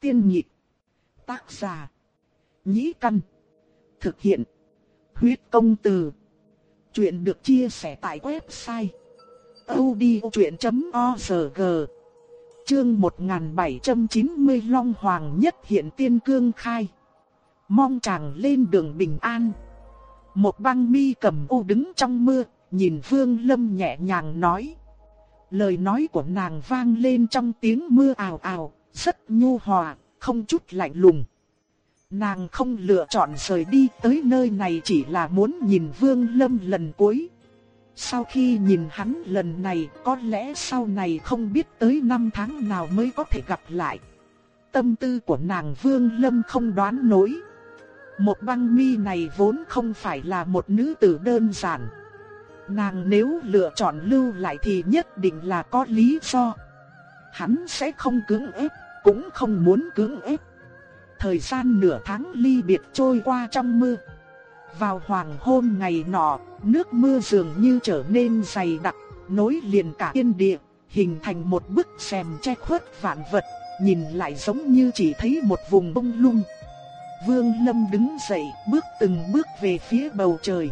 Tiên nhị Tác giả. Nhĩ căn. Thực hiện. Huyết công từ. Chuyện được chia sẻ tại website. odchuyện.org Chương 1790 Long Hoàng nhất hiện tiên cương khai. Mong chàng lên đường bình an. Một băng mi cầm u đứng trong mưa, nhìn Vương Lâm nhẹ nhàng nói. Lời nói của nàng vang lên trong tiếng mưa ào ào, rất nhu hòa, không chút lạnh lùng. Nàng không lựa chọn rời đi tới nơi này chỉ là muốn nhìn Vương Lâm lần cuối. Sau khi nhìn hắn lần này có lẽ sau này không biết tới năm tháng nào mới có thể gặp lại. Tâm tư của nàng Vương Lâm không đoán nổi. Một băng mi này vốn không phải là một nữ tử đơn giản. Nàng nếu lựa chọn lưu lại thì nhất định là có lý do. Hắn sẽ không cưỡng ép, cũng không muốn cưỡng ép. Thời gian nửa tháng ly biệt trôi qua trong mưa. Vào hoàng hôn ngày nọ, nước mưa dường như trở nên dày đặc, nối liền cả thiên địa, hình thành một bức rèm che khuất vạn vật, nhìn lại giống như chỉ thấy một vùng bông lung. Vương Lâm đứng dậy, bước từng bước về phía bầu trời.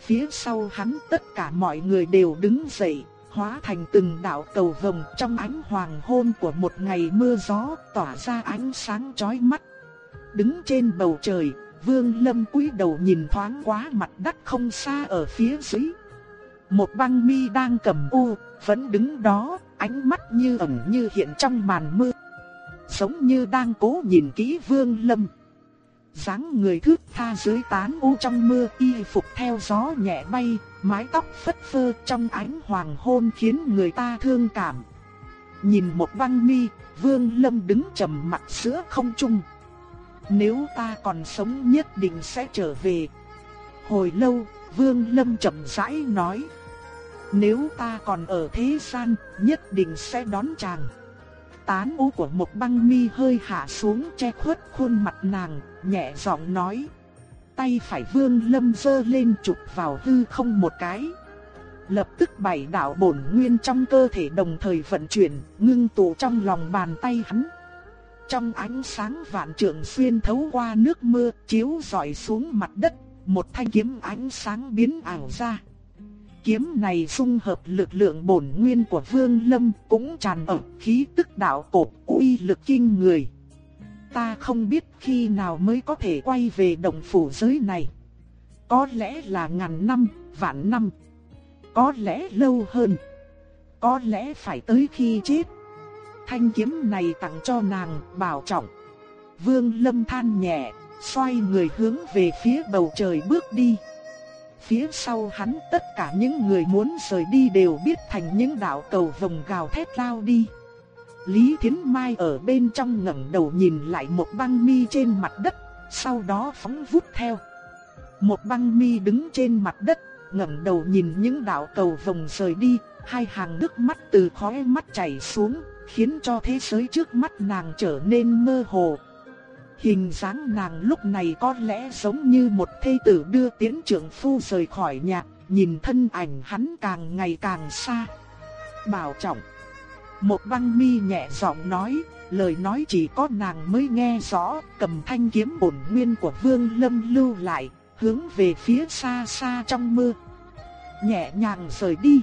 Phía sau hắn tất cả mọi người đều đứng dậy, hóa thành từng đạo cầu vồng trong ánh hoàng hôn của một ngày mưa gió tỏa ra ánh sáng chói mắt. Đứng trên bầu trời, Vương Lâm cúi đầu nhìn thoáng quá mặt đất không xa ở phía dưới. Một băng mi đang cầm u, vẫn đứng đó, ánh mắt như ẩn như hiện trong màn mưa. Giống như đang cố nhìn kỹ Vương Lâm dáng người thước tha dưới tán u trong mưa y phục theo gió nhẹ bay, mái tóc phất phơ trong ánh hoàng hôn khiến người ta thương cảm. Nhìn một băng mi, vương lâm đứng trầm mặt giữa không trung. Nếu ta còn sống nhất định sẽ trở về. Hồi lâu, vương lâm chậm rãi nói. Nếu ta còn ở thế gian, nhất định sẽ đón chàng tán ú của một băng mi hơi hạ xuống che khuất khuôn mặt nàng, nhẹ giọng nói. Tay phải vương lâm dơ lên chụp vào hư không một cái. Lập tức bảy đạo bổn nguyên trong cơ thể đồng thời vận chuyển, ngưng tụ trong lòng bàn tay hắn. Trong ánh sáng vạn trượng xuyên thấu qua nước mưa, chiếu rọi xuống mặt đất, một thanh kiếm ánh sáng biến ảo ra kiếm này dung hợp lực lượng bổn nguyên của Vương Lâm cũng tràn ẩn khí tức đạo cổ uy lực kinh người. Ta không biết khi nào mới có thể quay về đồng phủ giới này. Có lẽ là ngàn năm, vạn năm. Có lẽ lâu hơn. Có lẽ phải tới khi chết. Thanh kiếm này tặng cho nàng bảo trọng. Vương Lâm than nhẹ, xoay người hướng về phía bầu trời bước đi. Phía sau hắn tất cả những người muốn rời đi đều biết thành những đạo cầu vồng gào thét lao đi. Lý Thiến Mai ở bên trong ngẩng đầu nhìn lại một băng mi trên mặt đất, sau đó phóng vút theo. Một băng mi đứng trên mặt đất, ngẩng đầu nhìn những đạo cầu vồng rời đi, hai hàng nước mắt từ khóe mắt chảy xuống, khiến cho thế giới trước mắt nàng trở nên mơ hồ. Hình dáng nàng lúc này có lẽ giống như một thê tử đưa tiến trưởng phu rời khỏi nhà, nhìn thân ảnh hắn càng ngày càng xa. Bảo trọng. Một băng mi nhẹ giọng nói, lời nói chỉ có nàng mới nghe rõ, cầm thanh kiếm bổn nguyên của Vương Lâm lưu lại, hướng về phía xa xa trong mưa. Nhẹ nhàng rời đi.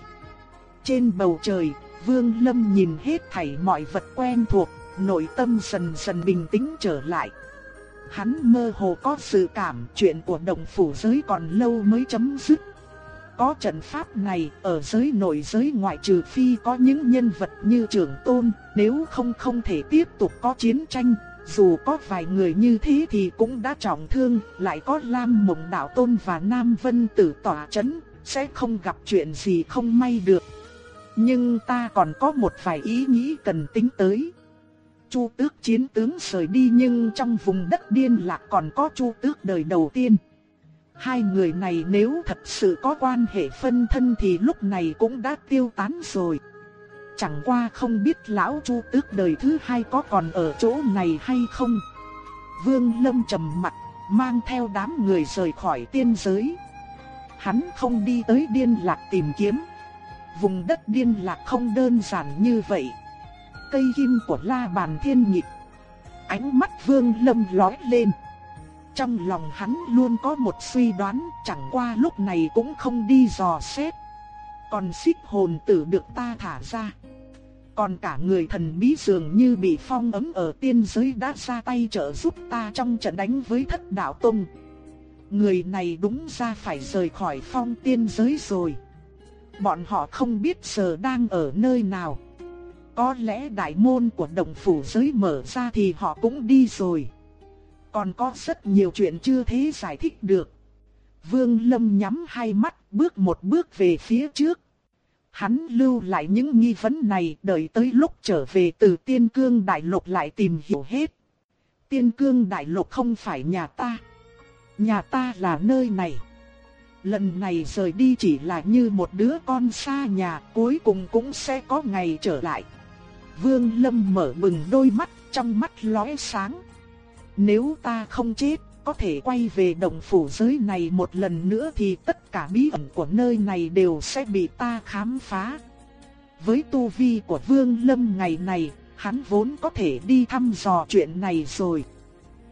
Trên bầu trời, Vương Lâm nhìn hết thảy mọi vật quen thuộc, nội tâm dần dần bình tĩnh trở lại. Hắn mơ hồ có sự cảm chuyện của đồng phủ giới còn lâu mới chấm dứt. Có trận pháp này ở giới nội giới ngoại trừ phi có những nhân vật như trưởng tôn, nếu không không thể tiếp tục có chiến tranh. Dù có vài người như thế thì cũng đã trọng thương, lại có Lam Mộng Đạo Tôn và Nam Vân Tử tỏa chấn, sẽ không gặp chuyện gì không may được. Nhưng ta còn có một vài ý nghĩ cần tính tới. Chu Tước chiến tướng rời đi nhưng trong vùng đất điên lạc còn có Chu Tước đời đầu tiên. Hai người này nếu thật sự có quan hệ phân thân thì lúc này cũng đã tiêu tán rồi. Chẳng qua không biết lão Chu Tước đời thứ hai có còn ở chỗ này hay không. Vương Lâm trầm mặt, mang theo đám người rời khỏi tiên giới. Hắn không đi tới điên lạc tìm kiếm. Vùng đất điên lạc không đơn giản như vậy cây kim của la bàn thiên nhịp. ánh mắt Vương Lâm lóe lên. Trong lòng hắn luôn có một suy đoán, chẳng qua lúc này cũng không đi dò xét. Còn xích hồn tử được ta thả ra. Còn cả người thần bí dường như bị phong ấm ở tiên giới đã ra tay trợ giúp ta trong trận đánh với thất đạo tông. Người này đúng ra phải rời khỏi phong tiên giới rồi. Bọn họ không biết giờ đang ở nơi nào. Có lẽ đại môn của đồng phủ giới mở ra thì họ cũng đi rồi. Còn có rất nhiều chuyện chưa thế giải thích được. Vương Lâm nhắm hai mắt, bước một bước về phía trước. Hắn lưu lại những nghi vấn này, đợi tới lúc trở về từ tiên cương đại lục lại tìm hiểu hết. Tiên cương đại lục không phải nhà ta. Nhà ta là nơi này. Lần này rời đi chỉ là như một đứa con xa nhà, cuối cùng cũng sẽ có ngày trở lại. Vương Lâm mở bừng đôi mắt, trong mắt lóe sáng. Nếu ta không chết, có thể quay về đồng phủ giới này một lần nữa thì tất cả bí ẩn của nơi này đều sẽ bị ta khám phá. Với tu vi của Vương Lâm ngày này, hắn vốn có thể đi thăm dò chuyện này rồi.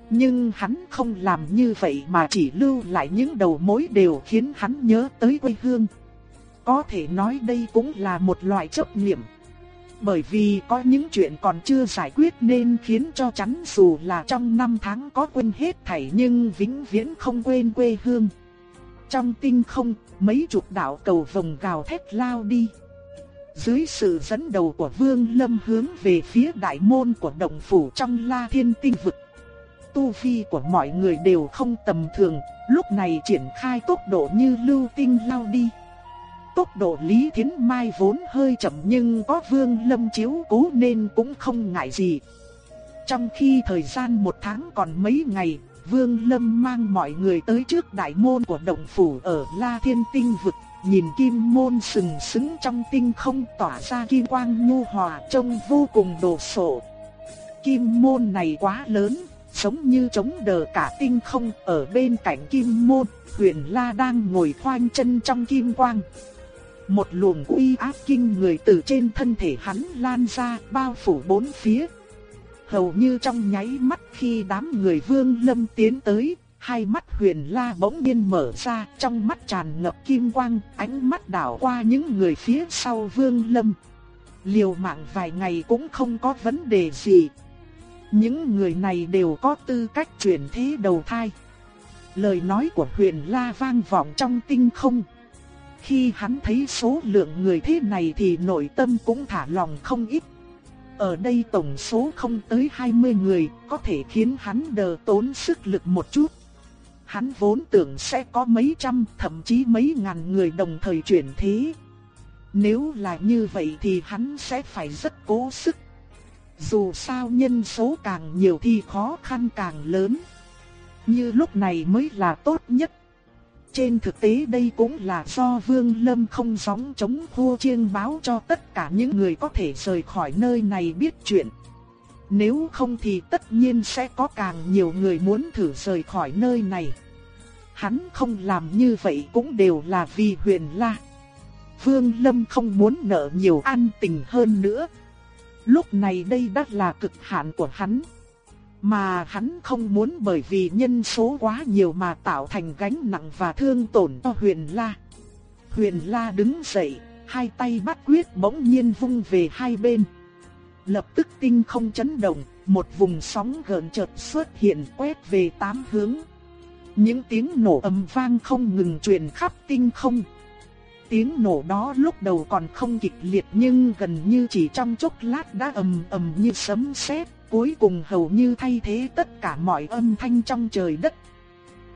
Nhưng hắn không làm như vậy mà chỉ lưu lại những đầu mối đều khiến hắn nhớ tới quê hương. Có thể nói đây cũng là một loại chấp niệm. Bởi vì có những chuyện còn chưa giải quyết nên khiến cho chắn dù là trong năm tháng có quên hết thảy nhưng vĩnh viễn không quên quê hương. Trong tinh không, mấy chục đạo cầu vồng gào thét lao đi. Dưới sự dẫn đầu của Vương Lâm hướng về phía đại môn của động phủ trong La Thiên Tinh vực. Tu vi của mọi người đều không tầm thường, lúc này triển khai tốc độ như lưu tinh lao đi. Tốc độ Lý Thiến Mai vốn hơi chậm nhưng có Vương Lâm chiếu cố nên cũng không ngại gì. Trong khi thời gian một tháng còn mấy ngày, Vương Lâm mang mọi người tới trước đại môn của động phủ ở La Thiên Tinh Vực, nhìn kim môn sừng sững trong tinh không tỏa ra kim quang nhu hòa trông vô cùng đồ sộ. Kim môn này quá lớn, giống như chống đỡ cả tinh không ở bên cạnh kim môn, huyền la đang ngồi khoanh chân trong kim quang. Một luồng uy áp kinh người từ trên thân thể hắn lan ra bao phủ bốn phía. Hầu như trong nháy mắt khi đám người vương lâm tiến tới, hai mắt huyền la bỗng nhiên mở ra, trong mắt tràn ngập kim quang, ánh mắt đảo qua những người phía sau vương lâm. Liều mạng vài ngày cũng không có vấn đề gì. Những người này đều có tư cách chuyển thế đầu thai. Lời nói của huyền la vang vọng trong tinh không. Khi hắn thấy số lượng người thế này thì nội tâm cũng thả lòng không ít. Ở đây tổng số không tới 20 người, có thể khiến hắn đờ tốn sức lực một chút. Hắn vốn tưởng sẽ có mấy trăm, thậm chí mấy ngàn người đồng thời chuyển thế. Nếu là như vậy thì hắn sẽ phải rất cố sức. Dù sao nhân số càng nhiều thì khó khăn càng lớn. Như lúc này mới là tốt nhất. Trên thực tế đây cũng là do Vương Lâm không gióng chống hô chiêng báo cho tất cả những người có thể rời khỏi nơi này biết chuyện. Nếu không thì tất nhiên sẽ có càng nhiều người muốn thử rời khỏi nơi này. Hắn không làm như vậy cũng đều là vì huyền la. Vương Lâm không muốn nợ nhiều an tình hơn nữa. Lúc này đây đã là cực hạn của hắn. Mà hắn không muốn bởi vì nhân số quá nhiều mà tạo thành gánh nặng và thương tổn cho huyền la. Huyền la đứng dậy, hai tay bắt quyết bỗng nhiên vung về hai bên. Lập tức tinh không chấn động, một vùng sóng gợn chợt xuất hiện quét về tám hướng. Những tiếng nổ ầm vang không ngừng truyền khắp tinh không. Tiếng nổ đó lúc đầu còn không kịch liệt nhưng gần như chỉ trong chốc lát đã ầm ầm như sấm sét cuối cùng hầu như thay thế tất cả mọi âm thanh trong trời đất.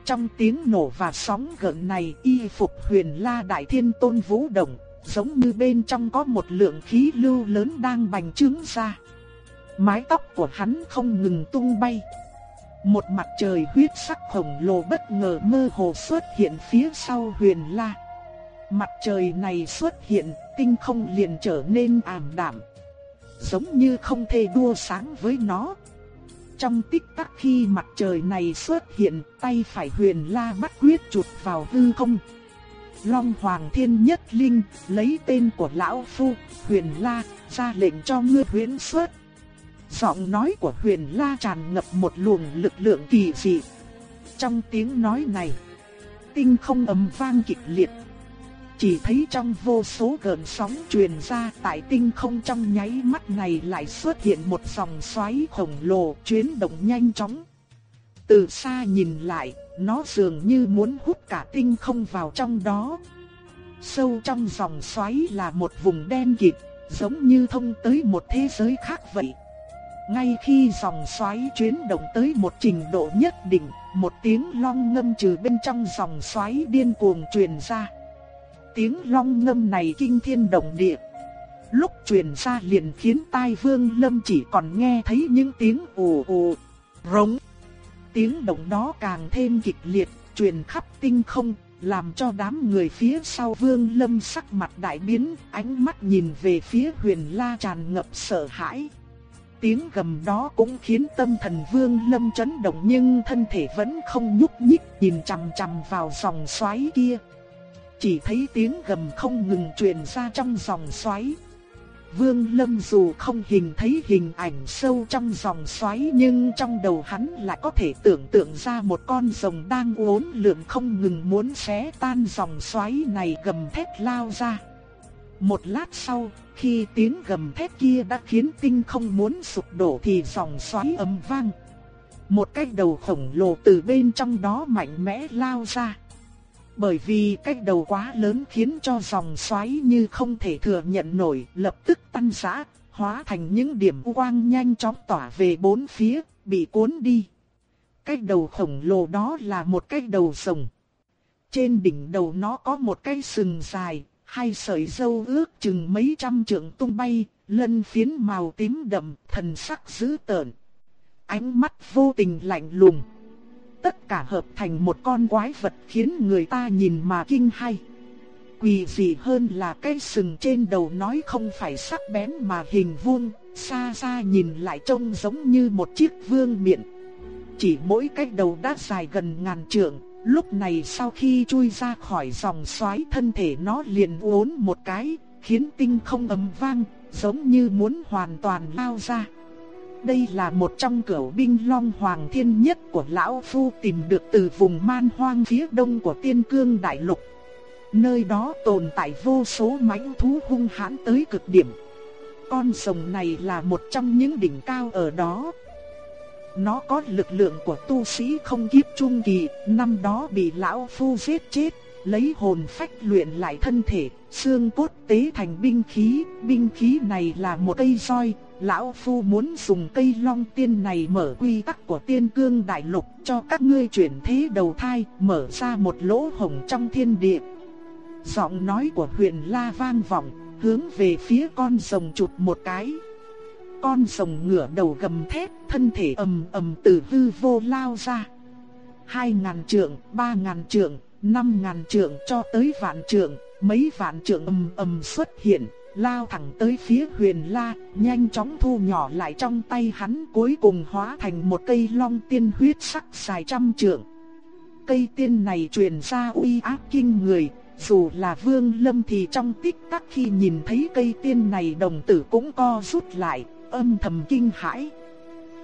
Trong tiếng nổ và sóng gợn này y phục huyền la đại thiên tôn vũ động, giống như bên trong có một lượng khí lưu lớn đang bành trướng ra. Mái tóc của hắn không ngừng tung bay. Một mặt trời huyết sắc khổng lồ bất ngờ mơ hồ xuất hiện phía sau huyền la. Mặt trời này xuất hiện, tinh không liền trở nên ảm đạm giống như không thể đua sáng với nó. Trong tích tắc khi mặt trời này xuất hiện, tay phải huyền la bắt quyết chụp vào hư không. Long Hoàng Thiên Nhất Linh lấy tên của Lão Phu, huyền la, ra lệnh cho ngươi huyến xuất. Giọng nói của huyền la tràn ngập một luồng lực lượng kỳ dị. Trong tiếng nói này, tinh không ầm vang kịch liệt. Chỉ thấy trong vô số gợn sóng truyền ra tại tinh không trong nháy mắt này lại xuất hiện một dòng xoáy khổng lồ chuyển động nhanh chóng. Từ xa nhìn lại, nó dường như muốn hút cả tinh không vào trong đó. Sâu trong dòng xoáy là một vùng đen kịt, giống như thông tới một thế giới khác vậy. Ngay khi dòng xoáy chuyển động tới một trình độ nhất định, một tiếng long ngâm trừ bên trong dòng xoáy điên cuồng truyền ra. Tiếng long ngâm này kinh thiên động địa. Lúc truyền ra liền khiến tai vương lâm chỉ còn nghe thấy những tiếng ồ ồ, rống. Tiếng động đó càng thêm kịch liệt, truyền khắp tinh không, làm cho đám người phía sau vương lâm sắc mặt đại biến, ánh mắt nhìn về phía huyền la tràn ngập sợ hãi. Tiếng gầm đó cũng khiến tâm thần vương lâm chấn động nhưng thân thể vẫn không nhúc nhích nhìn chằm chằm vào dòng xoáy kia. Chỉ thấy tiếng gầm không ngừng truyền ra trong dòng xoáy. Vương Lâm dù không hình thấy hình ảnh sâu trong dòng xoáy nhưng trong đầu hắn lại có thể tưởng tượng ra một con rồng đang uốn lượn không ngừng muốn xé tan dòng xoáy này gầm thét lao ra. Một lát sau, khi tiếng gầm thét kia đã khiến tinh không muốn sụp đổ thì dòng xoáy ầm vang. Một cái đầu khổng lồ từ bên trong đó mạnh mẽ lao ra. Bởi vì cái đầu quá lớn khiến cho dòng xoáy như không thể thừa nhận nổi, lập tức tan rã, hóa thành những điểm quang nhanh chóng tỏa về bốn phía, bị cuốn đi. Cái đầu khổng lồ đó là một cái đầu rồng. Trên đỉnh đầu nó có một cái sừng dài, hai sợi râu ước chừng mấy trăm trượng tung bay, lân phiến màu tím đậm, thần sắc dữ tợn. Ánh mắt vô tình lạnh lùng tất cả hợp thành một con quái vật khiến người ta nhìn mà kinh hay. Quỳ gì hơn là cái sừng trên đầu nói không phải sắc bén mà hình vuông, xa xa nhìn lại trông giống như một chiếc vương miện. Chỉ mỗi cái đầu đã dài gần ngàn trượng, lúc này sau khi chui ra khỏi dòng xoáy thân thể nó liền uốn một cái, khiến tinh không ầm vang, giống như muốn hoàn toàn lao ra. Đây là một trong cửu binh long hoàng thiên nhất của Lão Phu tìm được từ vùng man hoang phía đông của tiên cương đại lục. Nơi đó tồn tại vô số mãnh thú hung hãn tới cực điểm. Con rồng này là một trong những đỉnh cao ở đó. Nó có lực lượng của tu sĩ không kiếp trung kỳ, năm đó bị lão phu giết chết, lấy hồn phách luyện lại thân thể, xương cốt tế thành binh khí, binh khí này là một cây roi, lão phu muốn dùng cây long tiên này mở quy tắc của tiên cương đại lục cho các ngươi chuyển thế đầu thai, mở ra một lỗ hổng trong thiên địa. Giọng nói của huyền la vang vọng, hướng về phía con rồng chụp một cái. Con rồng ngửa đầu gầm thét, thân thể ầm ầm từ hư vô lao ra. Hai ngàn trượng, ba ngàn trượng, năm ngàn trượng cho tới vạn trượng, mấy vạn trượng ầm ầm xuất hiện, lao thẳng tới phía huyền la, nhanh chóng thu nhỏ lại trong tay hắn cuối cùng hóa thành một cây long tiên huyết sắc dài trăm trượng. Cây tiên này truyền ra uy áp kinh người, dù là vương lâm thì trong tích tắc khi nhìn thấy cây tiên này đồng tử cũng co rút lại, âm thầm kinh hãi.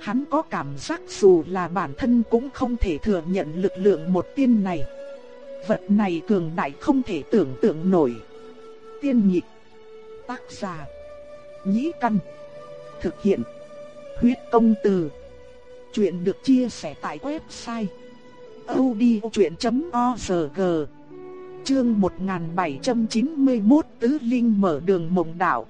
Hắn có cảm giác dù là bản thân cũng không thể thừa nhận lực lượng một tiên này. Vật này cường đại không thể tưởng tượng nổi. Tiên nhịp Tác giả. Nhĩ Căn. Thực hiện. Huyết công từ. Chuyện được chia sẻ tại website. odchuyện.org Chương 1791 Tứ Linh mở đường mộng đạo.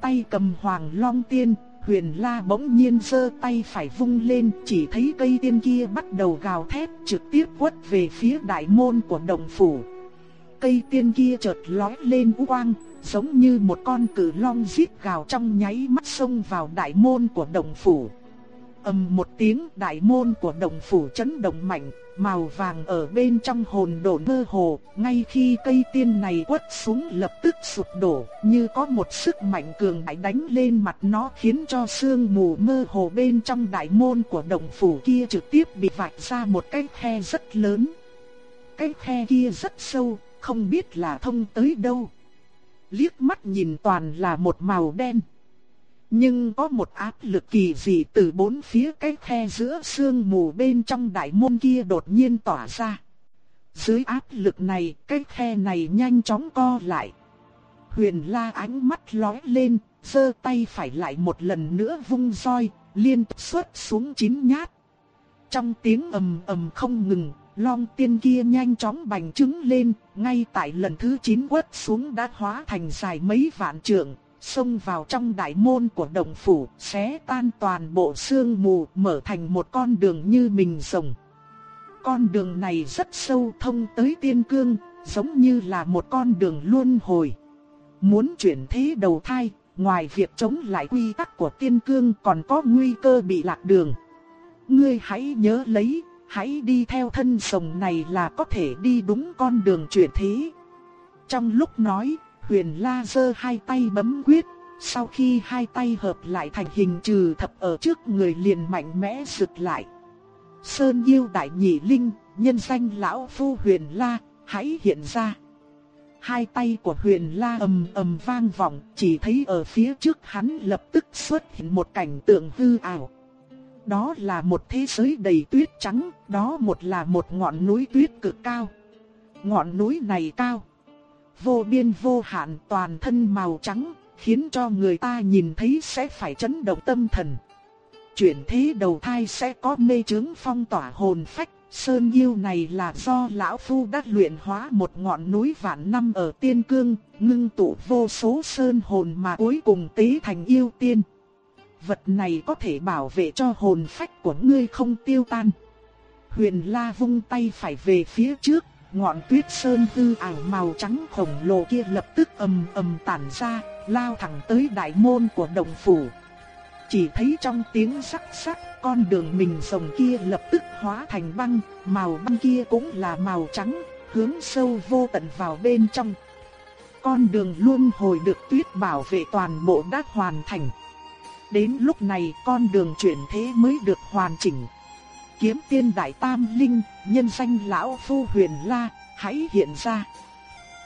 Tay cầm hoàng long tiên, huyền la bỗng nhiên giơ tay phải vung lên, chỉ thấy cây tiên kia bắt đầu gào thét trực tiếp quất về phía đại môn của đồng phủ. Cây tiên kia chợt lói lên quang, giống như một con cử long rít gào trong nháy mắt xông vào đại môn của đồng phủ. ầm một tiếng đại môn của đồng phủ chấn động mạnh, màu vàng ở bên trong hồn độn mơ hồ, ngay khi cây tiên này quất xuống lập tức sụp đổ, như có một sức mạnh cường đại đánh lên mặt nó khiến cho sương mù mơ hồ bên trong đại môn của đồng phủ kia trực tiếp bị vạch ra một cái khe rất lớn. Cái khe kia rất sâu, không biết là thông tới đâu liếc mắt nhìn toàn là một màu đen. Nhưng có một áp lực kỳ dị từ bốn phía cái khe giữa sương mù bên trong đại môn kia đột nhiên tỏa ra. Dưới áp lực này, cái khe này nhanh chóng co lại. Huyền la ánh mắt lóe lên, giơ tay phải lại một lần nữa vung roi, liên tục xuất xuống chín nhát. Trong tiếng ầm ầm không ngừng, long tiên kia nhanh chóng bành trứng lên, ngay tại lần thứ 9 quất xuống đã hóa thành dài mấy vạn trượng, xông vào trong đại môn của động phủ, xé tan toàn bộ xương mù, mở thành một con đường như mình rồng. Con đường này rất sâu thông tới tiên cương, giống như là một con đường luân hồi. Muốn chuyển thế đầu thai, ngoài việc chống lại quy tắc của tiên cương còn có nguy cơ bị lạc đường. Ngươi hãy nhớ lấy, hãy đi theo thân sồng này là có thể đi đúng con đường chuyển thế. Trong lúc nói, huyền la giơ hai tay bấm quyết, sau khi hai tay hợp lại thành hình trừ thập ở trước người liền mạnh mẽ rực lại. Sơn yêu đại nhị linh, nhân danh lão phu huyền la, hãy hiện ra. Hai tay của huyền la ầm ầm vang vọng, chỉ thấy ở phía trước hắn lập tức xuất hiện một cảnh tượng hư ảo. Đó là một thế giới đầy tuyết trắng, đó một là một ngọn núi tuyết cực cao. Ngọn núi này cao, vô biên vô hạn toàn thân màu trắng, khiến cho người ta nhìn thấy sẽ phải chấn động tâm thần. Chuyển thế đầu thai sẽ có mê chứng phong tỏa hồn phách, sơn yêu này là do lão phu đã luyện hóa một ngọn núi vạn năm ở tiên cương, ngưng tụ vô số sơn hồn mà cuối cùng tế thành yêu tiên. Vật này có thể bảo vệ cho hồn phách của ngươi không tiêu tan. Huyền La vung tay phải về phía trước, ngọn tuyết sơn tư ảo màu trắng khổng lồ kia lập tức ầm ầm tản ra, lao thẳng tới đại môn của động phủ. Chỉ thấy trong tiếng sắc sắc, con đường mình rồng kia lập tức hóa thành băng, màu băng kia cũng là màu trắng, hướng sâu vô tận vào bên trong. Con đường luôn hồi được tuyết bảo vệ toàn bộ đã hoàn thành. Đến lúc này con đường chuyển thế mới được hoàn chỉnh. Kiếm tiên đại tam linh, nhân danh lão phu huyền la, hãy hiện ra.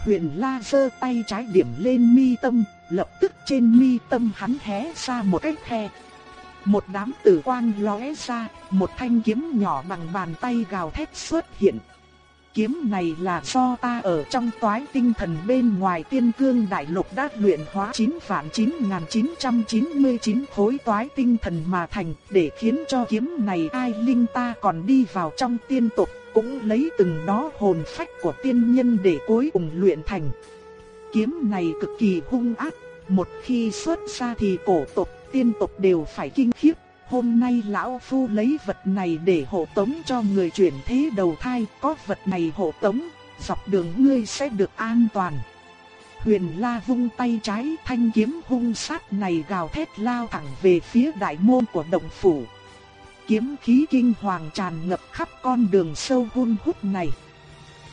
Huyền la giơ tay trái điểm lên mi tâm, lập tức trên mi tâm hắn hé ra một cái khe. Một đám tử quang lóe ra, một thanh kiếm nhỏ bằng bàn tay gào thét xuất hiện. Kiếm này là do ta ở trong toái tinh thần bên ngoài tiên cương đại lục đã luyện hóa 9 vạn 9999 khối toái tinh thần mà thành để khiến cho kiếm này ai linh ta còn đi vào trong tiên tục cũng lấy từng đó hồn phách của tiên nhân để cuối cùng luyện thành. Kiếm này cực kỳ hung ác, một khi xuất ra thì cổ tộc, tiên tộc đều phải kinh khiếp. Hôm nay lão phu lấy vật này để hộ tống cho người chuyển thế đầu thai, có vật này hộ tống, dọc đường ngươi sẽ được an toàn. Huyền La vung tay trái thanh kiếm hung sát này gào thét lao thẳng về phía đại môn của động phủ. Kiếm khí kinh hoàng tràn ngập khắp con đường sâu hun hút này.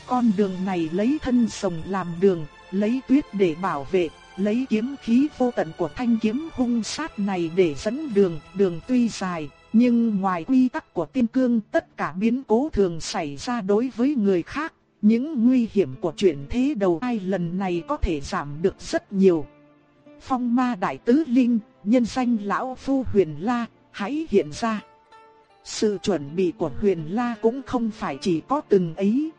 Con đường này lấy thân sồng làm đường, lấy tuyết để bảo vệ, lấy kiếm khí vô tận của thanh kiếm hung sát này để dẫn đường, đường tuy dài, nhưng ngoài quy tắc của tiên cương tất cả biến cố thường xảy ra đối với người khác, những nguy hiểm của chuyện thế đầu ai lần này có thể giảm được rất nhiều. Phong ma đại tứ linh, nhân danh lão phu huyền la, hãy hiện ra. Sự chuẩn bị của huyền la cũng không phải chỉ có từng ấy,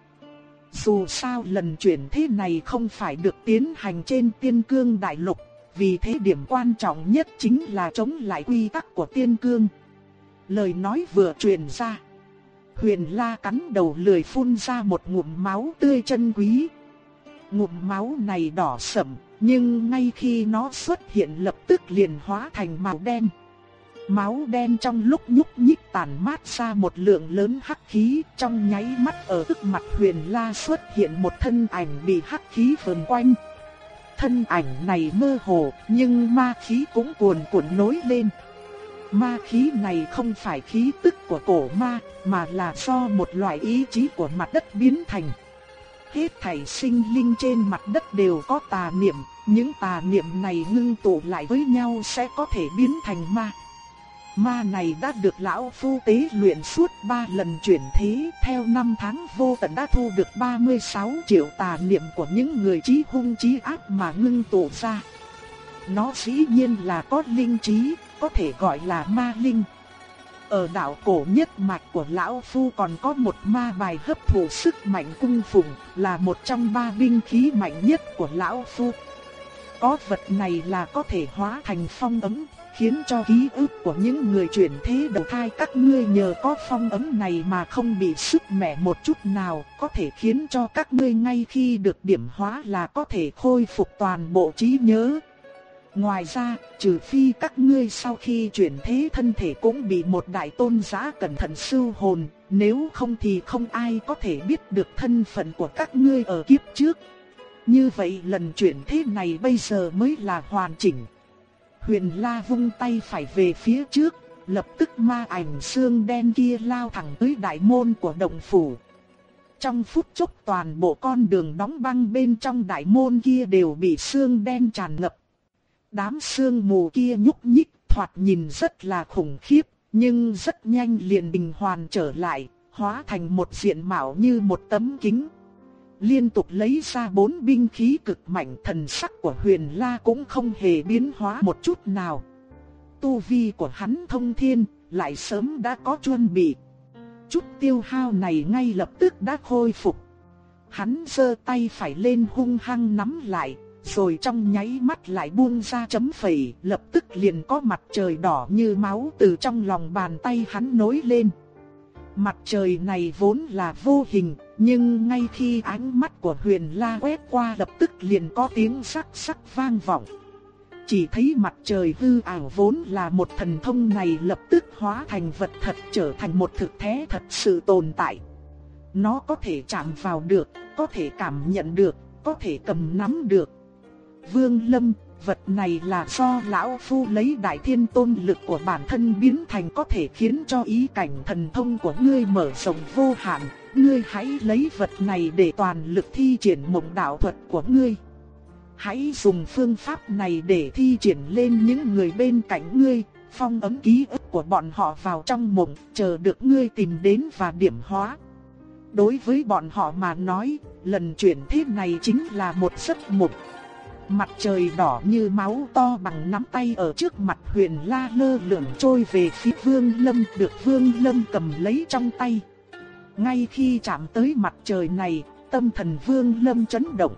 dù sao lần chuyển thế này không phải được tiến hành trên tiên cương đại lục, vì thế điểm quan trọng nhất chính là chống lại quy tắc của tiên cương. Lời nói vừa truyền ra. Huyền la cắn đầu lười phun ra một ngụm máu tươi chân quý. Ngụm máu này đỏ sẫm, nhưng ngay khi nó xuất hiện lập tức liền hóa thành màu đen. Máu đen trong lúc nhúc nhích tàn mát ra một lượng lớn hắc khí, trong nháy mắt ở tức mặt Huyền La xuất hiện một thân ảnh bị hắc khí vờn quanh. Thân ảnh này mơ hồ, nhưng ma khí cũng cuồn cuộn nối lên. Ma khí này không phải khí tức của cổ ma, mà là do một loại ý chí của mặt đất biến thành. Hết thảy sinh linh trên mặt đất đều có tà niệm, những tà niệm này ngưng tụ lại với nhau sẽ có thể biến thành ma. Ma này đã được lão phu tế luyện suốt 3 lần chuyển thế, theo năm tháng vô tận đã thu được 36 triệu tà niệm của những người trí hung trí ác mà ngưng tụ ra. nó dĩ nhiên là có linh trí, có thể gọi là ma linh. Ở đạo cổ nhất mạch của Lão Phu còn có một ma bài hấp thụ sức mạnh cung phụng, là một trong ba binh khí mạnh nhất của Lão Phu. Có vật này là có thể hóa thành phong ấm, khiến cho ký ức của những người chuyển thế đầu thai các ngươi nhờ có phong ấm này mà không bị sức mẻ một chút nào, có thể khiến cho các ngươi ngay khi được điểm hóa là có thể khôi phục toàn bộ trí nhớ. Ngoài ra, trừ phi các ngươi sau khi chuyển thế thân thể cũng bị một đại tôn giá cẩn thận sưu hồn, nếu không thì không ai có thể biết được thân phận của các ngươi ở kiếp trước. Như vậy lần chuyển thế này bây giờ mới là hoàn chỉnh. Huyền La vung tay phải về phía trước, lập tức ma ảnh xương đen kia lao thẳng tới đại môn của động phủ. Trong phút chốc toàn bộ con đường đóng băng bên trong đại môn kia đều bị xương đen tràn ngập. Đám xương mù kia nhúc nhích, thoạt nhìn rất là khủng khiếp, nhưng rất nhanh liền bình hoàn trở lại, hóa thành một diện mạo như một tấm kính liên tục lấy ra bốn binh khí cực mạnh thần sắc của huyền la cũng không hề biến hóa một chút nào. Tu vi của hắn thông thiên, lại sớm đã có chuẩn bị. Chút tiêu hao này ngay lập tức đã khôi phục. Hắn giơ tay phải lên hung hăng nắm lại, rồi trong nháy mắt lại buông ra chấm phẩy, lập tức liền có mặt trời đỏ như máu từ trong lòng bàn tay hắn nối lên. Mặt trời này vốn là vô hình, nhưng ngay khi ánh mắt của huyền la quét qua lập tức liền có tiếng sắc sắc vang vọng. Chỉ thấy mặt trời hư ảo vốn là một thần thông này lập tức hóa thành vật thật trở thành một thực thế thật sự tồn tại. Nó có thể chạm vào được, có thể cảm nhận được, có thể cầm nắm được. Vương Lâm, vật này là do lão phu lấy đại thiên tôn lực của bản thân biến thành có thể khiến cho ý cảnh thần thông của ngươi mở rộng vô hạn, ngươi hãy lấy vật này để toàn lực thi triển mộng đạo thuật của ngươi. Hãy dùng phương pháp này để thi triển lên những người bên cạnh ngươi, phong ấm ký ức của bọn họ vào trong mộng, chờ được ngươi tìm đến và điểm hóa. Đối với bọn họ mà nói, lần chuyển thế này chính là một giấc mộng. Mặt trời đỏ như máu to bằng nắm tay ở trước mặt huyền la lơ lửng trôi về phía vương lâm được vương lâm cầm lấy trong tay. Ngay khi chạm tới mặt trời này, tâm thần vương lâm chấn động.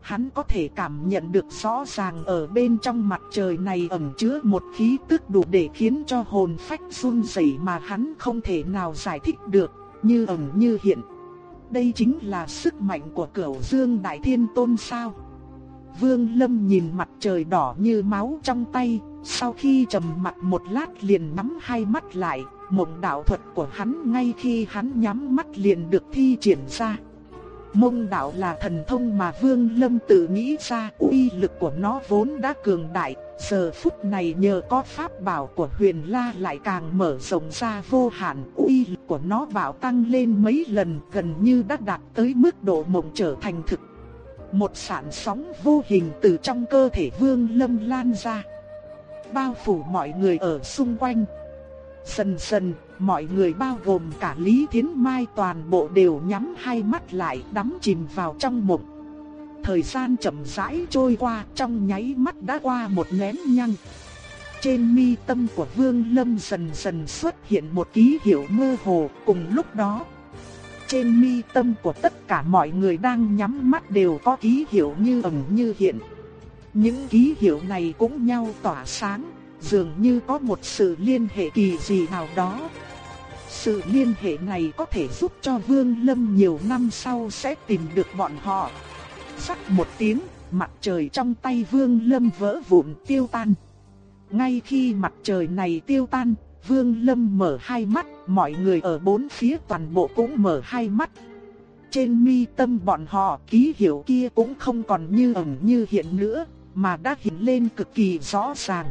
Hắn có thể cảm nhận được rõ ràng ở bên trong mặt trời này ẩn chứa một khí tức đủ để khiến cho hồn phách run rẩy mà hắn không thể nào giải thích được, như ẩn như hiện. Đây chính là sức mạnh của cửu dương đại thiên tôn sao. Vương Lâm nhìn mặt trời đỏ như máu trong tay, sau khi trầm mặt một lát liền nắm hai mắt lại, mộng đạo thuật của hắn ngay khi hắn nhắm mắt liền được thi triển ra. Mông đạo là thần thông mà Vương Lâm tự nghĩ ra, uy lực của nó vốn đã cường đại, giờ phút này nhờ có pháp bảo của Huyền La lại càng mở rộng ra vô hạn, uy lực của nó bạo tăng lên mấy lần, gần như đã đạt tới mức độ mộng trở thành thực. Một sản sóng vô hình từ trong cơ thể Vương Lâm lan ra, bao phủ mọi người ở xung quanh. Dần dần, mọi người bao gồm cả Lý Thiến Mai toàn bộ đều nhắm hai mắt lại đắm chìm vào trong mộng. Thời gian chậm rãi trôi qua trong nháy mắt đã qua một nén nhăng. Trên mi tâm của Vương Lâm dần dần xuất hiện một ký hiệu mơ hồ cùng lúc đó. Trên mi tâm của tất cả mọi người đang nhắm mắt đều có ký hiệu như ẩn như hiện. Những ký hiệu này cũng nhau tỏa sáng, dường như có một sự liên hệ kỳ dị nào đó. Sự liên hệ này có thể giúp cho Vương Lâm nhiều năm sau sẽ tìm được bọn họ. Sắc một tiếng, mặt trời trong tay Vương Lâm vỡ vụn tiêu tan. Ngay khi mặt trời này tiêu tan, Vương Lâm mở hai mắt, mọi người ở bốn phía toàn bộ cũng mở hai mắt. Trên mi tâm bọn họ ký hiệu kia cũng không còn như ẩn như hiện nữa, mà đã hiện lên cực kỳ rõ ràng.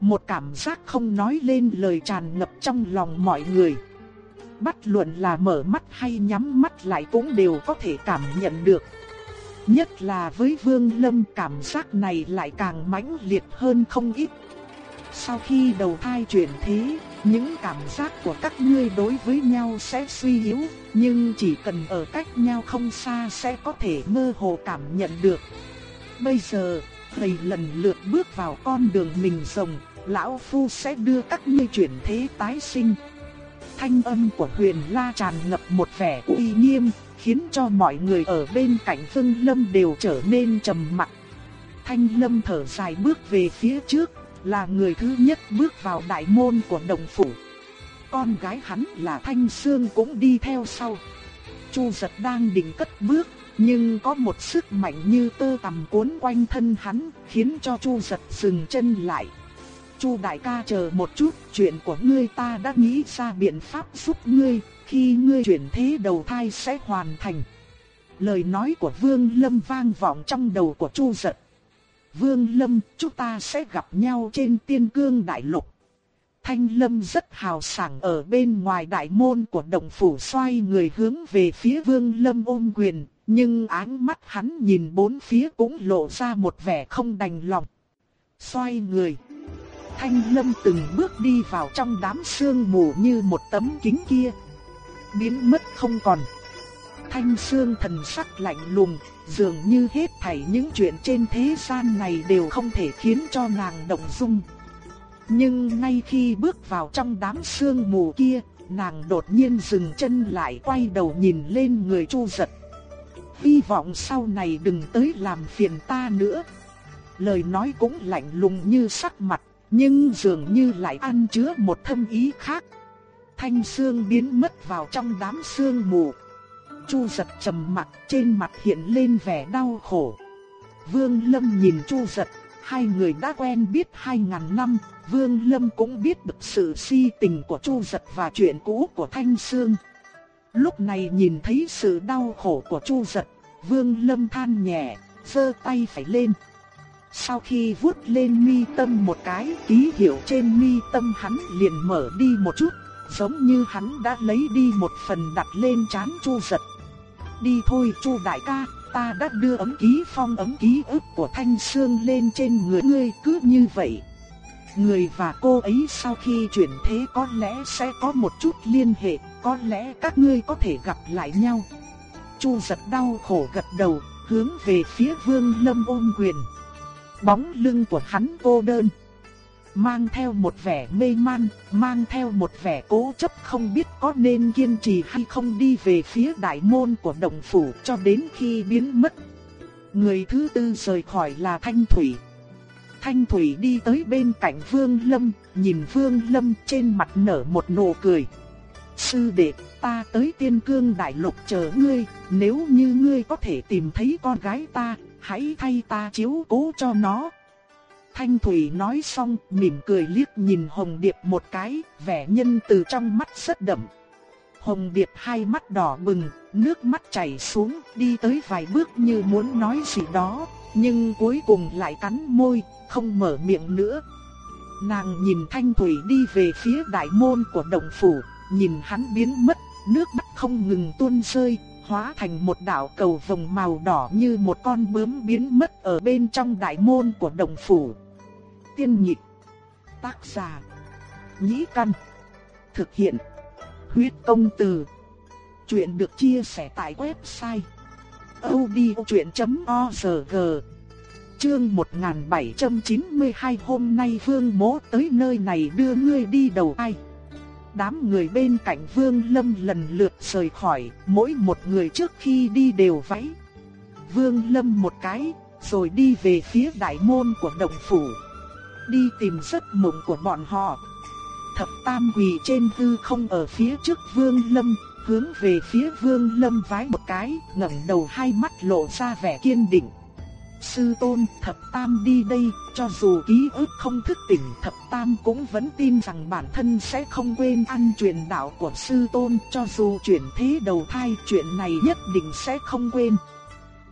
Một cảm giác không nói lên lời tràn ngập trong lòng mọi người. Bất luận là mở mắt hay nhắm mắt lại cũng đều có thể cảm nhận được. Nhất là với Vương Lâm cảm giác này lại càng mãnh liệt hơn không ít. Sau khi đầu thai chuyển thế, những cảm giác của các ngươi đối với nhau sẽ suy yếu, nhưng chỉ cần ở cách nhau không xa sẽ có thể mơ hồ cảm nhận được. Bây giờ, thầy lần lượt bước vào con đường mình rồng, lão phu sẽ đưa các ngươi chuyển thế tái sinh. Thanh âm của huyền la tràn ngập một vẻ uy nghiêm, khiến cho mọi người ở bên cạnh Phương Lâm đều trở nên trầm mặc. Thanh Lâm thở dài bước về phía trước, là người thứ nhất bước vào đại môn của đồng phủ. Con gái hắn là Thanh Sương cũng đi theo sau. Chu giật đang định cất bước, nhưng có một sức mạnh như tơ tằm cuốn quanh thân hắn, khiến cho Chu giật dừng chân lại. Chu đại ca chờ một chút, chuyện của ngươi ta đã nghĩ ra biện pháp giúp ngươi, khi ngươi chuyển thế đầu thai sẽ hoàn thành. Lời nói của Vương Lâm vang vọng trong đầu của Chu giật. Vương Lâm, chúng ta sẽ gặp nhau trên tiên cương đại lục. Thanh Lâm rất hào sảng ở bên ngoài đại môn của động phủ xoay người hướng về phía Vương Lâm ôm quyền, nhưng ánh mắt hắn nhìn bốn phía cũng lộ ra một vẻ không đành lòng. Xoay người. Thanh Lâm từng bước đi vào trong đám sương mù như một tấm kính kia. Biến mất không còn. Thanh Sương thần sắc lạnh lùng, dường như hết thảy những chuyện trên thế gian này đều không thể khiến cho nàng động dung. Nhưng ngay khi bước vào trong đám sương mù kia, nàng đột nhiên dừng chân lại quay đầu nhìn lên người Chu Giật. Hy vọng sau này đừng tới làm phiền ta nữa. Lời nói cũng lạnh lùng như sắc mặt, nhưng dường như lại ăn chứa một thâm ý khác. Thanh sương biến mất vào trong đám sương mù. Chu giật trầm mặt trên mặt hiện lên vẻ đau khổ. Vương Lâm nhìn Chu giật, hai người đã quen biết hai ngàn năm, Vương Lâm cũng biết được sự si tình của Chu giật và chuyện cũ của Thanh Sương. Lúc này nhìn thấy sự đau khổ của Chu giật, Vương Lâm than nhẹ, giơ tay phải lên. Sau khi vuốt lên mi tâm một cái, ký hiệu trên mi tâm hắn liền mở đi một chút, giống như hắn đã lấy đi một phần đặt lên trán Chu giật. Đi thôi Chu đại ca, ta đã đưa ấm ký phong ấm ký ức của Thanh Sương lên trên người ngươi cứ như vậy. Người và cô ấy sau khi chuyển thế có lẽ sẽ có một chút liên hệ, có lẽ các ngươi có thể gặp lại nhau. Chu giật đau khổ gật đầu, hướng về phía Vương Lâm ôm quyền. Bóng lưng của hắn cô đơn mang theo một vẻ mê man, mang theo một vẻ cố chấp không biết có nên kiên trì hay không đi về phía đại môn của động phủ cho đến khi biến mất. Người thứ tư rời khỏi là Thanh Thủy. Thanh Thủy đi tới bên cạnh Vương Lâm, nhìn Vương Lâm trên mặt nở một nụ cười. Sư đệ, ta tới tiên cương đại lục chờ ngươi, nếu như ngươi có thể tìm thấy con gái ta, hãy thay ta chiếu cố cho nó. Thanh Thủy nói xong, mỉm cười liếc nhìn Hồng Điệp một cái, vẻ nhân từ trong mắt rất đậm. Hồng Điệp hai mắt đỏ bừng, nước mắt chảy xuống, đi tới vài bước như muốn nói gì đó, nhưng cuối cùng lại cắn môi, không mở miệng nữa. Nàng nhìn Thanh Thủy đi về phía đại môn của động phủ, nhìn hắn biến mất, nước mắt không ngừng tuôn rơi, hóa thành một đạo cầu vồng màu đỏ như một con bướm biến mất ở bên trong đại môn của động phủ. Tiên nhịp, tác giả, nhĩ căn, thực hiện, huyết công từ. Chuyện được chia sẻ tại website odchuyện.org Chương 1792 hôm nay Vương Mỗ tới nơi này đưa ngươi đi đầu ai Đám người bên cạnh Vương Lâm lần lượt rời khỏi, mỗi một người trước khi đi đều váy. Vương Lâm một cái, rồi đi về phía đại môn của động phủ. Đi tìm giấc mộng của bọn họ. Thập Tam quỳ trên hư không ở phía trước Vương Lâm, hướng về phía Vương Lâm vái một cái, ngẩng đầu hai mắt lộ ra vẻ kiên định. Sư tôn thập tam đi đây, cho dù ký ức không thức tỉnh thập tam cũng vẫn tin rằng bản thân sẽ không quên ăn truyền đạo của sư tôn cho dù chuyển thế đầu thai chuyện này nhất định sẽ không quên.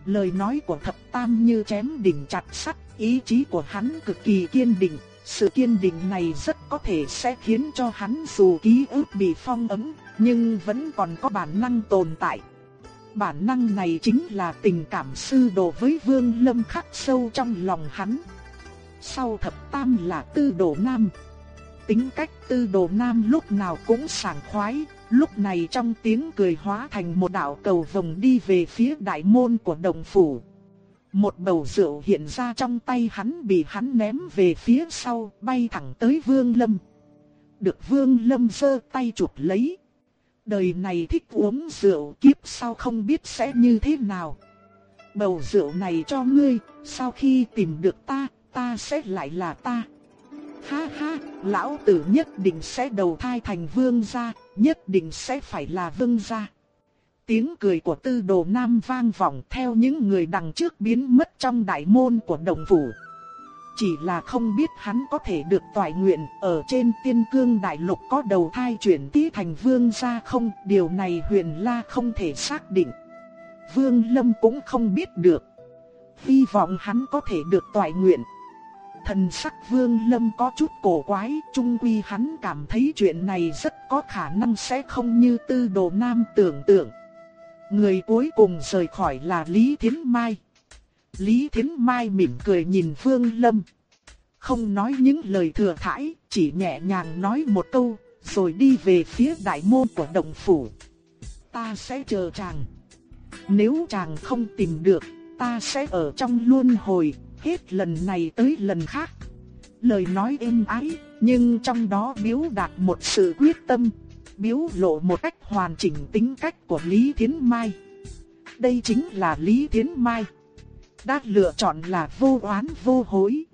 Lời nói của thập tam như chém đỉnh chặt sắt, ý chí của hắn cực kỳ kiên định, sự kiên định này rất có thể sẽ khiến cho hắn dù ký ức bị phong ấn, nhưng vẫn còn có bản năng tồn tại bản năng này chính là tình cảm sư đồ với Vương Lâm khắc sâu trong lòng hắn. Sau thập tam là tư đồ nam. Tính cách tư đồ nam lúc nào cũng sảng khoái, lúc này trong tiếng cười hóa thành một đạo cầu vồng đi về phía đại môn của đồng phủ. Một bầu rượu hiện ra trong tay hắn bị hắn ném về phía sau, bay thẳng tới Vương Lâm. Được Vương Lâm giơ tay chụp lấy. Đời này thích uống rượu kiếp sau không biết sẽ như thế nào. Bầu rượu này cho ngươi, sau khi tìm được ta, ta sẽ lại là ta. Ha ha, lão tử nhất định sẽ đầu thai thành vương gia, nhất định sẽ phải là vương gia. Tiếng cười của tư đồ nam vang vọng theo những người đằng trước biến mất trong đại môn của đồng phủ. Chỉ là không biết hắn có thể được toại nguyện ở trên tiên cương đại lục có đầu thai chuyển tí thành vương gia không, điều này huyền la không thể xác định. Vương Lâm cũng không biết được. Hy vọng hắn có thể được toại nguyện. Thần sắc Vương Lâm có chút cổ quái, trung quy hắn cảm thấy chuyện này rất có khả năng sẽ không như tư đồ nam tưởng tượng. Người cuối cùng rời khỏi là Lý Thiến Mai. Lý Thiến Mai mỉm cười nhìn Vương Lâm. Không nói những lời thừa thãi, chỉ nhẹ nhàng nói một câu, rồi đi về phía đại môn của động phủ. Ta sẽ chờ chàng. Nếu chàng không tìm được, ta sẽ ở trong luân hồi, hết lần này tới lần khác. Lời nói êm ái, nhưng trong đó biếu đạt một sự quyết tâm, biểu lộ một cách hoàn chỉnh tính cách của Lý Thiến Mai. Đây chính là Lý Thiến Mai. Đã lựa chọn là vô oán vô hối.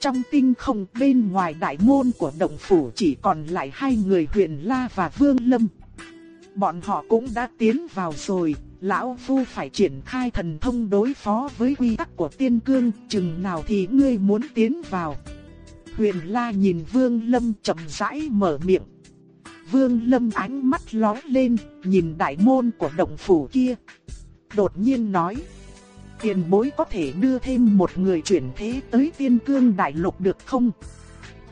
Trong tinh không bên ngoài đại môn của động phủ chỉ còn lại hai người huyền La và Vương Lâm. Bọn họ cũng đã tiến vào rồi, lão phu phải triển khai thần thông đối phó với quy tắc của tiên cương, chừng nào thì ngươi muốn tiến vào. Huyền La nhìn Vương Lâm chậm rãi mở miệng. Vương Lâm ánh mắt lóe lên, nhìn đại môn của động phủ kia. Đột nhiên nói, tiền bối có thể đưa thêm một người chuyển thế tới tiên cương đại lục được không?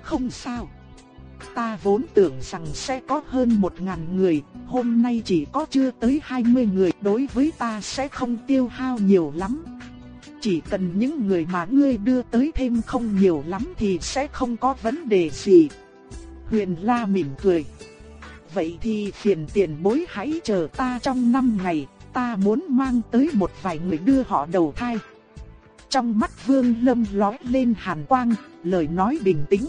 Không sao. Ta vốn tưởng rằng sẽ có hơn một ngàn người, hôm nay chỉ có chưa tới 20 người, đối với ta sẽ không tiêu hao nhiều lắm. Chỉ cần những người mà ngươi đưa tới thêm không nhiều lắm thì sẽ không có vấn đề gì. Huyền La mỉm cười. Vậy thì phiền tiền bối hãy chờ ta trong 5 ngày, ta muốn mang tới một vài người đưa họ đầu thai. Trong mắt Vương Lâm lóe lên hàn quang, lời nói bình tĩnh,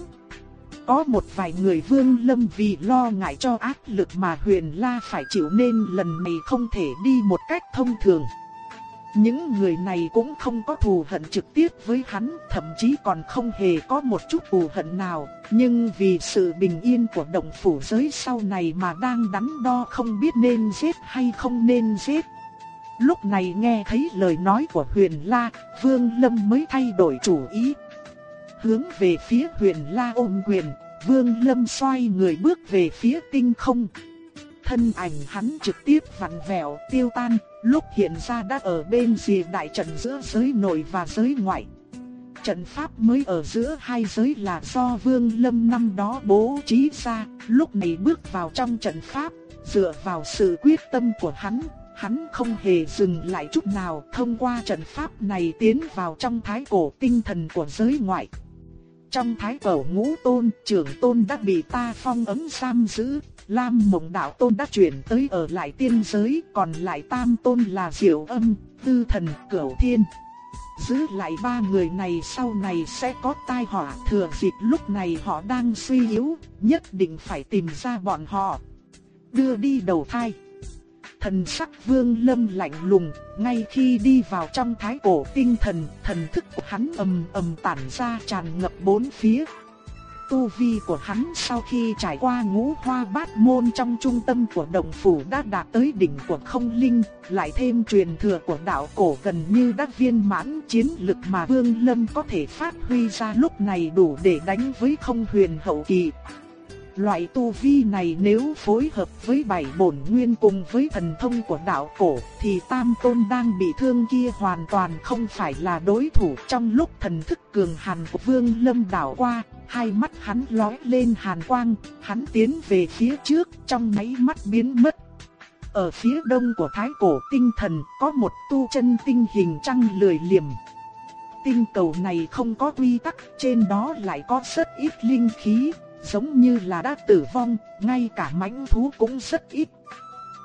có một vài người vương lâm vì lo ngại cho áp lực mà huyền la phải chịu nên lần này không thể đi một cách thông thường. Những người này cũng không có thù hận trực tiếp với hắn, thậm chí còn không hề có một chút thù hận nào, nhưng vì sự bình yên của động phủ giới sau này mà đang đắn đo không biết nên giết hay không nên giết. Lúc này nghe thấy lời nói của huyền la, vương lâm mới thay đổi chủ ý, hướng về phía huyền la ôm quyền, vương lâm xoay người bước về phía tinh không. Thân ảnh hắn trực tiếp vặn vẹo tiêu tan, lúc hiện ra đã ở bên dìa đại trận giữa giới nội và giới ngoại. Trận pháp mới ở giữa hai giới là do Vương Lâm năm đó bố trí ra, lúc này bước vào trong trận pháp, dựa vào sự quyết tâm của hắn, hắn không hề dừng lại chút nào thông qua trận pháp này tiến vào trong thái cổ tinh thần của giới ngoại. Trong thái cổ ngũ tôn, trưởng tôn đã bị ta phong ấm giam giữ, Lam mộng đạo tôn đã chuyển tới ở lại tiên giới, còn lại tam tôn là diệu âm, tư thần, cửu thiên. Giữ lại ba người này sau này sẽ có tai họa thừa dịp lúc này họ đang suy yếu, nhất định phải tìm ra bọn họ. Đưa đi đầu thai. Thần sắc vương lâm lạnh lùng, ngay khi đi vào trong thái cổ tinh thần, thần thức của hắn ầm ầm tản ra tràn ngập bốn phía. Tu vi của hắn sau khi trải qua ngũ hoa bát môn trong trung tâm của đồng phủ đã đạt tới đỉnh của không linh, lại thêm truyền thừa của đạo cổ gần như đã viên mãn chiến lực mà Vương Lâm có thể phát huy ra lúc này đủ để đánh với không huyền hậu kỳ. Loại tu vi này nếu phối hợp với bảy bổn nguyên cùng với thần thông của đạo cổ thì tam tôn đang bị thương kia hoàn toàn không phải là đối thủ trong lúc thần thức cường hàn của vương lâm đảo qua, hai mắt hắn lóe lên hàn quang, hắn tiến về phía trước trong mấy mắt biến mất. Ở phía đông của thái cổ tinh thần có một tu chân tinh hình trăng lười liềm. Tinh cầu này không có quy tắc, trên đó lại có rất ít linh khí, giống như là đã tử vong, ngay cả mãnh thú cũng rất ít.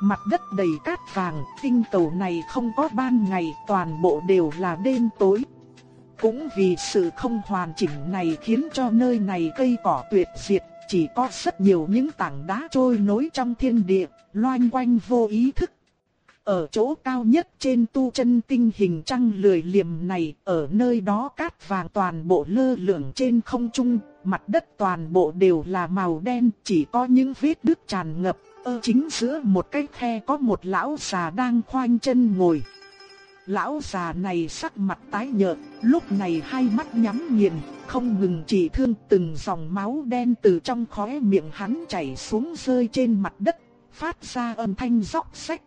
Mặt đất đầy cát vàng, tinh cầu này không có ban ngày, toàn bộ đều là đêm tối. Cũng vì sự không hoàn chỉnh này khiến cho nơi này cây cỏ tuyệt diệt, chỉ có rất nhiều những tảng đá trôi nối trong thiên địa, loanh quanh vô ý thức. Ở chỗ cao nhất trên tu chân tinh hình trăng lười liềm này, ở nơi đó cát vàng toàn bộ lơ lửng trên không trung, mặt đất toàn bộ đều là màu đen, chỉ có những vết đứt tràn ngập, ở chính giữa một cái khe có một lão già đang khoanh chân ngồi. Lão già này sắc mặt tái nhợt, lúc này hai mắt nhắm nghiền, không ngừng chỉ thương từng dòng máu đen từ trong khóe miệng hắn chảy xuống rơi trên mặt đất, phát ra âm thanh róc rách.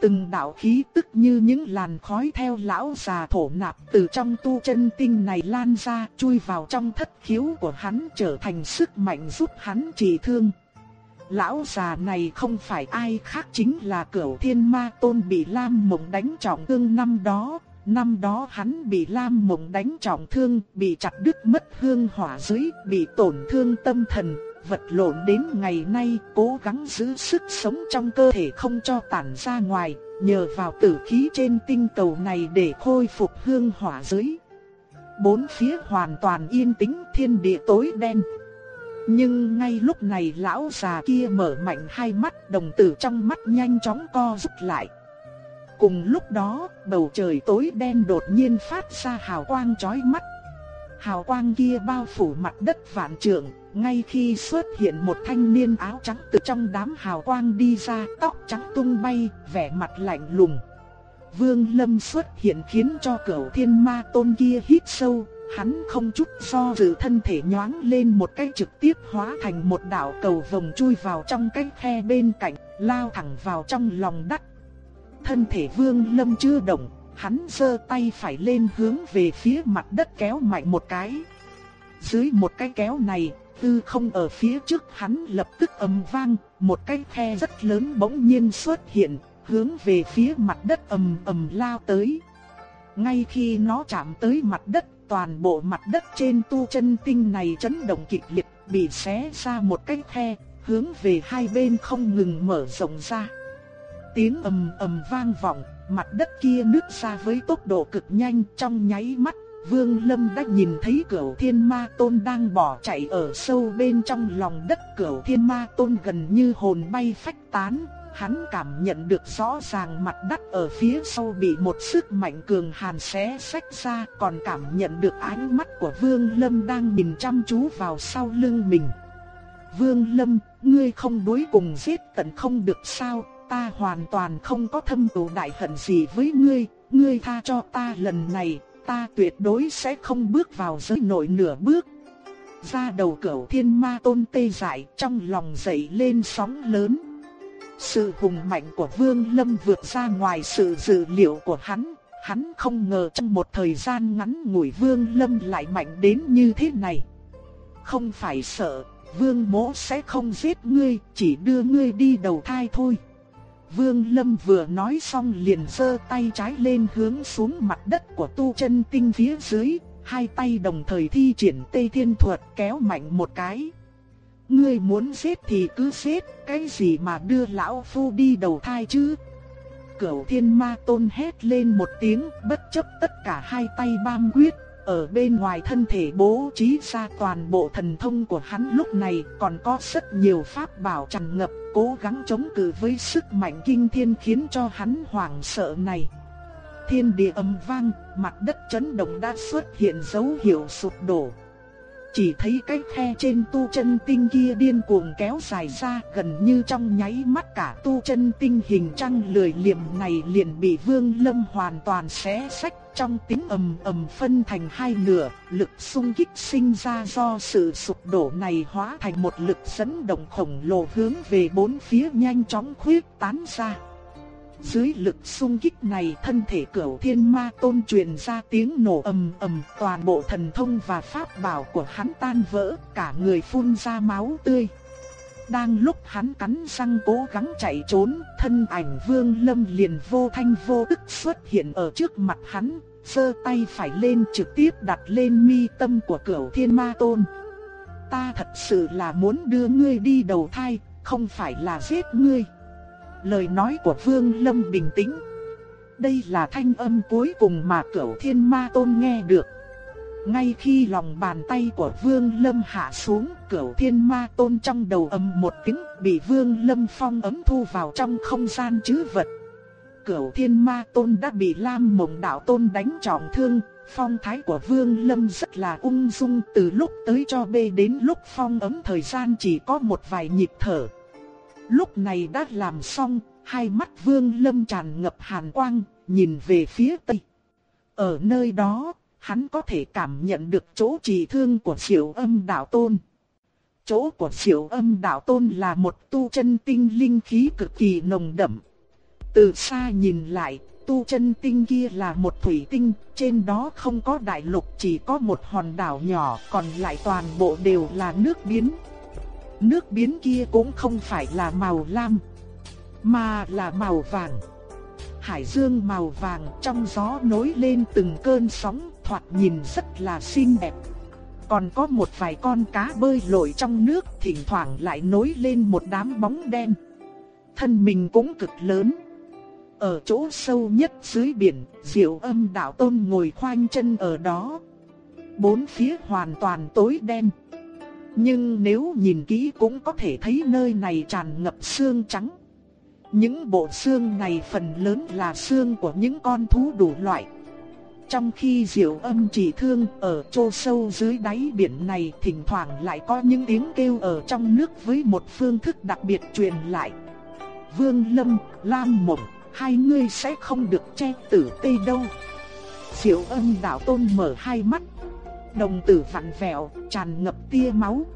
Từng đạo khí tức như những làn khói theo lão già thổ nạp từ trong tu chân tinh này lan ra chui vào trong thất khiếu của hắn trở thành sức mạnh giúp hắn trị thương. Lão già này không phải ai khác chính là cửu thiên ma tôn bị Lam Mộng đánh trọng thương năm đó. Năm đó hắn bị Lam Mộng đánh trọng thương, bị chặt đứt mất hương hỏa dưới bị tổn thương tâm thần, vật lộn đến ngày nay cố gắng giữ sức sống trong cơ thể không cho tản ra ngoài, nhờ vào tử khí trên tinh cầu này để khôi phục hương hỏa dưới Bốn phía hoàn toàn yên tĩnh thiên địa tối đen. Nhưng ngay lúc này lão già kia mở mạnh hai mắt đồng tử trong mắt nhanh chóng co rút lại. Cùng lúc đó, bầu trời tối đen đột nhiên phát ra hào quang chói mắt. Hào quang kia bao phủ mặt đất vạn trượng, ngay khi xuất hiện một thanh niên áo trắng từ trong đám hào quang đi ra, tóc trắng tung bay, vẻ mặt lạnh lùng. Vương Lâm xuất hiện khiến cho cửu thiên ma tôn kia hít sâu, hắn không chút do dự thân thể nhoáng lên một cái trực tiếp hóa thành một đạo cầu vòng chui vào trong cái khe bên cạnh, lao thẳng vào trong lòng đất. Thân thể Vương Lâm chưa động, hắn giơ tay phải lên hướng về phía mặt đất kéo mạnh một cái. Dưới một cái kéo này, tư không ở phía trước hắn lập tức ầm vang, một cái khe rất lớn bỗng nhiên xuất hiện, hướng về phía mặt đất ầm ầm lao tới. Ngay khi nó chạm tới mặt đất, toàn bộ mặt đất trên tu chân tinh này chấn động kịch liệt, bị xé ra một cái khe, hướng về hai bên không ngừng mở rộng ra. Tiếng ầm ầm vang vọng, mặt đất kia nứt ra với tốc độ cực nhanh trong nháy mắt. Vương Lâm đã nhìn thấy cửu thiên ma tôn đang bỏ chạy ở sâu bên trong lòng đất cửu thiên ma tôn gần như hồn bay phách tán. Hắn cảm nhận được rõ ràng mặt đất ở phía sau bị một sức mạnh cường hàn xé sách ra còn cảm nhận được ánh mắt của Vương Lâm đang nhìn chăm chú vào sau lưng mình. Vương Lâm, ngươi không đối cùng giết tận không được sao, ta hoàn toàn không có thâm tù đại hận gì với ngươi, ngươi tha cho ta lần này, ta tuyệt đối sẽ không bước vào giới nội nửa bước. Ra đầu cẩu thiên ma tôn tê dại trong lòng dậy lên sóng lớn. Sự hùng mạnh của Vương Lâm vượt ra ngoài sự dự liệu của hắn, hắn không ngờ trong một thời gian ngắn ngủi Vương Lâm lại mạnh đến như thế này. Không phải sợ, Vương mỗ sẽ không giết ngươi, chỉ đưa ngươi đi đầu thai thôi. Vương Lâm vừa nói xong liền giơ tay trái lên hướng xuống mặt đất của tu chân tinh phía dưới, hai tay đồng thời thi triển Tây Thiên thuật kéo mạnh một cái. Ngươi muốn giết thì cứ giết, cái gì mà đưa lão phu đi đầu thai chứ? Cửu Thiên Ma Tôn hét lên một tiếng, bất chấp tất cả hai tay bam quyết, ở bên ngoài thân thể bố trí ra toàn bộ thần thông của hắn lúc này còn có rất nhiều pháp bảo tràn ngập, cố gắng chống cự với sức mạnh kinh thiên khiến cho hắn hoảng sợ này. Thiên địa âm vang, mặt đất chấn động đã xuất hiện dấu hiệu sụp đổ. Chỉ thấy cái khe trên tu chân tinh kia điên cuồng kéo dài ra gần như trong nháy mắt cả tu chân tinh hình trăng lười liềm này liền bị vương lâm hoàn toàn xé sách trong tiếng ầm ầm phân thành hai nửa, lực xung kích sinh ra do sự sụp đổ này hóa thành một lực dẫn động khổng lồ hướng về bốn phía nhanh chóng khuyết tán ra. Dưới lực xung kích này thân thể cửu thiên ma tôn truyền ra tiếng nổ ầm ầm toàn bộ thần thông và pháp bảo của hắn tan vỡ cả người phun ra máu tươi. Đang lúc hắn cắn răng cố gắng chạy trốn, thân ảnh Vương Lâm liền vô thanh vô tức xuất hiện ở trước mặt hắn, sơ tay phải lên trực tiếp đặt lên mi tâm của Cửu Thiên Ma Tôn. Ta thật sự là muốn đưa ngươi đi đầu thai, không phải là giết ngươi. Lời nói của Vương Lâm bình tĩnh. Đây là thanh âm cuối cùng mà cửu thiên ma tôn nghe được. Ngay khi lòng bàn tay của Vương Lâm hạ xuống, cửu thiên ma tôn trong đầu ầm một tiếng, bị Vương Lâm phong ấm thu vào trong không gian chứ vật. Cửu thiên ma tôn đã bị Lam Mộng Đạo Tôn đánh trọng thương, phong thái của Vương Lâm rất là ung dung từ lúc tới cho bê đến lúc phong ấm thời gian chỉ có một vài nhịp thở. Lúc này đã làm xong, hai mắt Vương Lâm tràn ngập hàn quang, nhìn về phía tây. Ở nơi đó, hắn có thể cảm nhận được chỗ trì thương của siêu Âm Đạo Tôn. Chỗ của siêu Âm Đạo Tôn là một tu chân tinh linh khí cực kỳ nồng đậm. Từ xa nhìn lại, tu chân tinh kia là một thủy tinh, trên đó không có đại lục chỉ có một hòn đảo nhỏ, còn lại toàn bộ đều là nước biến. Nước biến kia cũng không phải là màu lam, mà là màu vàng. Hải dương màu vàng trong gió nối lên từng cơn sóng, thoạt nhìn rất là xinh đẹp. Còn có một vài con cá bơi lội trong nước, thỉnh thoảng lại nối lên một đám bóng đen. Thân mình cũng cực lớn. Ở chỗ sâu nhất dưới biển, Diệu Âm Đạo Tôn ngồi khoanh chân ở đó. Bốn phía hoàn toàn tối đen. Nhưng nếu nhìn kỹ cũng có thể thấy nơi này tràn ngập xương trắng. Những bộ xương này phần lớn là xương của những con thú đủ loại. Trong khi diệu âm chỉ thương ở chỗ sâu dưới đáy biển này thỉnh thoảng lại có những tiếng kêu ở trong nước với một phương thức đặc biệt truyền lại. Vương Lâm, Lam Mộng, hai ngươi sẽ không được che tử tê đâu. Diệu âm đạo tôn mở hai mắt. Đồng tử vặn vẹo, tràn ngập tia máu.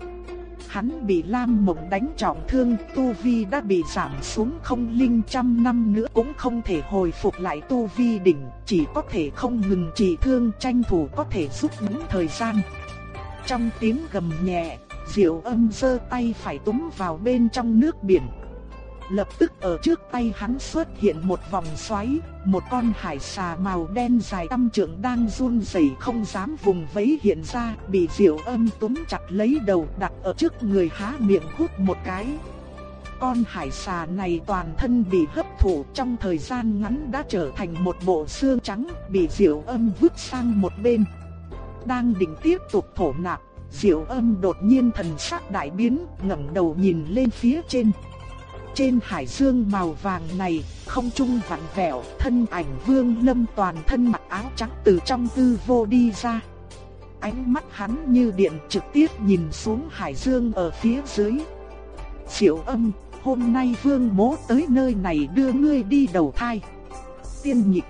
Hắn bị Lam Mộng đánh trọng thương, Tu Vi đã bị giảm xuống không linh trăm năm nữa cũng không thể hồi phục lại Tu Vi đỉnh, chỉ có thể không ngừng trị thương tranh thủ có thể giúp đúng thời gian. Trong tiếng gầm nhẹ, Diệu âm giơ tay phải túm vào bên trong nước biển, Lập tức ở trước tay hắn xuất hiện một vòng xoáy, một con hải xà màu đen dài trăm trượng đang run rẩy không dám vùng vẫy hiện ra, bị Diệu Âm túm chặt lấy đầu đặt ở trước người há miệng hút một cái. Con hải xà này toàn thân bị hấp thụ trong thời gian ngắn đã trở thành một bộ xương trắng, bị Diệu Âm vứt sang một bên. Đang định tiếp tục thổ nạp, Diệu Âm đột nhiên thần sắc đại biến, ngẩng đầu nhìn lên phía trên. Trên hải dương màu vàng này, không trung vặn vẹo, thân ảnh Vương Lâm toàn thân mặc áo trắng từ trong tư vô đi ra. Ánh mắt hắn như điện trực tiếp nhìn xuống hải dương ở phía dưới. Diệu âm, hôm nay Vương mố tới nơi này đưa ngươi đi đầu thai. Tiên nhịp,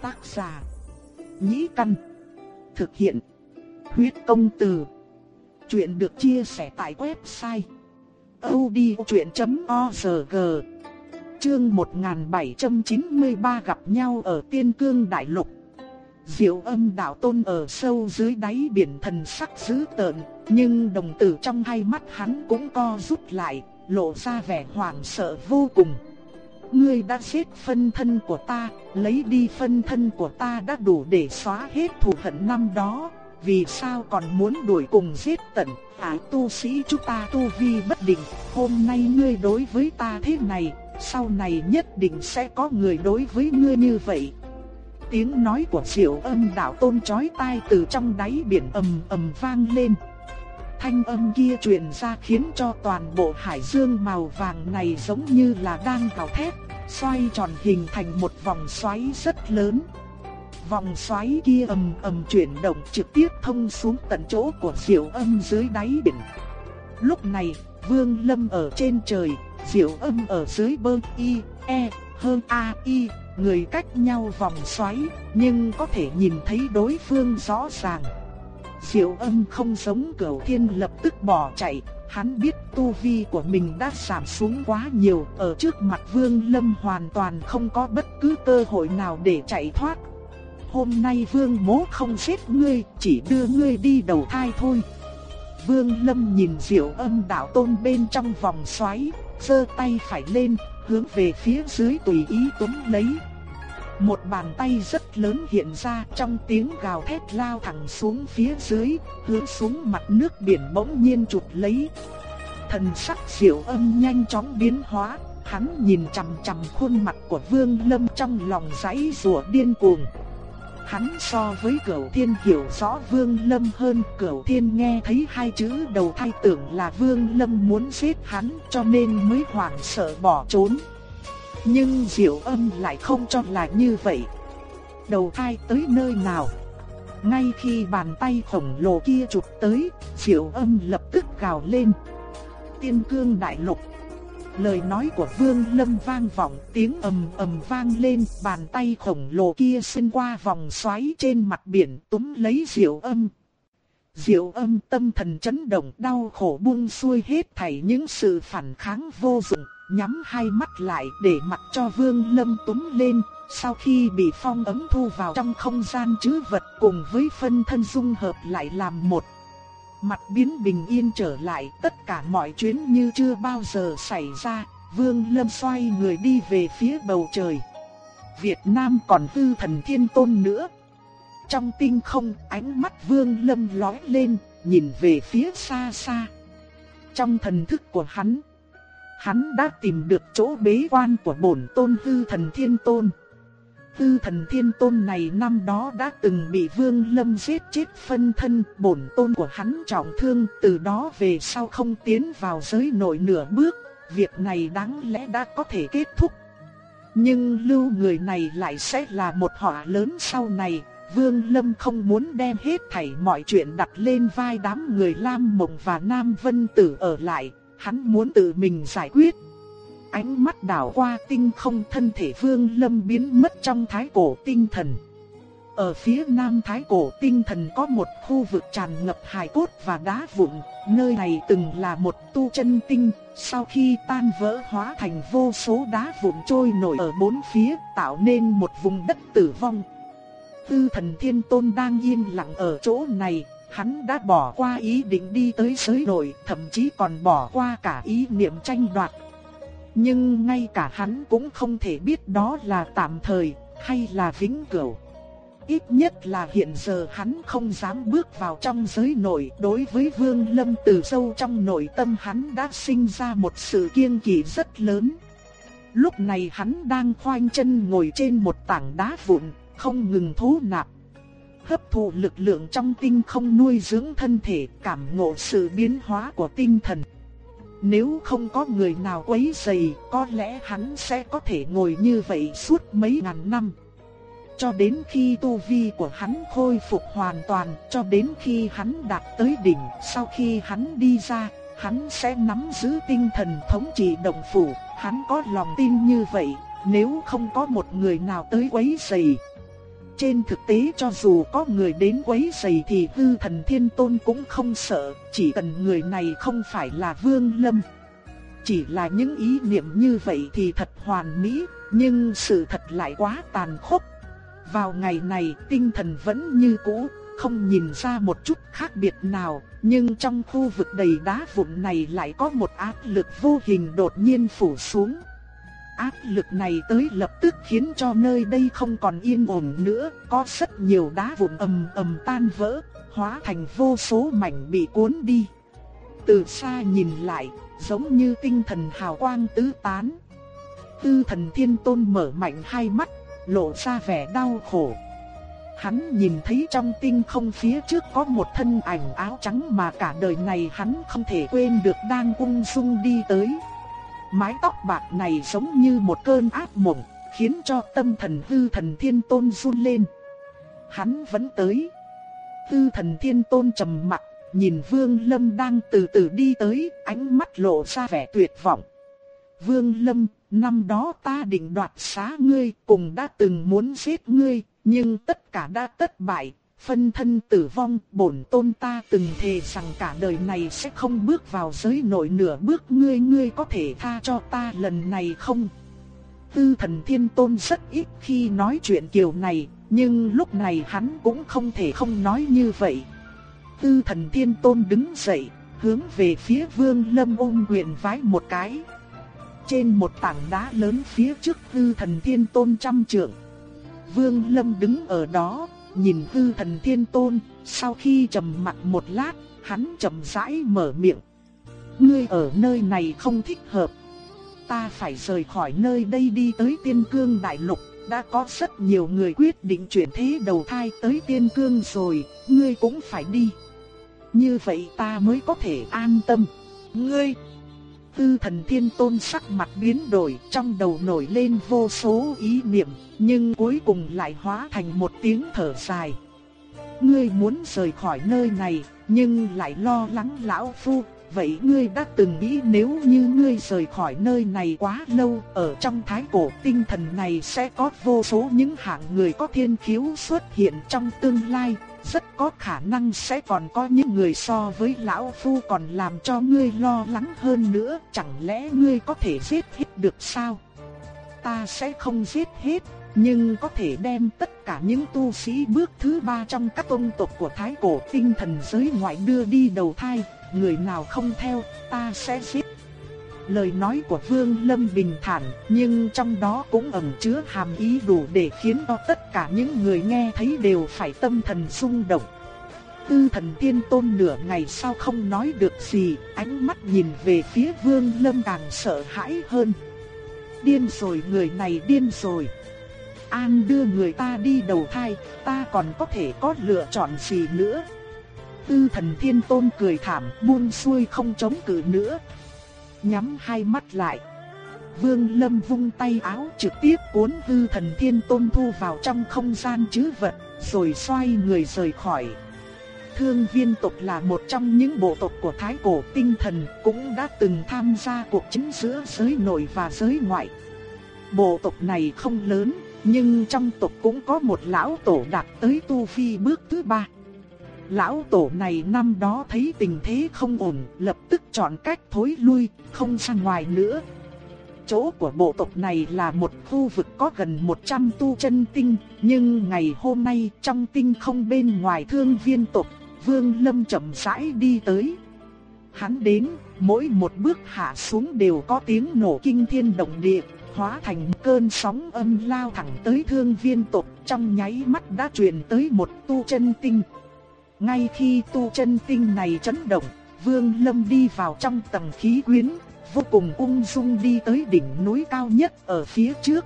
tác giả, nhĩ căn, thực hiện, huyết công từ. Chuyện được chia sẻ tại website audiochuyện.org Chương 1793 gặp nhau ở Tiên Cương Đại Lục. Diệu âm đạo tôn ở sâu dưới đáy biển thần sắc dữ tợn, nhưng đồng tử trong hai mắt hắn cũng co rút lại, lộ ra vẻ hoảng sợ vô cùng. Ngươi đã giết phân thân của ta, lấy đi phân thân của ta đã đủ để xóa hết thù hận năm đó, vì sao còn muốn đuổi cùng giết tận, ái tu sĩ chúng ta tu vi bất định, hôm nay ngươi đối với ta thế này, sau này nhất định sẽ có người đối với ngươi như vậy. Tiếng nói của Diệu Âm đạo tôn chói tai từ trong đáy biển ầm ầm vang lên. Thanh âm kia truyền ra khiến cho toàn bộ hải dương màu vàng này giống như là đang gào thét, xoay tròn hình thành một vòng xoáy rất lớn. Vòng xoáy kia ầm ầm chuyển động trực tiếp thông xuống tận chỗ của Diệu Âm dưới đáy biển. Lúc này, Vương Lâm ở trên trời, Diệu Âm ở dưới bơ y, e, hơn a y, người cách nhau vòng xoáy, nhưng có thể nhìn thấy đối phương rõ ràng. Diệu Âm không giống Cửu Thiên lập tức bỏ chạy, hắn biết tu vi của mình đã giảm xuống quá nhiều, ở trước mặt Vương Lâm hoàn toàn không có bất cứ cơ hội nào để chạy thoát, hôm nay vương mố không giết ngươi, chỉ đưa ngươi đi đầu thai thôi. Vương Lâm nhìn diệu âm đạo tôn bên trong vòng xoáy, giơ tay phải lên, hướng về phía dưới tùy ý túm lấy. Một bàn tay rất lớn hiện ra trong tiếng gào thét lao thẳng xuống phía dưới, hướng xuống mặt nước biển bỗng nhiên chụp lấy. Thần sắc diệu âm nhanh chóng biến hóa, hắn nhìn chằm chằm khuôn mặt của Vương Lâm trong lòng giãy rủa điên cuồng. Hắn so với Cửu Thiên hiểu rõ Vương Lâm hơn, Cửu Thiên nghe thấy hai chữ đầu thai tưởng là Vương Lâm muốn giết hắn, cho nên mới hoảng sợ bỏ trốn. Nhưng Diệu Âm lại không cho là như vậy. Đầu thai tới nơi nào? Ngay khi bàn tay khổng lồ kia chụp tới, Diệu Âm lập tức gào lên. Tiên cương đại lục Lời nói của Vương Lâm vang vọng, tiếng ầm ầm vang lên, bàn tay khổng lồ kia xuyên qua vòng xoáy trên mặt biển, túm lấy Diệu Âm. Diệu Âm tâm thần chấn động, đau khổ buông xuôi hết thảy những sự phản kháng vô dụng, nhắm hai mắt lại để mặc cho Vương Lâm túm lên, sau khi bị phong ấm thu vào trong không gian chứ vật cùng với phân thân dung hợp lại làm một mặt biến bình yên trở lại, tất cả mọi chuyến như chưa bao giờ xảy ra, Vương Lâm xoay người đi về phía bầu trời. Việt Nam còn tư thần thiên tôn nữa. Trong tinh không, ánh mắt Vương Lâm lóe lên, nhìn về phía xa xa. Trong thần thức của hắn, hắn đã tìm được chỗ bế quan của bổn tôn tư thần thiên tôn. Tư thần thiên tôn này năm đó đã từng bị vương lâm giết chết phân thân, bổn tôn của hắn trọng thương, từ đó về sau không tiến vào giới nội nửa bước, việc này đáng lẽ đã có thể kết thúc. Nhưng lưu người này lại sẽ là một họa lớn sau này, Vương Lâm không muốn đem hết thảy mọi chuyện đặt lên vai đám người Lam Mộng và Nam Vân Tử ở lại, hắn muốn tự mình giải quyết ánh mắt đảo qua tinh không thân thể vương lâm biến mất trong thái cổ tinh thần. Ở phía nam thái cổ tinh thần có một khu vực tràn ngập hài cốt và đá vụn, nơi này từng là một tu chân tinh, sau khi tan vỡ hóa thành vô số đá vụn trôi nổi ở bốn phía, tạo nên một vùng đất tử vong. Tư thần thiên tôn đang yên lặng ở chỗ này, hắn đã bỏ qua ý định đi tới giới nội, thậm chí còn bỏ qua cả ý niệm tranh đoạt nhưng ngay cả hắn cũng không thể biết đó là tạm thời hay là vĩnh cửu. Ít nhất là hiện giờ hắn không dám bước vào trong giới nội. Đối với Vương Lâm từ sâu trong nội tâm hắn đã sinh ra một sự kiêng kỵ rất lớn. Lúc này hắn đang khoanh chân ngồi trên một tảng đá vụn, không ngừng thú nạp. Hấp thụ lực lượng trong tinh không nuôi dưỡng thân thể, cảm ngộ sự biến hóa của tinh thần. Nếu không có người nào quấy rầy, có lẽ hắn sẽ có thể ngồi như vậy suốt mấy ngàn năm. Cho đến khi tu vi của hắn khôi phục hoàn toàn, cho đến khi hắn đạt tới đỉnh, sau khi hắn đi ra, hắn sẽ nắm giữ tinh thần thống trị động phủ, hắn có lòng tin như vậy, nếu không có một người nào tới quấy rầy. Trên thực tế cho dù có người đến quấy rầy thì hư thần thiên tôn cũng không sợ, chỉ cần người này không phải là vương lâm. Chỉ là những ý niệm như vậy thì thật hoàn mỹ, nhưng sự thật lại quá tàn khốc. Vào ngày này tinh thần vẫn như cũ, không nhìn ra một chút khác biệt nào, nhưng trong khu vực đầy đá vụn này lại có một áp lực vô hình đột nhiên phủ xuống. Áp lực này tới lập tức khiến cho nơi đây không còn yên ổn nữa, có rất nhiều đá vụn ầm ầm tan vỡ, hóa thành vô số mảnh bị cuốn đi. Từ xa nhìn lại, giống như tinh thần hào quang tứ tán. Tư thần thiên tôn mở mạnh hai mắt, lộ ra vẻ đau khổ. Hắn nhìn thấy trong tinh không phía trước có một thân ảnh áo trắng mà cả đời này hắn không thể quên được đang ung dung đi tới. Mái tóc bạc này giống như một cơn ác mộng, khiến cho tâm thần tư thần thiên tôn run lên. Hắn vẫn tới. Tư thần thiên tôn trầm mặt, nhìn Vương Lâm đang từ từ đi tới, ánh mắt lộ ra vẻ tuyệt vọng. Vương Lâm, năm đó ta định đoạt xá ngươi, cùng đã từng muốn giết ngươi, nhưng tất cả đã thất bại, phân thân tử vong, bổn tôn ta từng thề rằng cả đời này sẽ không bước vào giới nội nửa bước ngươi ngươi có thể tha cho ta lần này không? Tư thần thiên tôn rất ít khi nói chuyện kiểu này, nhưng lúc này hắn cũng không thể không nói như vậy. Tư thần thiên tôn đứng dậy, hướng về phía vương lâm ôm quyền vái một cái. Trên một tảng đá lớn phía trước tư thần thiên tôn trăm trượng. Vương lâm đứng ở đó, nhìn hư thần thiên tôn, sau khi trầm mặt một lát, hắn chậm rãi mở miệng. Ngươi ở nơi này không thích hợp. ta phải rời khỏi nơi đây đi tới tiên cương đại lục. Đã có rất nhiều người quyết định chuyển thế đầu thai tới tiên cương rồi, ngươi cũng phải đi. Như vậy ta mới có thể an tâm. Ngươi! Tư thần thiên tôn sắc mặt biến đổi trong đầu nổi lên vô số ý niệm, nhưng cuối cùng lại hóa thành một tiếng thở dài. Ngươi muốn rời khỏi nơi này, nhưng lại lo lắng lão phu, vậy ngươi đã từng nghĩ nếu như ngươi rời khỏi nơi này quá lâu, ở trong thái cổ tinh thần này sẽ có vô số những hạng người có thiên khiếu xuất hiện trong tương lai, rất có khả năng sẽ còn có những người so với lão phu còn làm cho ngươi lo lắng hơn nữa, chẳng lẽ ngươi có thể giết hết được sao? Ta sẽ không giết hết, nhưng có thể đem tất cả những tu sĩ bước thứ ba trong các tôn tộc của thái cổ tinh thần giới ngoại đưa đi đầu thai, người nào không theo, ta sẽ giết. Lời nói của Vương Lâm bình thản, nhưng trong đó cũng ẩn chứa hàm ý đủ để khiến cho tất cả những người nghe thấy đều phải tâm thần rung động. Tư thần tiên tôn nửa ngày sau không nói được gì, ánh mắt nhìn về phía Vương Lâm càng sợ hãi hơn. Điên rồi người này điên rồi. An đưa người ta đi đầu thai, ta còn có thể có lựa chọn gì nữa. Tư thần thiên tôn cười thảm buông xuôi không chống cự nữa. Nhắm hai mắt lại. Vương Lâm vung tay áo trực tiếp cuốn hư thần thiên tôn thu vào trong không gian chứ vật, rồi xoay người rời khỏi. Thương viên tộc là một trong những bộ tộc của Thái cổ tinh thần, cũng đã từng tham gia cuộc chiến giữa giới nội và giới ngoại. Bộ tộc này không lớn, nhưng trong tộc cũng có một lão tổ đạt tới tu vi bước thứ ba. Lão tổ này năm đó thấy tình thế không ổn, lập tức chọn cách thối lui, không ra ngoài nữa. Chỗ của bộ tộc này là một khu vực có gần 100 tu chân tinh, nhưng ngày hôm nay trong tinh không bên ngoài thương viên tộc, Vương Lâm chậm rãi đi tới. Hắn đến, mỗi một bước hạ xuống đều có tiếng nổ kinh thiên động địa, hóa thành cơn sóng âm lao thẳng tới thương viên tộc, trong nháy mắt đã truyền tới một tu chân tinh. Ngay khi tu chân tinh này chấn động, Vương Lâm đi vào trong tầng khí quyến, vô cùng ung dung đi tới đỉnh núi cao nhất ở phía trước.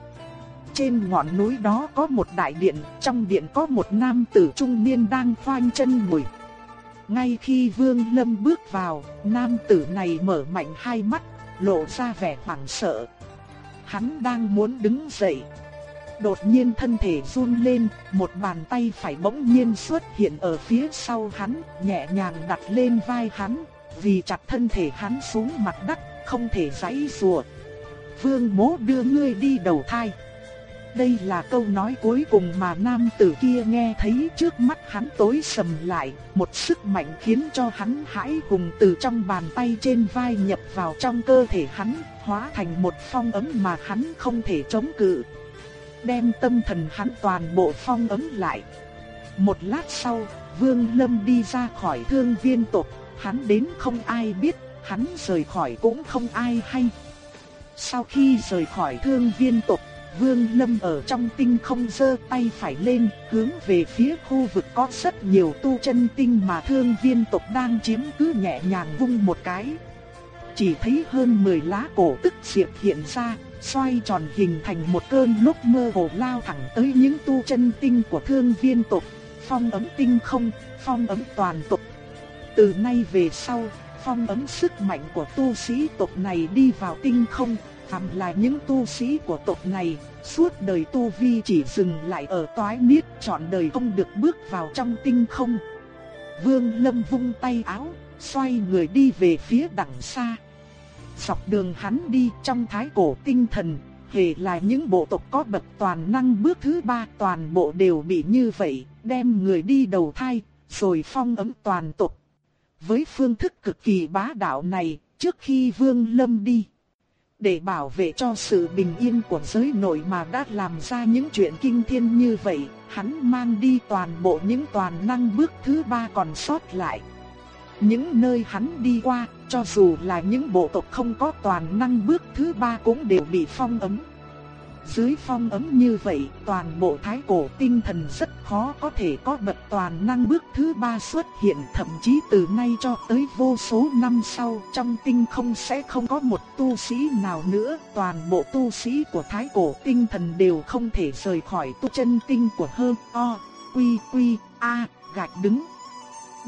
Trên ngọn núi đó có một đại điện, trong điện có một nam tử trung niên đang khoanh chân ngồi. Ngay khi Vương Lâm bước vào, nam tử này mở mạnh hai mắt, lộ ra vẻ hoảng sợ. Hắn đang muốn đứng dậy. Đột nhiên thân thể run lên, một bàn tay phải bỗng nhiên xuất hiện ở phía sau hắn, nhẹ nhàng đặt lên vai hắn, vì chặt thân thể hắn xuống mặt đất, không thể giãy giụa. Vương Mỗ đưa ngươi đi đầu thai. Đây là câu nói cuối cùng mà nam tử kia nghe thấy trước mắt hắn tối sầm lại, một sức mạnh khiến cho hắn hãi hùng từ trong bàn tay trên vai nhập vào trong cơ thể hắn, hóa thành một phong ấm mà hắn không thể chống cự. Đem tâm thần hắn toàn bộ phong ấn lại. Một lát sau, Vương Lâm đi ra khỏi thương viên tộc, hắn đến không ai biết, hắn rời khỏi cũng không ai hay. Sau khi rời khỏi thương viên tộc, Vương Lâm ở trong tinh không giơ tay phải lên, hướng về phía khu vực có rất nhiều tu chân tinh mà thương viên tộc đang chiếm cứ nhẹ nhàng vung một cái. Chỉ thấy hơn 10 lá cổ tức diệp hiện ra, xoay tròn hình thành một cơn lốc mơ hồ lao thẳng tới những tu chân tinh của thương viên tộc, phong ấm tinh không, phong ấm toàn tộc. Từ nay về sau, phong ấm sức mạnh của tu sĩ tộc này đi vào tinh không, Phạm là những tu sĩ của tộc này, suốt đời tu vi chỉ dừng lại ở toái niết, chọn đời không được bước vào trong tinh không. Vương Lâm vung tay áo, xoay người đi về phía đằng xa. Dọc đường hắn đi trong thái cổ tinh thần, hề là những bộ tộc có bậc toàn năng bước thứ ba toàn bộ đều bị như vậy, đem người đi đầu thai, rồi phong ấm toàn tộc. Với phương thức cực kỳ bá đạo này, trước khi Vương Lâm đi để bảo vệ cho sự bình yên của giới nội mà đã làm ra những chuyện kinh thiên như vậy, hắn mang đi toàn bộ những toàn năng bước thứ ba còn sót lại. Những nơi hắn đi qua, cho dù là những bộ tộc không có toàn năng bước thứ ba cũng đều bị phong ấm. dưới phong ấm như vậy, toàn bộ thái cổ tinh thần rất khó có thể có bậc toàn năng bước thứ ba xuất hiện thậm chí từ nay cho tới vô số năm sau trong tinh không sẽ không có một tu sĩ nào nữa, toàn bộ tu sĩ của thái cổ tinh thần đều không thể rời khỏi tu chân tinh của hơn o, quy quy, a, gạch đứng.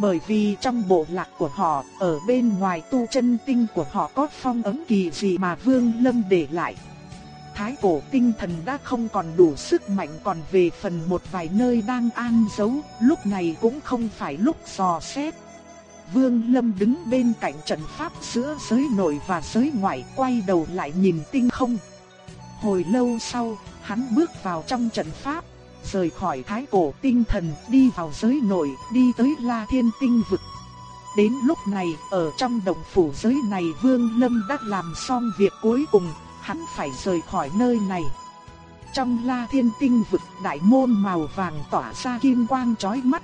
Bởi vì trong bộ lạc của họ, ở bên ngoài tu chân tinh của họ có phong ấn kỳ gì mà Vương Lâm để lại. Thái cổ tinh thần đã không còn đủ sức mạnh còn về phần một vài nơi đang an giấu, lúc này cũng không phải lúc dò xét. Vương Lâm đứng bên cạnh trận pháp giữa giới nội và giới ngoại quay đầu lại nhìn tinh không. Hồi lâu sau, hắn bước vào trong trận pháp, rời khỏi thái cổ tinh thần, đi vào giới nội, đi tới La Thiên Tinh Vực. Đến lúc này, ở trong động phủ giới này Vương Lâm đã làm xong việc cuối cùng, hắn phải rời khỏi nơi này. Trong La Thiên Tinh Vực đại môn màu vàng tỏa ra kim quang chói mắt.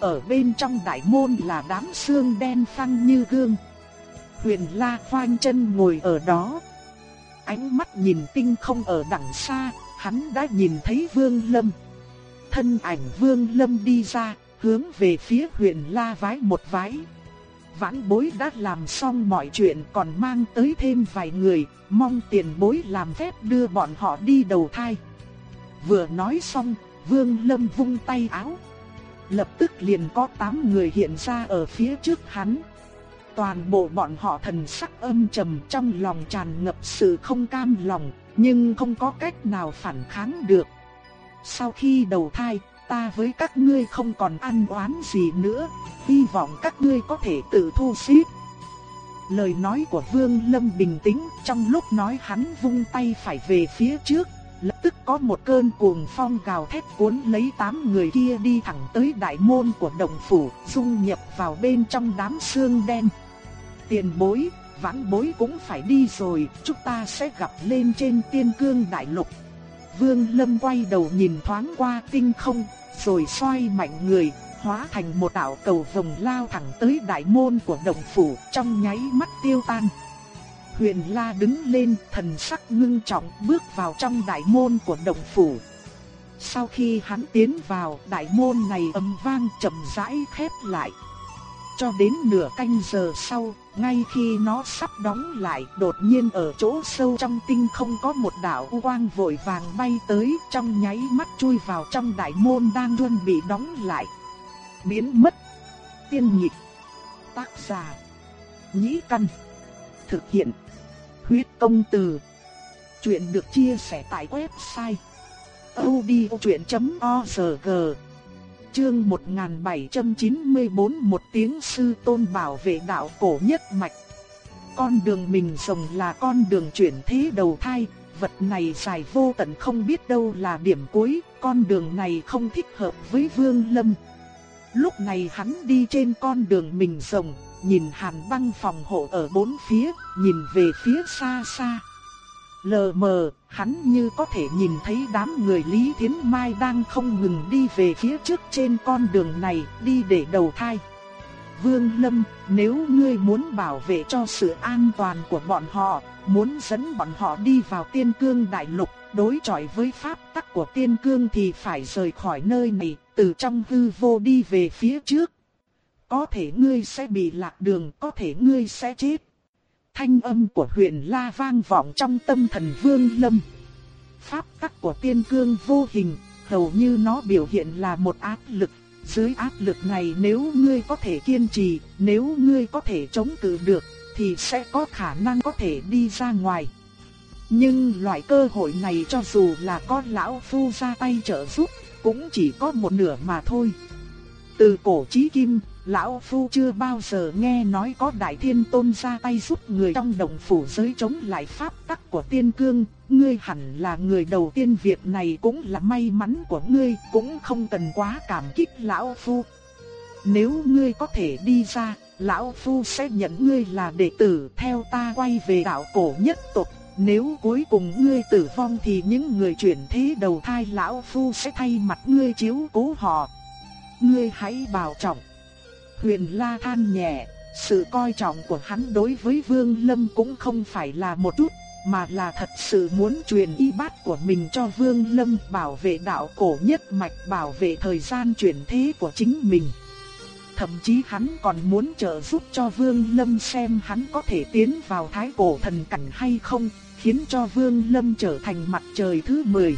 Ở bên trong đại môn là đám xương đen phăng như gương. Huyền La khoanh chân ngồi ở đó. Ánh mắt nhìn tinh không ở đằng xa, hắn đã nhìn thấy Vương Lâm. Thân ảnh Vương Lâm đi ra, hướng về phía huyện La vái một vái. Vãn bối đã làm xong mọi chuyện còn mang tới thêm vài người, mong tiền bối làm phép đưa bọn họ đi đầu thai. Vừa nói xong, Vương Lâm vung tay áo. Lập tức liền có 8 người hiện ra ở phía trước hắn. Toàn bộ bọn họ thần sắc âm trầm trong lòng tràn ngập sự không cam lòng, nhưng không có cách nào phản kháng được. Sau khi đầu thai, ta với các ngươi không còn ăn oán gì nữa, hy vọng các ngươi có thể tự thu xếp. Lời nói của Vương Lâm bình tĩnh, trong lúc nói hắn vung tay phải về phía trước, lập tức có một cơn cuồng phong gào thét cuốn lấy tám người kia đi thẳng tới đại môn của đồng phủ, dung nhập vào bên trong đám xương đen. Tiền bối, vãn bối cũng phải đi rồi, chúng ta sẽ gặp lên trên tiên cương đại lục. Vương Lâm quay đầu nhìn thoáng qua tinh không, rồi xoay mạnh người, hóa thành một đạo cầu vồng lao thẳng tới đại môn của động phủ, trong nháy mắt tiêu tan. Huyền La đứng lên, thần sắc ngưng trọng bước vào trong đại môn của động phủ. Sau khi hắn tiến vào, đại môn này ầm vang chậm rãi khép lại. Cho đến nửa canh giờ sau, ngay khi nó sắp đóng lại, đột nhiên ở chỗ sâu trong tinh không có một đạo quang vội vàng bay tới, trong nháy mắt chui vào trong đại môn đang chuẩn bị đóng lại. Biến mất. Tiên nhịp. Tác giả. Nhĩ căn. Thực hiện. Huyết công từ. Chuyện được chia sẻ tại website audiochuyen.org. Chương 1794 một tiếng sư tôn bảo vệ đạo cổ nhất mạch. Con đường mình rồng là con đường chuyển thế đầu thai, vật này dài vô tận không biết đâu là điểm cuối, con đường này không thích hợp với Vương Lâm. Lúc này hắn đi trên con đường mình rồng, nhìn hàn băng phòng hộ ở bốn phía, nhìn về phía xa xa. Lờ mờ, hắn như có thể nhìn thấy đám người Lý Thiến Mai đang không ngừng đi về phía trước trên con đường này, đi để đầu thai. Vương Lâm, nếu ngươi muốn bảo vệ cho sự an toàn của bọn họ, muốn dẫn bọn họ đi vào tiên cương đại lục, đối chọi với pháp tắc của tiên cương thì phải rời khỏi nơi này, từ trong hư vô đi về phía trước. Có thể ngươi sẽ bị lạc đường, có thể ngươi sẽ chết. Thanh âm của huyền la vang vọng trong tâm thần vương lâm. Pháp tắc của tiên cương vô hình, hầu như nó biểu hiện là một áp lực. Dưới áp lực này nếu ngươi có thể kiên trì, nếu ngươi có thể chống cự được, thì sẽ có khả năng có thể đi ra ngoài. Nhưng loại cơ hội này cho dù là con lão phu ra tay trợ giúp, cũng chỉ có một nửa mà thôi. Từ cổ chí kim, lão phu chưa bao giờ nghe nói có đại thiên tôn ra tay giúp người trong đồng phủ giới chống lại pháp tắc của tiên cương, ngươi hẳn là người đầu tiên việc này cũng là may mắn của ngươi, cũng không cần quá cảm kích lão phu. Nếu ngươi có thể đi ra, lão phu sẽ nhận ngươi là đệ tử theo ta quay về đạo cổ nhất tộc. Nếu cuối cùng ngươi tử vong thì những người chuyển thế đầu thai lão phu sẽ thay mặt ngươi chiếu cố họ. Ngươi hãy bảo trọng. Huyền La than nhẹ, sự coi trọng của hắn đối với Vương Lâm cũng không phải là một chút, mà là thật sự muốn truyền y bát của mình cho Vương Lâm bảo vệ đạo cổ nhất mạch bảo vệ thời gian chuyển thế của chính mình. Thậm chí hắn còn muốn trợ giúp cho Vương Lâm xem hắn có thể tiến vào thái cổ thần cảnh hay không, khiến cho Vương Lâm trở thành mặt trời thứ 10.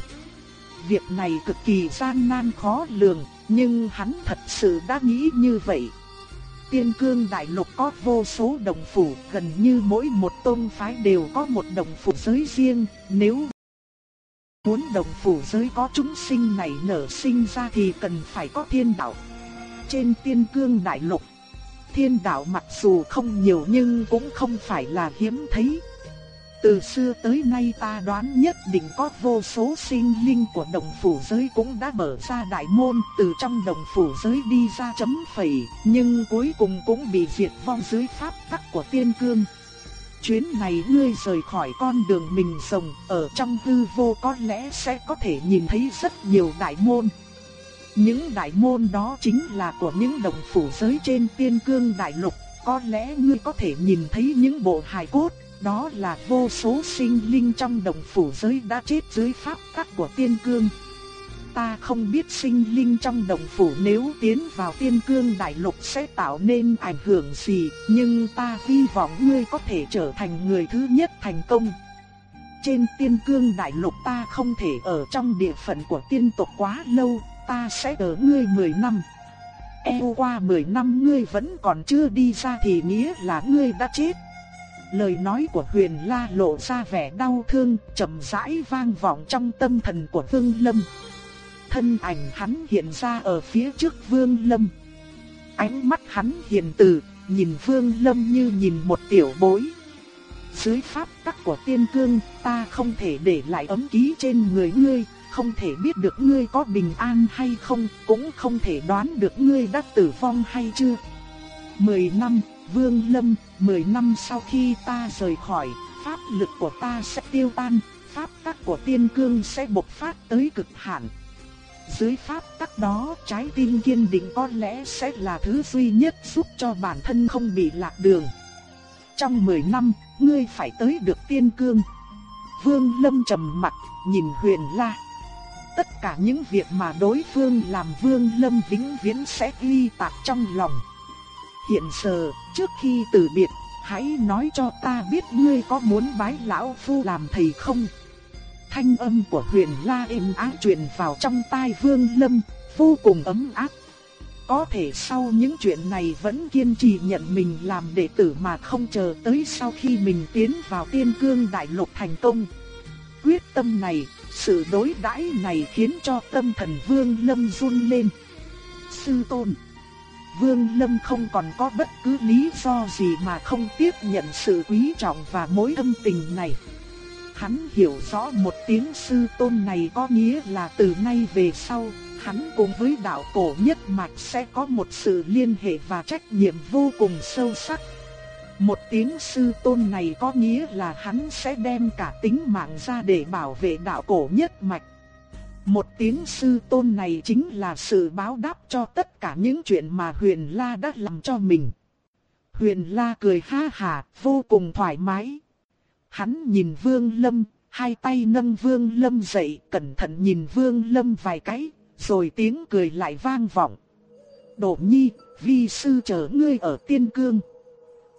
Việc này cực kỳ gian nan khó lường, nhưng hắn thật sự đã nghĩ như vậy. Tiên cương đại lục có vô số đồng phủ, gần như mỗi một tôn phái đều có một đồng phủ giới riêng, nếu muốn đồng phủ giới có chúng sinh này nở sinh ra thì cần phải có thiên đạo. Trên tiên cương đại lục, thiên đạo mặc dù không nhiều nhưng cũng không phải là hiếm thấy. Từ xưa tới nay ta đoán nhất định có vô số sinh linh của đồng phủ giới cũng đã mở ra đại môn từ trong đồng phủ giới đi ra chấm phẩy, nhưng cuối cùng cũng bị diệt vong dưới pháp tắc của tiên cương. Chuyến này ngươi rời khỏi con đường mình rồng, ở trong hư vô có lẽ sẽ có thể nhìn thấy rất nhiều đại môn. Những đại môn đó chính là của những đồng phủ giới trên tiên cương đại lục, có lẽ ngươi có thể nhìn thấy những bộ hài cốt đó là vô số sinh linh trong đồng phủ giới đã chết dưới pháp tắc của tiên cương. Ta không biết sinh linh trong đồng phủ nếu tiến vào tiên cương đại lục sẽ tạo nên ảnh hưởng gì, nhưng ta hy vọng ngươi có thể trở thành người thứ nhất thành công. Trên tiên cương đại lục ta không thể ở trong địa phận của tiên tộc quá lâu, ta sẽ ở ngươi 10 năm. Eo qua 10 năm ngươi vẫn còn chưa đi ra thì nghĩa là ngươi đã chết. Lời nói của Huyền La lộ ra vẻ đau thương, chậm rãi vang vọng trong tâm thần của Vương Lâm. Thân ảnh hắn hiện ra ở phía trước Vương Lâm. Ánh mắt hắn hiền từ, nhìn Vương Lâm như nhìn một tiểu bối. Dưới pháp tắc của tiên cương, ta không thể để lại ấm ký trên người ngươi, không thể biết được ngươi có bình an hay không, cũng không thể đoán được ngươi đã tử vong hay chưa. Mười năm, Vương Lâm, 10 năm sau khi ta rời khỏi, pháp lực của ta sẽ tiêu tan, pháp tắc của tiên cương sẽ bộc phát tới cực hạn. Dưới pháp tắc đó, trái tim kiên định có lẽ sẽ là thứ duy nhất giúp cho bản thân không bị lạc đường. Trong 10 năm, ngươi phải tới được tiên cương. Vương Lâm trầm mặt, nhìn Huyền La. Tất cả những việc mà đối phương làm Vương Lâm vĩnh viễn sẽ ghi tạc trong lòng. Hiện giờ, trước khi từ biệt, hãy nói cho ta biết ngươi có muốn bái lão phu làm thầy không? Thanh âm của huyền la êm ái truyền vào trong tai vương lâm, vô cùng ấm áp. Có thể sau những chuyện này vẫn kiên trì nhận mình làm đệ tử mà không chờ tới sau khi mình tiến vào tiên cương đại lục thành công. Quyết tâm này, sự đối đãi này khiến cho tâm thần vương lâm run lên. Sư tôn Vương Lâm không còn có bất cứ lý do gì mà không tiếp nhận sự quý trọng và mối âm tình này. Hắn hiểu rõ một tiếng sư tôn này có nghĩa là từ nay về sau, hắn cùng với đạo cổ nhất mạch sẽ có một sự liên hệ và trách nhiệm vô cùng sâu sắc. Một tiếng sư tôn này có nghĩa là hắn sẽ đem cả tính mạng ra để bảo vệ đạo cổ nhất mạch. Một tiếng sư tôn này chính là sự báo đáp cho tất cả những chuyện mà Huyền La đã làm cho mình. Huyền La cười ha hà, vô cùng thoải mái. Hắn nhìn Vương Lâm, hai tay nâng Vương Lâm dậy, cẩn thận nhìn Vương Lâm vài cái, rồi tiếng cười lại vang vọng. Đổ nhi, vi sư chờ ngươi ở tiên cương.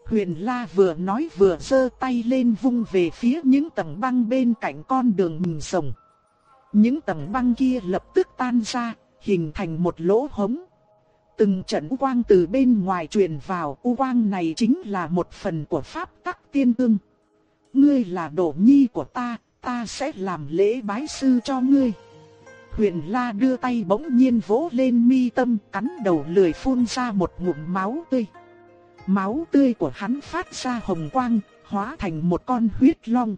Huyền La vừa nói vừa giơ tay lên vung về phía những tầng băng bên cạnh con đường mình sồng. Những tầng băng kia lập tức tan ra, hình thành một lỗ hống. Từng trận quang từ bên ngoài truyền vào, u quang này chính là một phần của pháp tắc tiên ương. Ngươi là đổ nhi của ta, ta sẽ làm lễ bái sư cho ngươi. Huyền La đưa tay bỗng nhiên vỗ lên mi tâm, cắn đầu lười phun ra một ngụm máu tươi. Máu tươi của hắn phát ra hồng quang, hóa thành một con huyết long.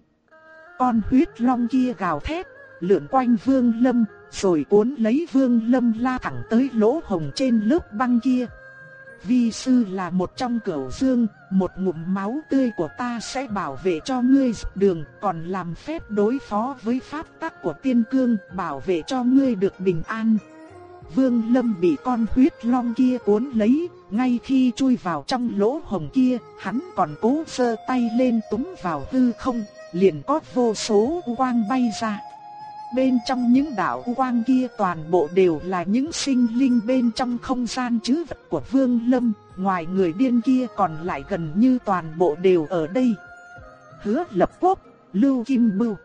Con huyết long kia gào thét, lượn quanh Vương Lâm, rồi cuốn lấy Vương Lâm la thẳng tới lỗ hồng trên lớp băng kia. Vi sư là một trong cửu dương, một ngụm máu tươi của ta sẽ bảo vệ cho ngươi đường, còn làm phép đối phó với pháp tắc của tiên cương, bảo vệ cho ngươi được bình an. Vương Lâm bị con huyết long kia cuốn lấy, ngay khi chui vào trong lỗ hồng kia, hắn còn cố sơ tay lên túm vào hư không, liền có vô số quang bay ra. Bên trong những đạo quang kia toàn bộ đều là những sinh linh bên trong không gian chứ vật của Vương Lâm, ngoài người điên kia còn lại gần như toàn bộ đều ở đây. Hứa lập quốc, lưu kim bưu.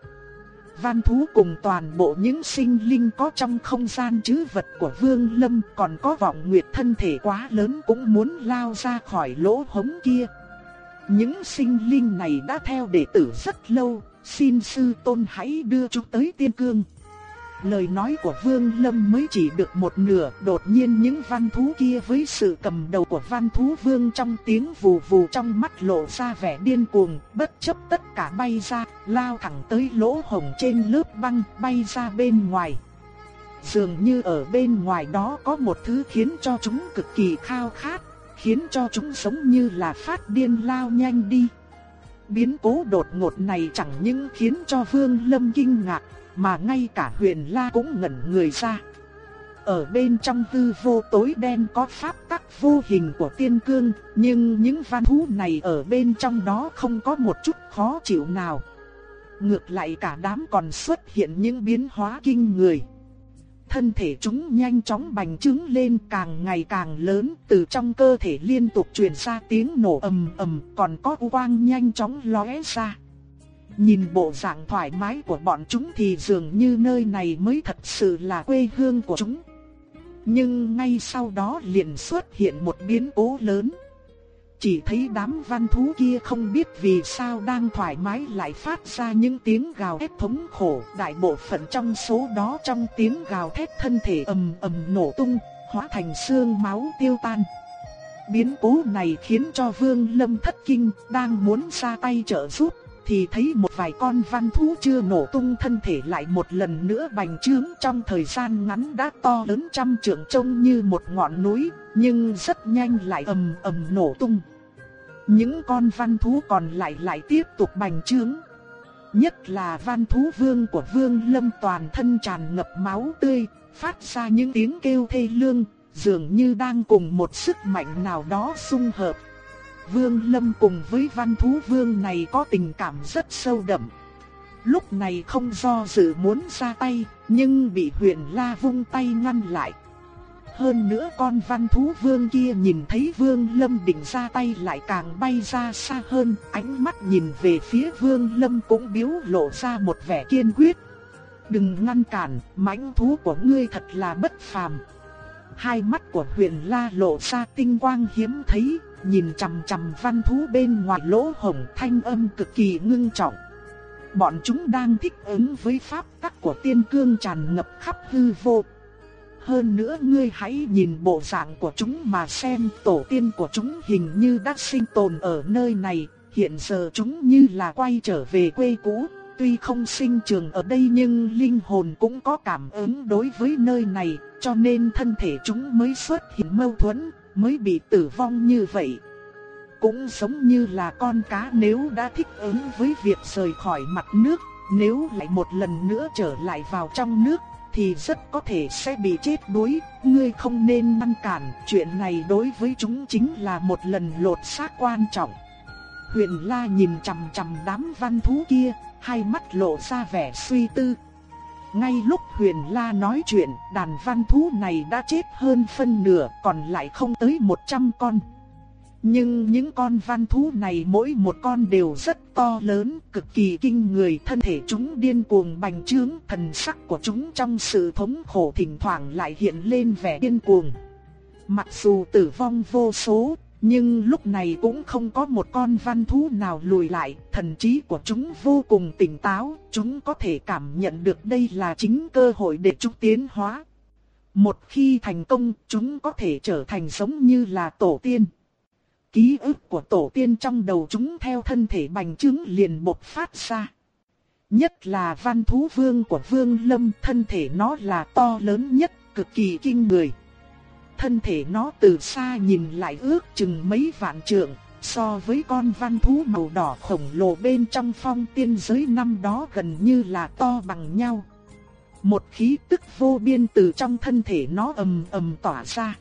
Văn thú cùng toàn bộ những sinh linh có trong không gian chứ vật của Vương Lâm còn có vọng nguyệt thân thể quá lớn cũng muốn lao ra khỏi lỗ hống kia. Những sinh linh này đã theo đệ tử rất lâu, xin sư tôn hãy đưa chúng tới tiên cương. Lời nói của Vương Lâm mới chỉ được một nửa, đột nhiên những văn thú kia với sự cầm đầu của văn thú vương trong tiếng vù vù trong mắt lộ ra vẻ điên cuồng, bất chấp tất cả bay ra, lao thẳng tới lỗ hổng trên lớp băng, bay ra bên ngoài. Dường như ở bên ngoài đó có một thứ khiến cho chúng cực kỳ khao khát, khiến cho chúng giống như là phát điên lao nhanh đi. Biến cố đột ngột này chẳng những khiến cho Vương Lâm kinh ngạc, mà ngay cả huyền la cũng ngẩn người ra. Ở bên trong tư vô tối đen có pháp tắc vô hình của tiên cương, nhưng những văn thú này ở bên trong đó không có một chút khó chịu nào. Ngược lại cả đám còn xuất hiện những biến hóa kinh người. Thân thể chúng nhanh chóng bành trướng lên càng ngày càng lớn, từ trong cơ thể liên tục truyền ra tiếng nổ ầm ầm, còn có quang nhanh chóng lóe ra. Nhìn bộ dạng thoải mái của bọn chúng thì dường như nơi này mới thật sự là quê hương của chúng. Nhưng ngay sau đó liền xuất hiện một biến cố lớn. Chỉ thấy đám văn thú kia không biết vì sao đang thoải mái lại phát ra những tiếng gào thét thống khổ. Đại bộ phận trong số đó trong tiếng gào thét thân thể ầm ầm nổ tung, hóa thành xương máu tiêu tan. Biến cố này khiến cho Vương Lâm thất kinh, đang muốn ra tay trợ giúp, thì thấy một vài con văn thú chưa nổ tung thân thể lại một lần nữa bành trướng trong thời gian ngắn đã to lớn trăm trượng trông như một ngọn núi, nhưng rất nhanh lại ầm ầm nổ tung. Những con văn thú còn lại lại tiếp tục bành trướng. Nhất là văn thú vương của vương lâm toàn thân tràn ngập máu tươi, phát ra những tiếng kêu thê lương, dường như đang cùng một sức mạnh nào đó xung hợp. Vương Lâm cùng với văn thú vương này có tình cảm rất sâu đậm. Lúc này không do dự muốn ra tay, nhưng bị huyền la vung tay ngăn lại. Hơn nữa con văn thú vương kia nhìn thấy vương lâm định ra tay lại càng bay ra xa hơn, ánh mắt nhìn về phía vương lâm cũng biếu lộ ra một vẻ kiên quyết. Đừng ngăn cản, mãnh thú của ngươi thật là bất phàm. Hai mắt của huyền la lộ ra tinh quang hiếm thấy, nhìn chằm chằm văn thú bên ngoài lỗ hồng thanh âm cực kỳ ngưng trọng. Bọn chúng đang thích ứng với pháp tắc của tiên cương tràn ngập khắp hư vô. Hơn nữa ngươi hãy nhìn bộ dạng của chúng mà xem tổ tiên của chúng hình như đã sinh tồn ở nơi này, hiện giờ chúng như là quay trở về quê cũ. Tuy không sinh trường ở đây nhưng linh hồn cũng có cảm ứng đối với nơi này, cho nên thân thể chúng mới xuất hiện mâu thuẫn, mới bị tử vong như vậy. Cũng giống như là con cá nếu đã thích ứng với việc rời khỏi mặt nước, nếu lại một lần nữa trở lại vào trong nước thì rất có thể sẽ bị chết đuối, ngươi không nên ngăn cản, chuyện này đối với chúng chính là một lần lột xác quan trọng. Huyền La nhìn chằm chằm đám văn thú kia, hai mắt lộ ra vẻ suy tư, ngay lúc Huyền La nói chuyện, đàn văn thú này đã chết hơn phân nửa, còn lại không tới 100 con. Nhưng những con văn thú này mỗi một con đều rất to lớn, cực kỳ kinh người, thân thể chúng điên cuồng bành trướng, thần sắc của chúng trong sự thống khổ thỉnh thoảng lại hiện lên vẻ điên cuồng. Mặc dù tử vong vô số, nhưng lúc này cũng không có một con văn thú nào lùi lại, thần trí của chúng vô cùng tỉnh táo, chúng có thể cảm nhận được đây là chính cơ hội để chúng tiến hóa. Một khi thành công, chúng có thể trở thành giống như là tổ tiên. Ký ức của tổ tiên trong đầu chúng theo thân thể bành trướng liền bộc phát ra. Nhất là văn thú vương của vương lâm, thân thể nó là to lớn nhất, cực kỳ kinh người thân thể nó từ xa nhìn lại ước chừng mấy vạn trượng, so với con văn thú màu đỏ khổng lồ bên trong phong tiên giới năm đó gần như là to bằng nhau. Một khí tức vô biên từ trong thân thể nó ầm ầm tỏa ra.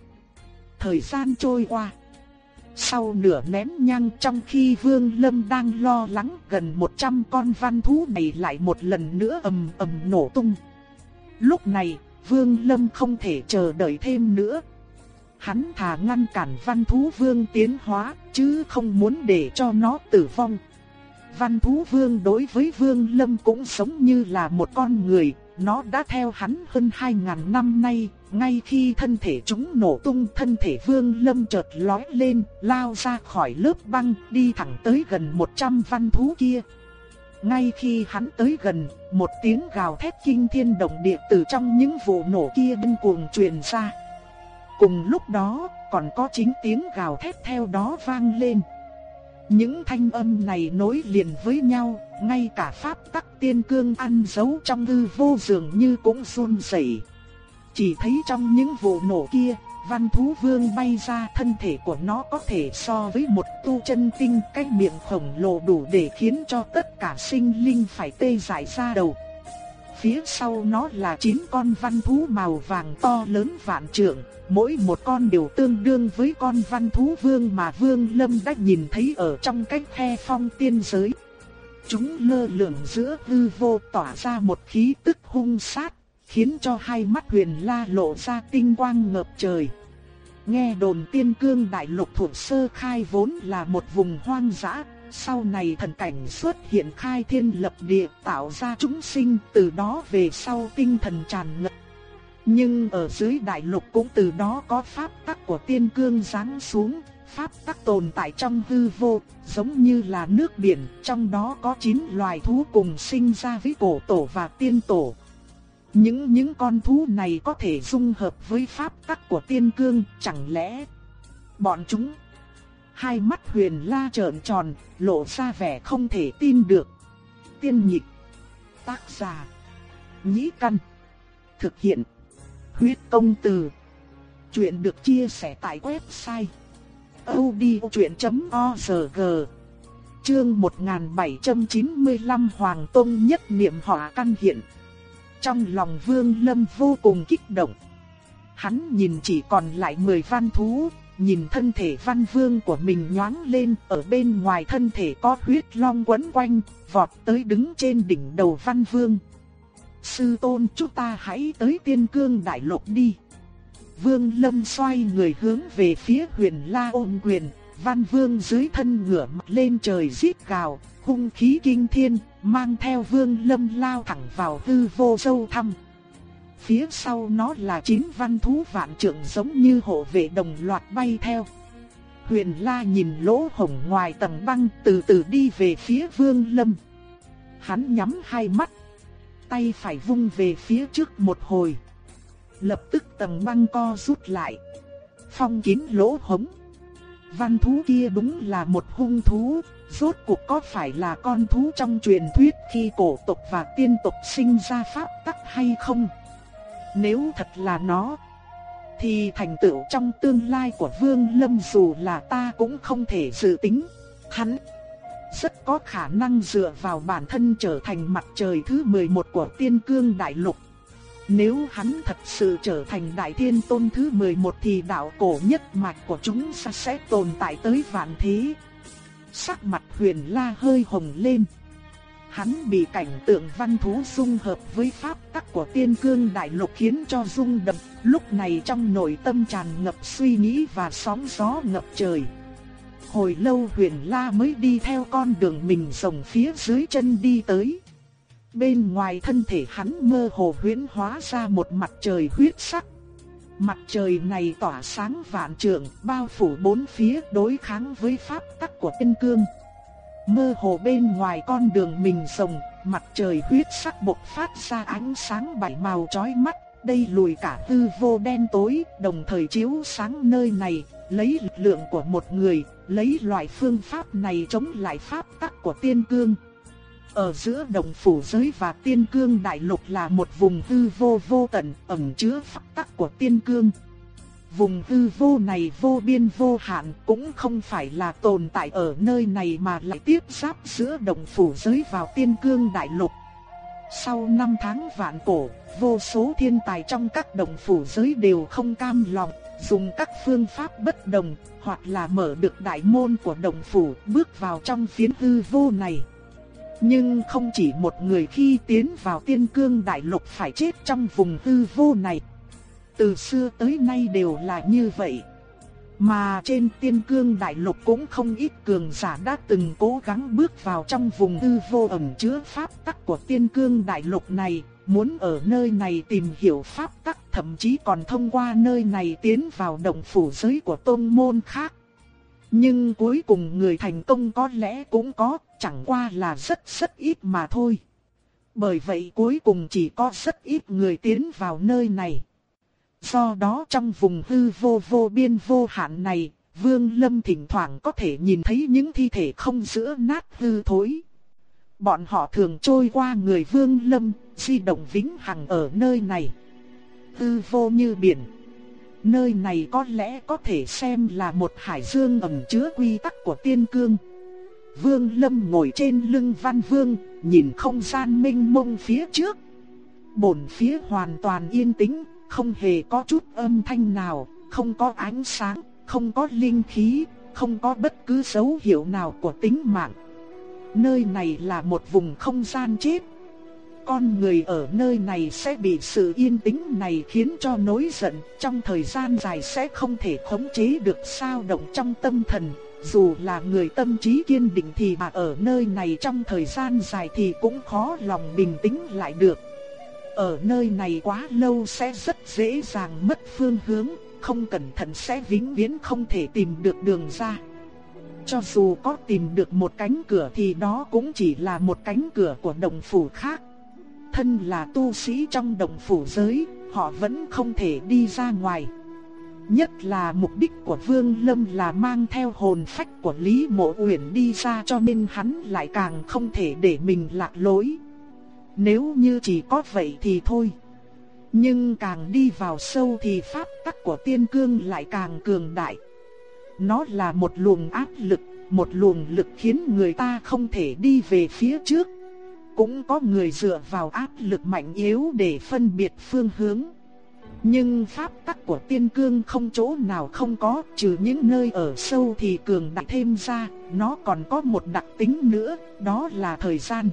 Thời gian trôi qua, sau nửa nén nhang trong khi Vương Lâm đang lo lắng gần 100 con văn thú này lại một lần nữa ầm ầm nổ tung. Lúc này, Vương Lâm không thể chờ đợi thêm nữa. Hắn thà ngăn cản văn thú vương tiến hóa, chứ không muốn để cho nó tử vong. Văn thú vương đối với Vương Lâm cũng sống như là một con người, nó đã theo hắn hơn 2.000 năm nay, ngay khi thân thể chúng nổ tung thân thể vương lâm chợt lói lên, lao ra khỏi lớp băng, đi thẳng tới gần 100 văn thú kia. Ngay khi hắn tới gần, một tiếng gào thét kinh thiên động địa từ trong những vụ nổ kia đinh cuồng truyền ra. Cùng lúc đó, còn có chính tiếng gào thét theo đó vang lên. Những thanh âm này nối liền với nhau, ngay cả pháp tắc tiên cương ăn giấu trong hư vô dường như cũng run rẩy. Chỉ thấy trong những vụ nổ kia, văn thú vương bay ra thân thể của nó có thể so với một tu chân tinh cái miệng khổng lồ đủ để khiến cho tất cả sinh linh phải tê dại ra đầu. Phía sau nó là chín con văn thú màu vàng to lớn vạn trượng, mỗi một con đều tương đương với con văn thú vương mà Vương Lâm đã nhìn thấy ở trong cách khe phong tiên giới. Chúng lơ lửng giữa hư vô tỏa ra một khí tức hung sát, khiến cho hai mắt huyền la lộ ra tinh quang ngập trời. Nghe đồn tiên cương đại lục thuộc sơ khai vốn là một vùng hoang dã, sau này thần cảnh xuất hiện khai thiên lập địa tạo ra chúng sinh từ đó về sau tinh thần tràn ngập. Nhưng ở dưới đại lục cũng từ đó có pháp tắc của tiên cương giáng xuống, pháp tắc tồn tại trong hư vô, giống như là nước biển, trong đó có 9 loài thú cùng sinh ra với cổ tổ và tiên tổ. Những những con thú này có thể dung hợp với pháp tắc của tiên cương, chẳng lẽ bọn chúng Hai mắt huyền la trợn tròn, lộ ra vẻ không thể tin được. Tiên nhịp. Tác giả. Nhĩ căn. Thực hiện. Huyết công từ. Chuyện được chia sẻ tại website odchuyện.org Chương 1795 Hoàng Tông nhất niệm hỏa căn hiện. Trong lòng Vương Lâm vô cùng kích động. Hắn nhìn chỉ còn lại 10 văn thú, nhìn thân thể văn vương của mình nhoáng lên, ở bên ngoài thân thể có huyết long quấn quanh, vọt tới đứng trên đỉnh đầu văn vương. Sư tôn chúng ta hãy tới tiên cương đại lục đi. Vương lâm xoay người hướng về phía huyền la ôn quyền, văn vương dưới thân ngửa mặt lên trời giết gào, hung khí kinh thiên, mang theo vương lâm lao thẳng vào hư vô sâu thăm phía sau nó là chín văn thú vạn trượng giống như hộ vệ đồng loạt bay theo. Huyền La nhìn lỗ hổng ngoài tầng băng từ từ đi về phía Vương Lâm. Hắn nhắm hai mắt, tay phải vung về phía trước một hồi. Lập tức tầng băng co rút lại, phong kín lỗ hổng. Văn thú kia đúng là một hung thú, rốt cuộc có phải là con thú trong truyền thuyết khi cổ tộc và tiên tộc sinh ra pháp tắc hay không? Nếu thật là nó, thì thành tựu trong tương lai của Vương Lâm dù là ta cũng không thể dự tính. Hắn rất có khả năng dựa vào bản thân trở thành mặt trời thứ 11 của tiên cương đại lục. Nếu hắn thật sự trở thành đại thiên tôn thứ 11 thì đạo cổ nhất mạch của chúng sẽ, sẽ tồn tại tới vạn thế. Sắc mặt huyền la hơi hồng lên. Hắn bị cảnh tượng văn thú dung hợp với pháp tắc của tiên cương đại lục khiến cho rung động, lúc này trong nội tâm tràn ngập suy nghĩ và sóng gió ngập trời. Hồi lâu huyền la mới đi theo con đường mình rồng phía dưới chân đi tới. Bên ngoài thân thể hắn mơ hồ huyễn hóa ra một mặt trời huyết sắc. Mặt trời này tỏa sáng vạn trượng, bao phủ bốn phía đối kháng với pháp tắc của tiên cương. Mơ hồ bên ngoài con đường mình rồng, mặt trời huyết sắc bộc phát ra ánh sáng bảy màu chói mắt, đây lùi cả tư vô đen tối, đồng thời chiếu sáng nơi này, lấy lực lượng của một người, lấy loại phương pháp này chống lại pháp tắc của tiên cương. Ở giữa đồng phủ giới và tiên cương đại lục là một vùng hư vô vô tận, ẩn chứa pháp tắc của tiên cương. Vùng hư vô này vô biên vô hạn cũng không phải là tồn tại ở nơi này mà lại tiếp giáp giữa đồng phủ giới vào tiên cương đại lục. Sau năm tháng vạn cổ, vô số thiên tài trong các đồng phủ giới đều không cam lòng, dùng các phương pháp bất đồng, hoặc là mở được đại môn của đồng phủ bước vào trong phiến hư vô này. Nhưng không chỉ một người khi tiến vào tiên cương đại lục phải chết trong vùng hư vô này. Từ xưa tới nay đều là như vậy. Mà trên tiên cương đại lục cũng không ít cường giả đã từng cố gắng bước vào trong vùng hư vô ẩn chứa pháp tắc của tiên cương đại lục này, muốn ở nơi này tìm hiểu pháp tắc thậm chí còn thông qua nơi này tiến vào động phủ giới của tôn môn khác. Nhưng cuối cùng người thành công có lẽ cũng có, chẳng qua là rất rất ít mà thôi. Bởi vậy cuối cùng chỉ có rất ít người tiến vào nơi này. Do đó trong vùng hư vô vô biên vô hạn này, Vương Lâm thỉnh thoảng có thể nhìn thấy những thi thể không giữa nát hư thối. Bọn họ thường trôi qua người Vương Lâm, di động vĩnh hằng ở nơi này. Hư vô như biển. Nơi này có lẽ có thể xem là một hải dương ẩn chứa quy tắc của tiên cương. Vương Lâm ngồi trên lưng Văn Vương, nhìn không gian mênh mông phía trước. Bốn phía hoàn toàn yên tĩnh, không hề có chút âm thanh nào, không có ánh sáng, không có linh khí, không có bất cứ dấu hiệu nào của tính mạng. Nơi này là một vùng không gian chết. Con người ở nơi này sẽ bị sự yên tĩnh này khiến cho nổi giận, trong thời gian dài sẽ không thể khống chế được sao động trong tâm thần. Dù là người tâm trí kiên định thì mà ở nơi này trong thời gian dài thì cũng khó lòng bình tĩnh lại được. Ở nơi này quá lâu sẽ rất dễ dàng mất phương hướng, không cẩn thận sẽ vĩnh viễn không thể tìm được đường ra. Cho dù có tìm được một cánh cửa thì đó cũng chỉ là một cánh cửa của đồng phủ khác. Thân là tu sĩ trong đồng phủ giới, họ vẫn không thể đi ra ngoài. Nhất là mục đích của Vương Lâm là mang theo hồn phách của Lý Mộ Uyển đi ra cho nên hắn lại càng không thể để mình lạc lối. Nếu như chỉ có vậy thì thôi. Nhưng càng đi vào sâu thì pháp tắc của tiên cương lại càng cường đại. Nó là một luồng áp lực, một luồng lực khiến người ta không thể đi về phía trước. Cũng có người dựa vào áp lực mạnh yếu để phân biệt phương hướng. Nhưng pháp tắc của tiên cương không chỗ nào không có, trừ những nơi ở sâu thì cường đại thêm ra, nó còn có một đặc tính nữa, đó là thời gian.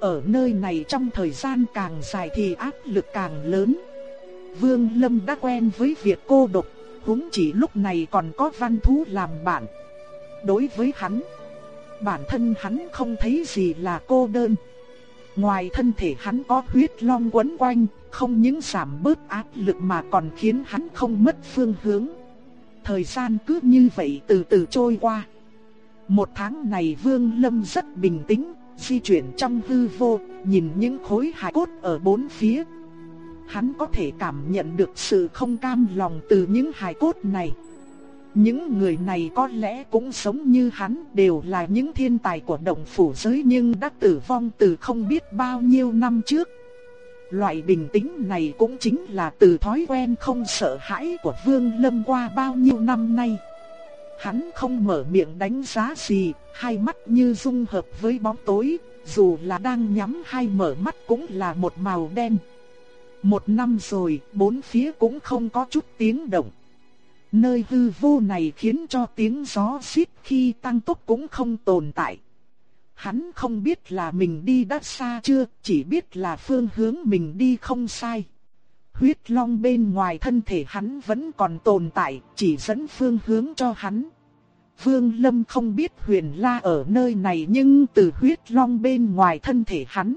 Ở nơi này trong thời gian càng dài thì áp lực càng lớn. Vương Lâm đã quen với việc cô độc, huống chỉ lúc này còn có văn thú làm bạn. Đối với hắn, bản thân hắn không thấy gì là cô đơn. Ngoài thân thể hắn có huyết long quấn quanh, không những giảm bớt áp lực mà còn khiến hắn không mất phương hướng. Thời gian cứ như vậy từ từ trôi qua. Một tháng này Vương Lâm rất bình tĩnh, di chuyển trong hư vô, nhìn những khối hài cốt ở bốn phía. Hắn có thể cảm nhận được sự không cam lòng từ những hài cốt này. Những người này có lẽ cũng sống như hắn đều là những thiên tài của động phủ giới nhưng đã tử vong từ không biết bao nhiêu năm trước. Loại bình tĩnh này cũng chính là từ thói quen không sợ hãi của Vương Lâm qua bao nhiêu năm nay. Hắn không mở miệng đánh giá gì, hai mắt như dung hợp với bóng tối, dù là đang nhắm hay mở mắt cũng là một màu đen. Một năm rồi, bốn phía cũng không có chút tiếng động. Nơi hư vô này khiến cho tiếng gió xít khi tăng tốc cũng không tồn tại. Hắn không biết là mình đi đã xa chưa, chỉ biết là phương hướng mình đi không sai. Huyết long bên ngoài thân thể hắn vẫn còn tồn tại, chỉ dẫn phương hướng cho hắn. Vương Lâm không biết huyền la ở nơi này nhưng từ huyết long bên ngoài thân thể hắn.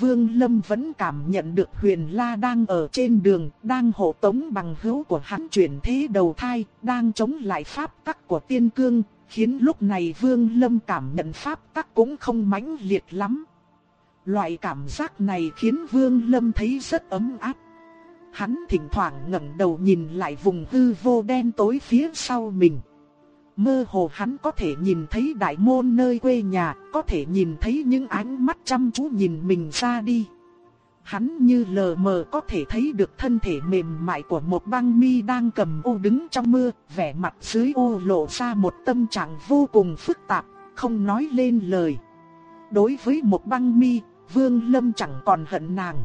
Vương Lâm vẫn cảm nhận được huyền la đang ở trên đường, đang hộ tống bằng hữu của hắn chuyển thế đầu thai, đang chống lại pháp tắc của tiên cương, khiến lúc này Vương Lâm cảm nhận pháp tắc cũng không mãnh liệt lắm. Loại cảm giác này khiến Vương Lâm thấy rất ấm áp. Hắn thỉnh thoảng ngẩng đầu nhìn lại vùng hư vô đen tối phía sau mình. Mơ hồ hắn có thể nhìn thấy đại môn nơi quê nhà, có thể nhìn thấy những ánh mắt chăm chú nhìn mình ra đi. Hắn như lờ mờ có thể thấy được thân thể mềm mại của một băng mi đang cầm ô đứng trong mưa, vẻ mặt dưới ô lộ ra một tâm trạng vô cùng phức tạp, không nói lên lời. Đối với một băng mi, Vương Lâm chẳng còn hận nàng.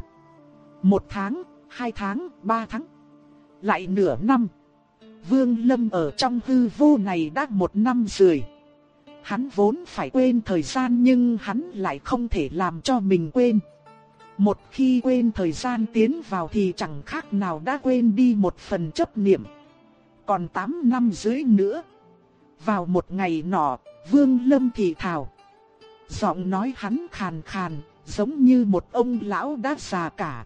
Một tháng, hai tháng, ba tháng, lại nửa năm. Vương Lâm ở trong hư vô này đã một năm rồi Hắn vốn phải quên thời gian nhưng hắn lại không thể làm cho mình quên. Một khi quên thời gian tiến vào thì chẳng khác nào đã quên đi một phần chấp niệm. Còn 8 năm dưới nữa. Vào một ngày nọ, Vương Lâm thì thào. Giọng nói hắn khàn khàn, giống như một ông lão đã già cả.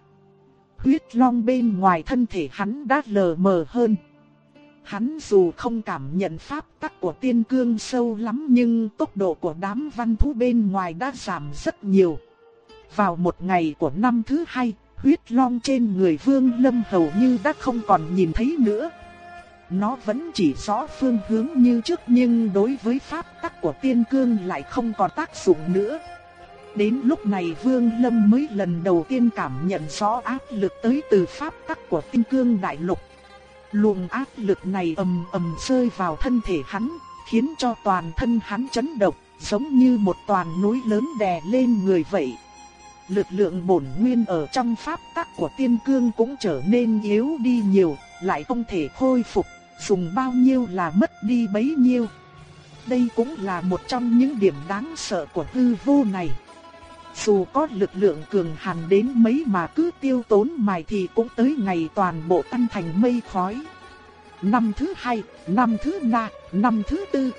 Huyết long bên ngoài thân thể hắn đã lờ mờ hơn. Hắn dù không cảm nhận pháp tắc của tiên cương sâu lắm nhưng tốc độ của đám văn thú bên ngoài đã giảm rất nhiều. Vào một ngày của năm thứ hai, huyết long trên người vương lâm hầu như đã không còn nhìn thấy nữa. Nó vẫn chỉ rõ phương hướng như trước nhưng đối với pháp tắc của tiên cương lại không còn tác dụng nữa. Đến lúc này Vương Lâm mới lần đầu tiên cảm nhận rõ áp lực tới từ pháp tắc của tiên cương đại lục. Luồng áp lực này ầm ầm rơi vào thân thể hắn, khiến cho toàn thân hắn chấn động, giống như một toàn núi lớn đè lên người vậy. Lực lượng bổn nguyên ở trong pháp tắc của tiên cương cũng trở nên yếu đi nhiều, lại không thể khôi phục, dùng bao nhiêu là mất đi bấy nhiêu. Đây cũng là một trong những điểm đáng sợ của hư vô này. Dù có lực lượng cường hàn đến mấy mà cứ tiêu tốn mài thì cũng tới ngày toàn bộ tan thành mây khói. Năm thứ hai, năm thứ ba, năm thứ tư.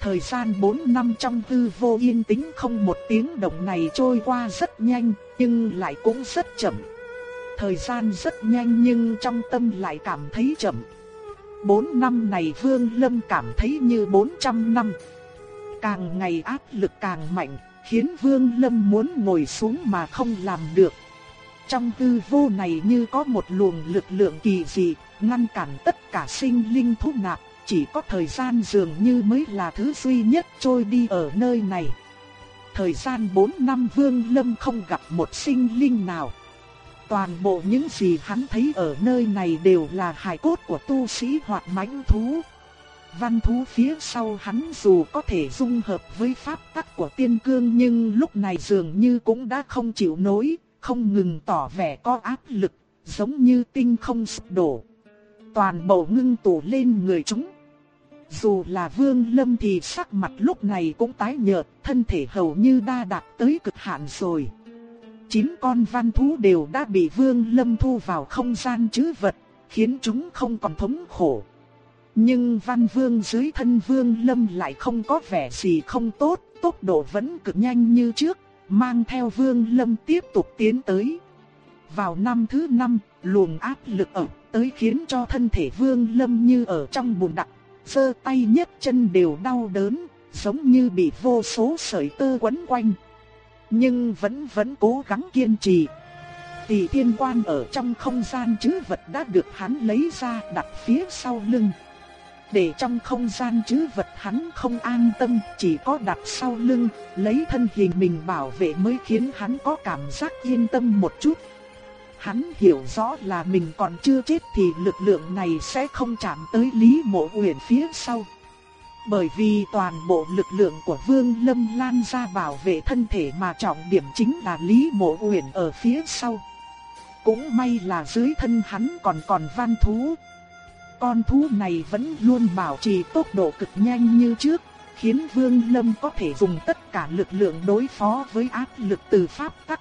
Thời gian 4 năm trong tư vô yên tĩnh không một tiếng động này trôi qua rất nhanh, nhưng lại cũng rất chậm. Thời gian rất nhanh nhưng trong tâm lại cảm thấy chậm. 4 năm này Vương Lâm cảm thấy như 400 năm. Càng ngày áp lực càng mạnh, khiến Vương Lâm muốn ngồi xuống mà không làm được. Trong tư vô này như có một luồng lực lượng kỳ dị, ngăn cản tất cả sinh linh thu nạp, chỉ có thời gian dường như mới là thứ duy nhất trôi đi ở nơi này. Thời gian 4 năm Vương Lâm không gặp một sinh linh nào. Toàn bộ những gì hắn thấy ở nơi này đều là hài cốt của tu sĩ hoặc mãnh thú. Văn thú phía sau hắn dù có thể dung hợp với pháp tắc của tiên cương nhưng lúc này dường như cũng đã không chịu nổi, không ngừng tỏ vẻ có áp lực, giống như tinh không sụp đổ. Toàn bộ ngưng tụ lên người chúng. Dù là vương lâm thì sắc mặt lúc này cũng tái nhợt, thân thể hầu như đa đạt tới cực hạn rồi. Chín con văn thú đều đã bị vương lâm thu vào không gian chứ vật, khiến chúng không còn thống khổ. Nhưng văn vương dưới thân vương lâm lại không có vẻ gì không tốt, tốc độ vẫn cực nhanh như trước, mang theo vương lâm tiếp tục tiến tới. Vào năm thứ năm, luồng áp lực ở tới khiến cho thân thể vương lâm như ở trong bùn đặc, sơ tay nhất chân đều đau đớn, giống như bị vô số sợi tơ quấn quanh. Nhưng vẫn vẫn cố gắng kiên trì. Tỷ thiên quan ở trong không gian chứ vật đã được hắn lấy ra đặt phía sau lưng. Để trong không gian chứ vật hắn không an tâm, chỉ có đặt sau lưng, lấy thân hình mình bảo vệ mới khiến hắn có cảm giác yên tâm một chút. Hắn hiểu rõ là mình còn chưa chết thì lực lượng này sẽ không chạm tới Lý Mộ Uyển phía sau. Bởi vì toàn bộ lực lượng của Vương Lâm lan ra bảo vệ thân thể mà trọng điểm chính là Lý Mộ Uyển ở phía sau. Cũng may là dưới thân hắn còn còn văn thú, con thú này vẫn luôn bảo trì tốc độ cực nhanh như trước, khiến Vương Lâm có thể dùng tất cả lực lượng đối phó với áp lực từ pháp tắc.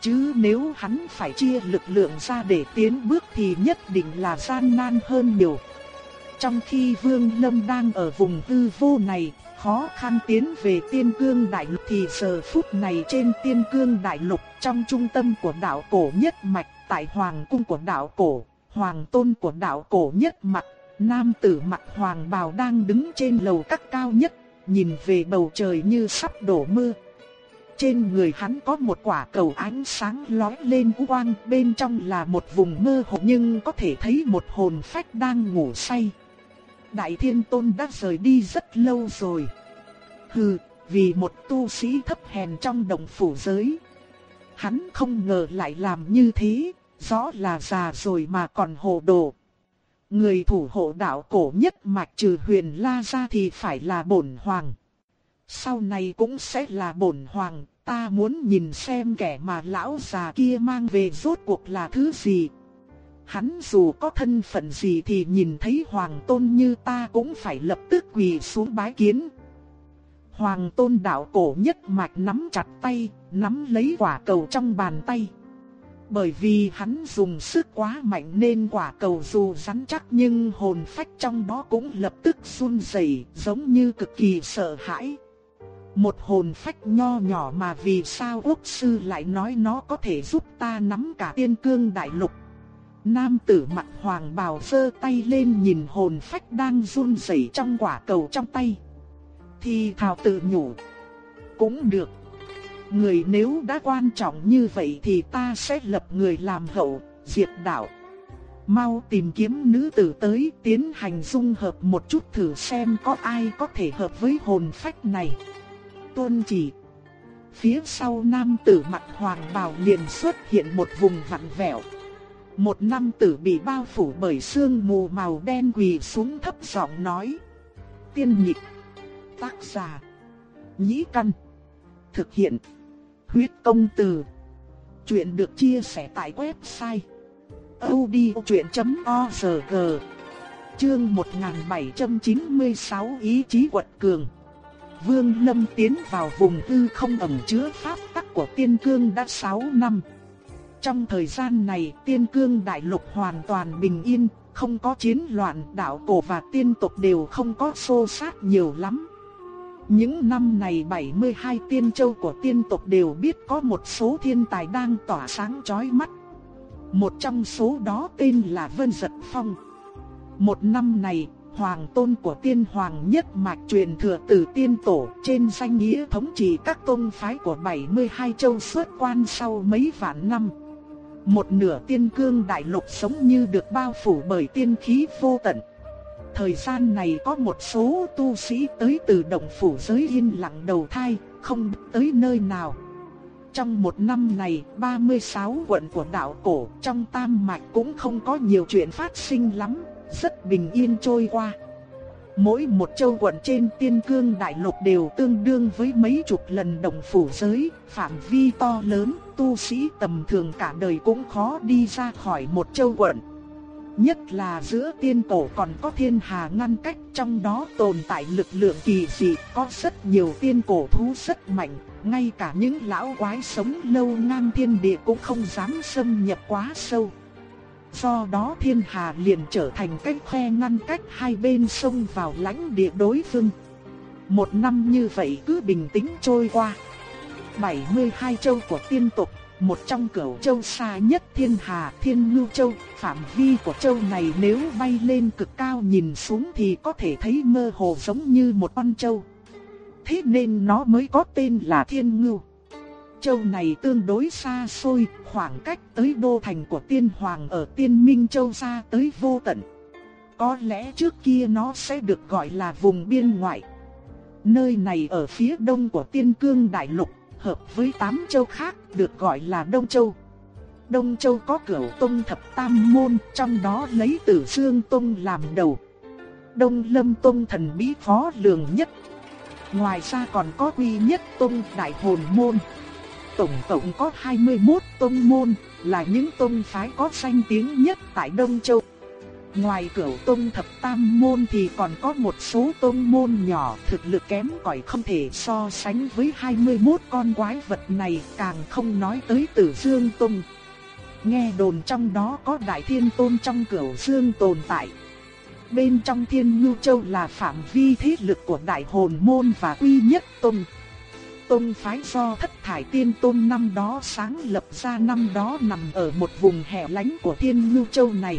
Chứ nếu hắn phải chia lực lượng ra để tiến bước thì nhất định là gian nan hơn nhiều. Trong khi Vương Lâm đang ở vùng tư vô này, khó khăn tiến về tiên cương đại lục thì giờ phút này trên tiên cương đại lục trong trung tâm của đạo cổ nhất mạch tại hoàng cung của đạo cổ hoàng tôn của đạo cổ nhất mặt, nam tử mặt hoàng bào đang đứng trên lầu các cao nhất, nhìn về bầu trời như sắp đổ mưa. Trên người hắn có một quả cầu ánh sáng lóe lên u quang, bên trong là một vùng mơ hồ nhưng có thể thấy một hồn phách đang ngủ say. Đại Thiên Tôn đã rời đi rất lâu rồi. Hừ, vì một tu sĩ thấp hèn trong đồng phủ giới. Hắn không ngờ lại làm như thế, rõ là già rồi mà còn hồ đồ. Người thủ hộ đạo cổ nhất mạch trừ huyền la ra thì phải là bổn hoàng. Sau này cũng sẽ là bổn hoàng, ta muốn nhìn xem kẻ mà lão già kia mang về rốt cuộc là thứ gì. Hắn dù có thân phận gì thì nhìn thấy hoàng tôn như ta cũng phải lập tức quỳ xuống bái kiến. Hoàng tôn đạo cổ nhất mạch nắm chặt tay, nắm lấy quả cầu trong bàn tay. Bởi vì hắn dùng sức quá mạnh nên quả cầu dù rắn chắc nhưng hồn phách trong đó cũng lập tức run rẩy, giống như cực kỳ sợ hãi. Một hồn phách nho nhỏ mà vì sao quốc Sư lại nói nó có thể giúp ta nắm cả tiên cương đại lục. Nam tử mặt hoàng bào giơ tay lên nhìn hồn phách đang run rẩy trong quả cầu trong tay. Thì thảo tự nhủ. Cũng được. Người nếu đã quan trọng như vậy thì ta sẽ lập người làm hậu, diệt đạo. Mau tìm kiếm nữ tử tới tiến hành dung hợp một chút thử xem có ai có thể hợp với hồn phách này. Tuân chỉ. Phía sau nam tử mặt hoàng bào liền xuất hiện một vùng vặn vẹo. Một nam tử bị bao phủ bởi sương mù màu đen quỳ xuống thấp giọng nói. Tiên nhịp. Tác giả. Nhĩ căn. Thực hiện. Huyết công từ. Chuyện được chia sẻ tại website. odchuyện.org Chương 1796 Ý chí quật cường Vương Lâm tiến vào vùng hư không ẩn chứa pháp tắc của tiên cương đã 6 năm. Trong thời gian này, tiên cương đại lục hoàn toàn bình yên, không có chiến loạn, đạo cổ và tiên tộc đều không có xô sát nhiều lắm. Những năm này 72 tiên châu của tiên tộc đều biết có một số thiên tài đang tỏa sáng chói mắt. Một trong số đó tên là Vân Giật Phong. Một năm này, hoàng tôn của tiên hoàng nhất mạch truyền thừa từ tiên tổ trên danh nghĩa thống trị các tôn phái của 72 châu xuất quan sau mấy vạn năm. Một nửa tiên cương đại lục sống như được bao phủ bởi tiên khí vô tận. Thời gian này có một số tu sĩ tới từ động phủ giới yên lặng đầu thai, không tới nơi nào. Trong một năm này, 36 quận của đạo cổ trong tam mạch cũng không có nhiều chuyện phát sinh lắm, rất bình yên trôi qua. Mỗi một châu quận trên tiên cương đại lục đều tương đương với mấy chục lần đồng phủ giới, phạm vi to lớn, tu sĩ tầm thường cả đời cũng khó đi ra khỏi một châu quận. Nhất là giữa tiên cổ còn có thiên hà ngăn cách trong đó tồn tại lực lượng kỳ dị, có rất nhiều tiên cổ thú rất mạnh, ngay cả những lão quái sống lâu ngang thiên địa cũng không dám xâm nhập quá sâu. Do đó thiên hà liền trở thành cách khe ngăn cách hai bên sông vào lãnh địa đối phương. Một năm như vậy cứ bình tĩnh trôi qua. 72 châu của tiên tộc, một trong cửu châu xa nhất thiên hà thiên ngưu châu, phạm vi của châu này nếu bay lên cực cao nhìn xuống thì có thể thấy mơ hồ giống như một con châu. Thế nên nó mới có tên là thiên ngưu châu này tương đối xa xôi, khoảng cách tới đô thành của tiên hoàng ở tiên minh châu xa tới vô tận. Có lẽ trước kia nó sẽ được gọi là vùng biên ngoại. Nơi này ở phía đông của tiên cương đại lục, hợp với tám châu khác, được gọi là Đông Châu. Đông Châu có cửu tông thập tam môn, trong đó lấy tử dương tông làm đầu. Đông Lâm tông thần bí phó lường nhất. Ngoài ra còn có quy nhất tông đại hồn môn tổng cộng có 21 tông môn, là những tông phái có danh tiếng nhất tại Đông Châu. Ngoài cửu tông thập tam môn thì còn có một số tông môn nhỏ thực lực kém cỏi không thể so sánh với 21 con quái vật này, càng không nói tới tử dương tông. Nghe đồn trong đó có đại thiên tôn trong cửu dương tồn tại. Bên trong thiên ngưu châu là phạm vi thế lực của đại hồn môn và quy nhất tông tôn phái do thất thải tiên tôn năm đó sáng lập ra năm đó nằm ở một vùng hẻo lánh của thiên ngưu châu này.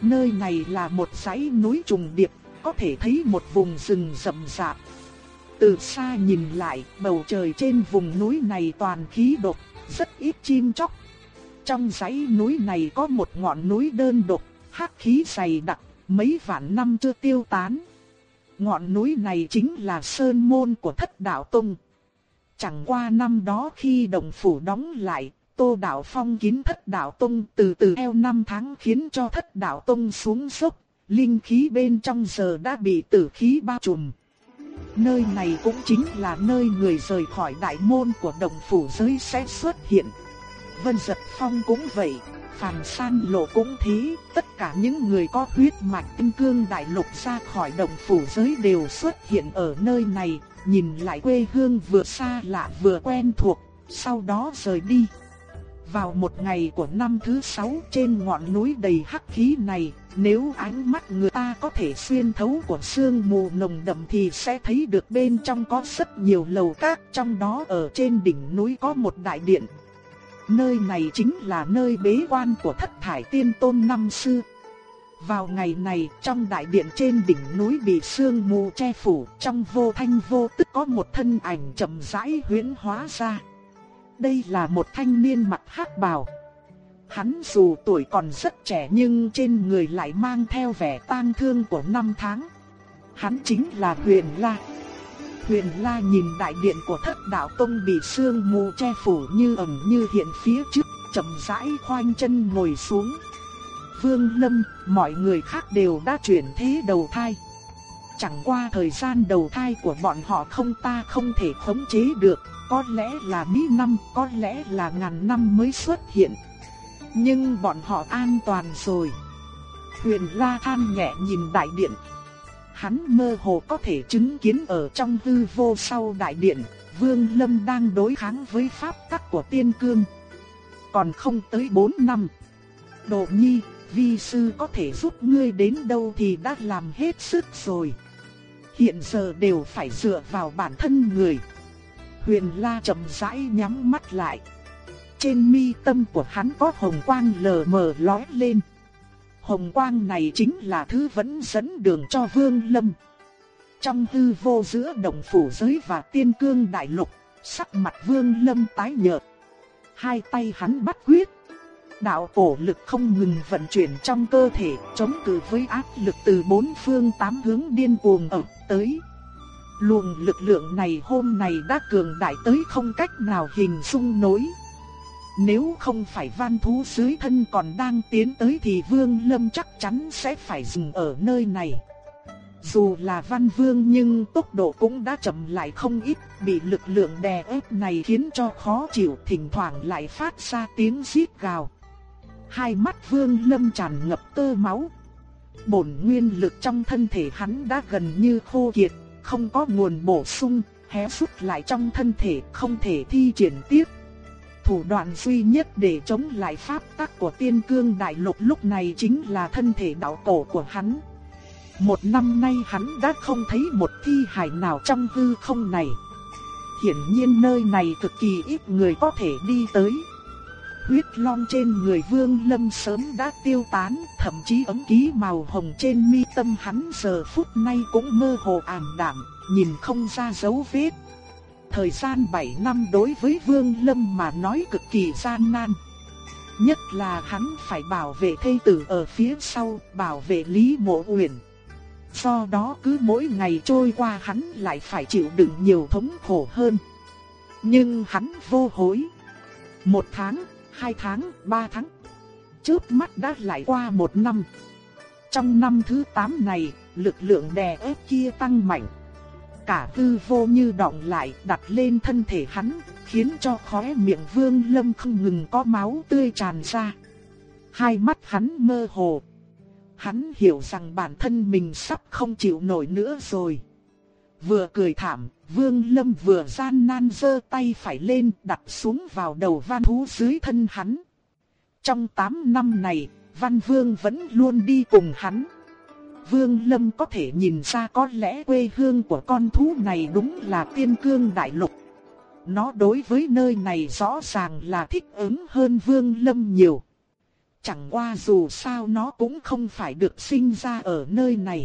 Nơi này là một dãy núi trùng điệp, có thể thấy một vùng rừng rậm rạp. Từ xa nhìn lại, bầu trời trên vùng núi này toàn khí độc, rất ít chim chóc. Trong dãy núi này có một ngọn núi đơn độc, hắc khí dày đặc, mấy vạn năm chưa tiêu tán. Ngọn núi này chính là sơn môn của thất đạo tông. Chẳng qua năm đó khi đồng phủ đóng lại, Tô Đạo Phong kín thất đạo tông từ từ eo năm tháng khiến cho thất đạo tông xuống sốc, linh khí bên trong giờ đã bị tử khí bao trùm. Nơi này cũng chính là nơi người rời khỏi đại môn của đồng phủ giới sẽ xuất hiện. Vân Giật Phong cũng vậy. Phàn san lộ cũng thế, tất cả những người có huyết mạch tinh cương đại lục ra khỏi động phủ giới đều xuất hiện ở nơi này, nhìn lại quê hương vừa xa lạ vừa quen thuộc, sau đó rời đi. Vào một ngày của năm thứ sáu trên ngọn núi đầy hắc khí này, nếu ánh mắt người ta có thể xuyên thấu của sương mù nồng đậm thì sẽ thấy được bên trong có rất nhiều lầu các, trong đó ở trên đỉnh núi có một đại điện. Nơi này chính là nơi bế quan của thất thải tiên tôn năm xưa. Vào ngày này, trong đại điện trên đỉnh núi bị sương mù che phủ, trong vô thanh vô tức có một thân ảnh chậm rãi huyễn hóa ra. Đây là một thanh niên mặc hắc bào. Hắn dù tuổi còn rất trẻ nhưng trên người lại mang theo vẻ tang thương của năm tháng. Hắn chính là Huyền La. Huyền La nhìn đại điện của thất đạo tông bị sương mù che phủ như ẩn như hiện phía trước, chậm rãi khoanh chân ngồi xuống. Vương Lâm, mọi người khác đều đã chuyển thế đầu thai. Chẳng qua thời gian đầu thai của bọn họ không ta không thể khống chế được, có lẽ là bí năm, có lẽ là ngàn năm mới xuất hiện. Nhưng bọn họ an toàn rồi. Huyền La than nhẹ nhìn đại điện. Hắn mơ hồ có thể chứng kiến ở trong hư vô sau đại điện, Vương Lâm đang đối kháng với pháp tắc của tiên cương. Còn không tới 4 năm. Độ nhi, vi sư có thể giúp ngươi đến đâu thì đã làm hết sức rồi. Hiện giờ đều phải dựa vào bản thân người. Huyền La chậm rãi nhắm mắt lại. Trên mi tâm của hắn có hồng quang lờ mờ lóe lên. Hồng quang này chính là thứ vẫn dẫn đường cho Vương Lâm. Trong hư vô giữa đồng phủ giới và tiên cương đại lục, sắc mặt Vương Lâm tái nhợt. Hai tay hắn bắt quyết. Đạo cổ lực không ngừng vận chuyển trong cơ thể, chống cự với áp lực từ bốn phương tám hướng điên cuồng ập tới. Luồng lực lượng này hôm nay đã cường đại tới không cách nào hình dung nổi. Nếu không phải văn thú dưới thân còn đang tiến tới thì Vương Lâm chắc chắn sẽ phải dừng ở nơi này. Dù là văn vương nhưng tốc độ cũng đã chậm lại không ít, bị lực lượng đè ép này khiến cho khó chịu, thỉnh thoảng lại phát ra tiếng rít gào. Hai mắt vương lâm tràn ngập tơ máu. Bổn nguyên lực trong thân thể hắn đã gần như khô kiệt, không có nguồn bổ sung, hé rút lại trong thân thể không thể thi triển tiếp. Thủ đoạn duy nhất để chống lại pháp tắc của tiên cương đại lục lúc này chính là thân thể đạo cổ của hắn. Một năm nay hắn đã không thấy một thi hài nào trong hư không này. Hiển nhiên nơi này cực kỳ ít người có thể đi tới. Huyết long trên người vương lâm sớm đã tiêu tán, thậm chí ấm ký màu hồng trên mi tâm hắn giờ phút nay cũng mơ hồ ảm đạm, nhìn không ra dấu vết. Thời gian 7 năm đối với Vương Lâm mà nói cực kỳ gian nan. Nhất là hắn phải bảo vệ thê tử ở phía sau, bảo vệ Lý Mộ Uyển. Do đó cứ mỗi ngày trôi qua hắn lại phải chịu đựng nhiều thống khổ hơn. Nhưng hắn vô hối. Một tháng, hai tháng, ba tháng. Trước mắt đã lại qua một năm. Trong năm thứ 8 này, lực lượng đè ép kia tăng mạnh cả hư vô như động lại đặt lên thân thể hắn, khiến cho khóe miệng vương lâm không ngừng có máu tươi tràn ra. Hai mắt hắn mơ hồ. Hắn hiểu rằng bản thân mình sắp không chịu nổi nữa rồi. Vừa cười thảm, vương lâm vừa gian nan giơ tay phải lên đặt xuống vào đầu văn thú dưới thân hắn. Trong 8 năm này, văn vương vẫn luôn đi cùng hắn. Vương Lâm có thể nhìn ra có lẽ quê hương của con thú này đúng là tiên cương đại lục. Nó đối với nơi này rõ ràng là thích ứng hơn Vương Lâm nhiều. Chẳng qua dù sao nó cũng không phải được sinh ra ở nơi này.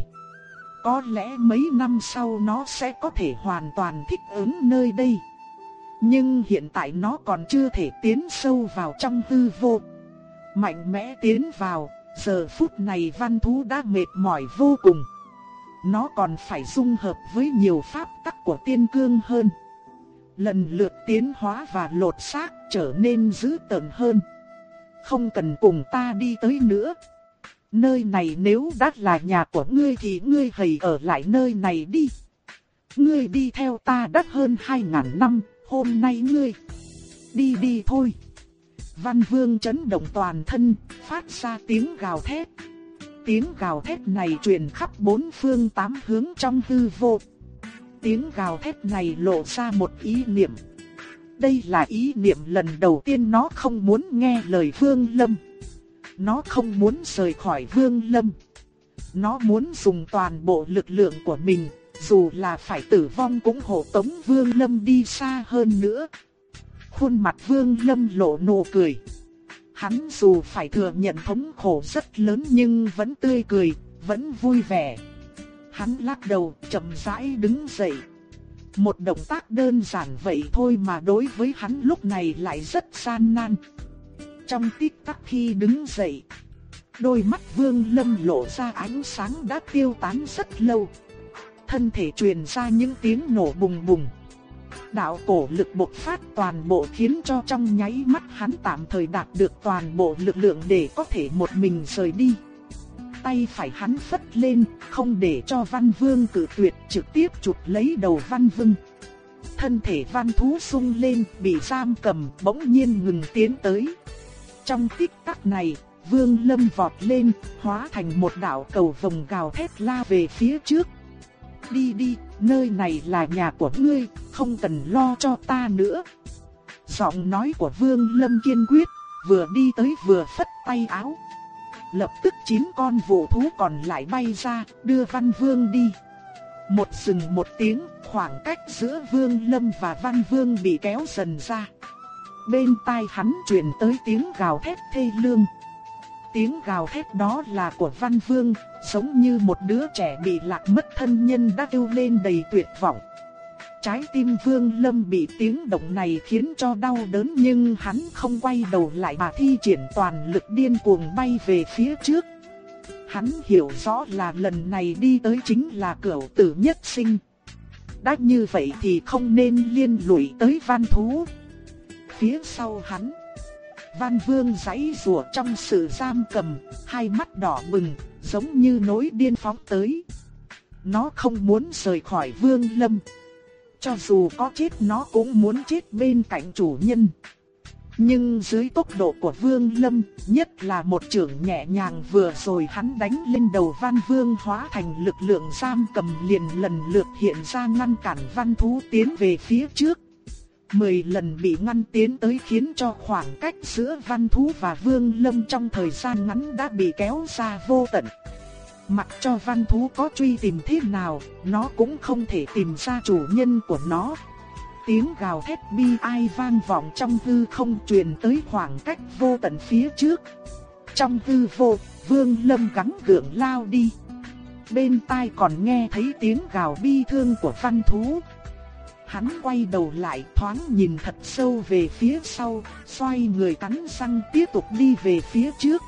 Có lẽ mấy năm sau nó sẽ có thể hoàn toàn thích ứng nơi đây. Nhưng hiện tại nó còn chưa thể tiến sâu vào trong hư vô. Mạnh mẽ tiến vào, Giờ phút này văn thú đã mệt mỏi vô cùng. Nó còn phải dung hợp với nhiều pháp tắc của tiên cương hơn. Lần lượt tiến hóa và lột xác trở nên dữ tợn hơn. Không cần cùng ta đi tới nữa. Nơi này nếu đã là nhà của ngươi thì ngươi hãy ở lại nơi này đi. Ngươi đi theo ta đắt hơn hai ngàn năm, hôm nay ngươi đi đi thôi. Văn Vương chấn động toàn thân, phát ra tiếng gào thét. Tiếng gào thét này truyền khắp bốn phương tám hướng trong hư vô. Tiếng gào thét này lộ ra một ý niệm. Đây là ý niệm lần đầu tiên nó không muốn nghe lời Vương Lâm. Nó không muốn rời khỏi Vương Lâm. Nó muốn dùng toàn bộ lực lượng của mình, dù là phải tử vong cũng hộ tống Vương Lâm đi xa hơn nữa. Khuôn mặt Vương Lâm lộ nụ cười. Hắn dù phải thừa nhận thống khổ rất lớn nhưng vẫn tươi cười, vẫn vui vẻ. Hắn lắc đầu, chậm rãi đứng dậy. Một động tác đơn giản vậy thôi mà đối với hắn lúc này lại rất gian nan. Trong tích tắc khi đứng dậy, đôi mắt Vương Lâm lộ ra ánh sáng đã tiêu tán rất lâu. Thân thể truyền ra những tiếng nổ bùng bùng. Đạo cổ lực bộc phát toàn bộ khiến cho trong nháy mắt hắn tạm thời đạt được toàn bộ lực lượng để có thể một mình rời đi. Tay phải hắn phất lên, không để cho Văn Vương cử tuyệt trực tiếp chụp lấy đầu Văn Vương. Thân thể Văn Thú sung lên, bị giam cầm, bỗng nhiên ngừng tiến tới. Trong tích tắc này, Vương Lâm vọt lên, hóa thành một đạo cầu vồng gào thét la về phía trước. Đi đi, nơi này là nhà của ngươi, không cần lo cho ta nữa. Giọng nói của Vương Lâm kiên quyết, vừa đi tới vừa phất tay áo. Lập tức chín con vũ thú còn lại bay ra, đưa Văn Vương đi. Một sừng một tiếng, khoảng cách giữa Vương Lâm và Văn Vương bị kéo dần ra. Bên tai hắn truyền tới tiếng gào thét thê lương. Tiếng gào thét đó là của Văn Vương, giống như một đứa trẻ bị lạc mất thân nhân đã kêu lên đầy tuyệt vọng. Trái tim Vương Lâm bị tiếng động này khiến cho đau đớn nhưng hắn không quay đầu lại mà thi triển toàn lực điên cuồng bay về phía trước. Hắn hiểu rõ là lần này đi tới chính là cửa tử nhất sinh. Đã như vậy thì không nên liên lụy tới văn thú. Phía sau hắn Văn Vương giãy rủa trong sự giam cầm, hai mắt đỏ bừng, giống như nỗi điên phóng tới. Nó không muốn rời khỏi Vương Lâm. Cho dù có chết nó cũng muốn chết bên cạnh chủ nhân. Nhưng dưới tốc độ của Vương Lâm, nhất là một chưởng nhẹ nhàng vừa rồi hắn đánh lên đầu Văn Vương hóa thành lực lượng giam cầm liền lần lượt hiện ra ngăn cản văn thú tiến về phía trước. 10 lần bị ngăn tiến tới khiến cho khoảng cách giữa văn thú và vương lâm trong thời gian ngắn đã bị kéo ra vô tận. Mặc cho văn thú có truy tìm thế nào, nó cũng không thể tìm ra chủ nhân của nó. Tiếng gào thét bi ai vang vọng trong hư không truyền tới khoảng cách vô tận phía trước. Trong hư vô, vương lâm gắng gượng lao đi. Bên tai còn nghe thấy tiếng gào bi thương của văn thú. Hắn quay đầu lại thoáng nhìn thật sâu về phía sau, xoay người cắn răng tiếp tục đi về phía trước.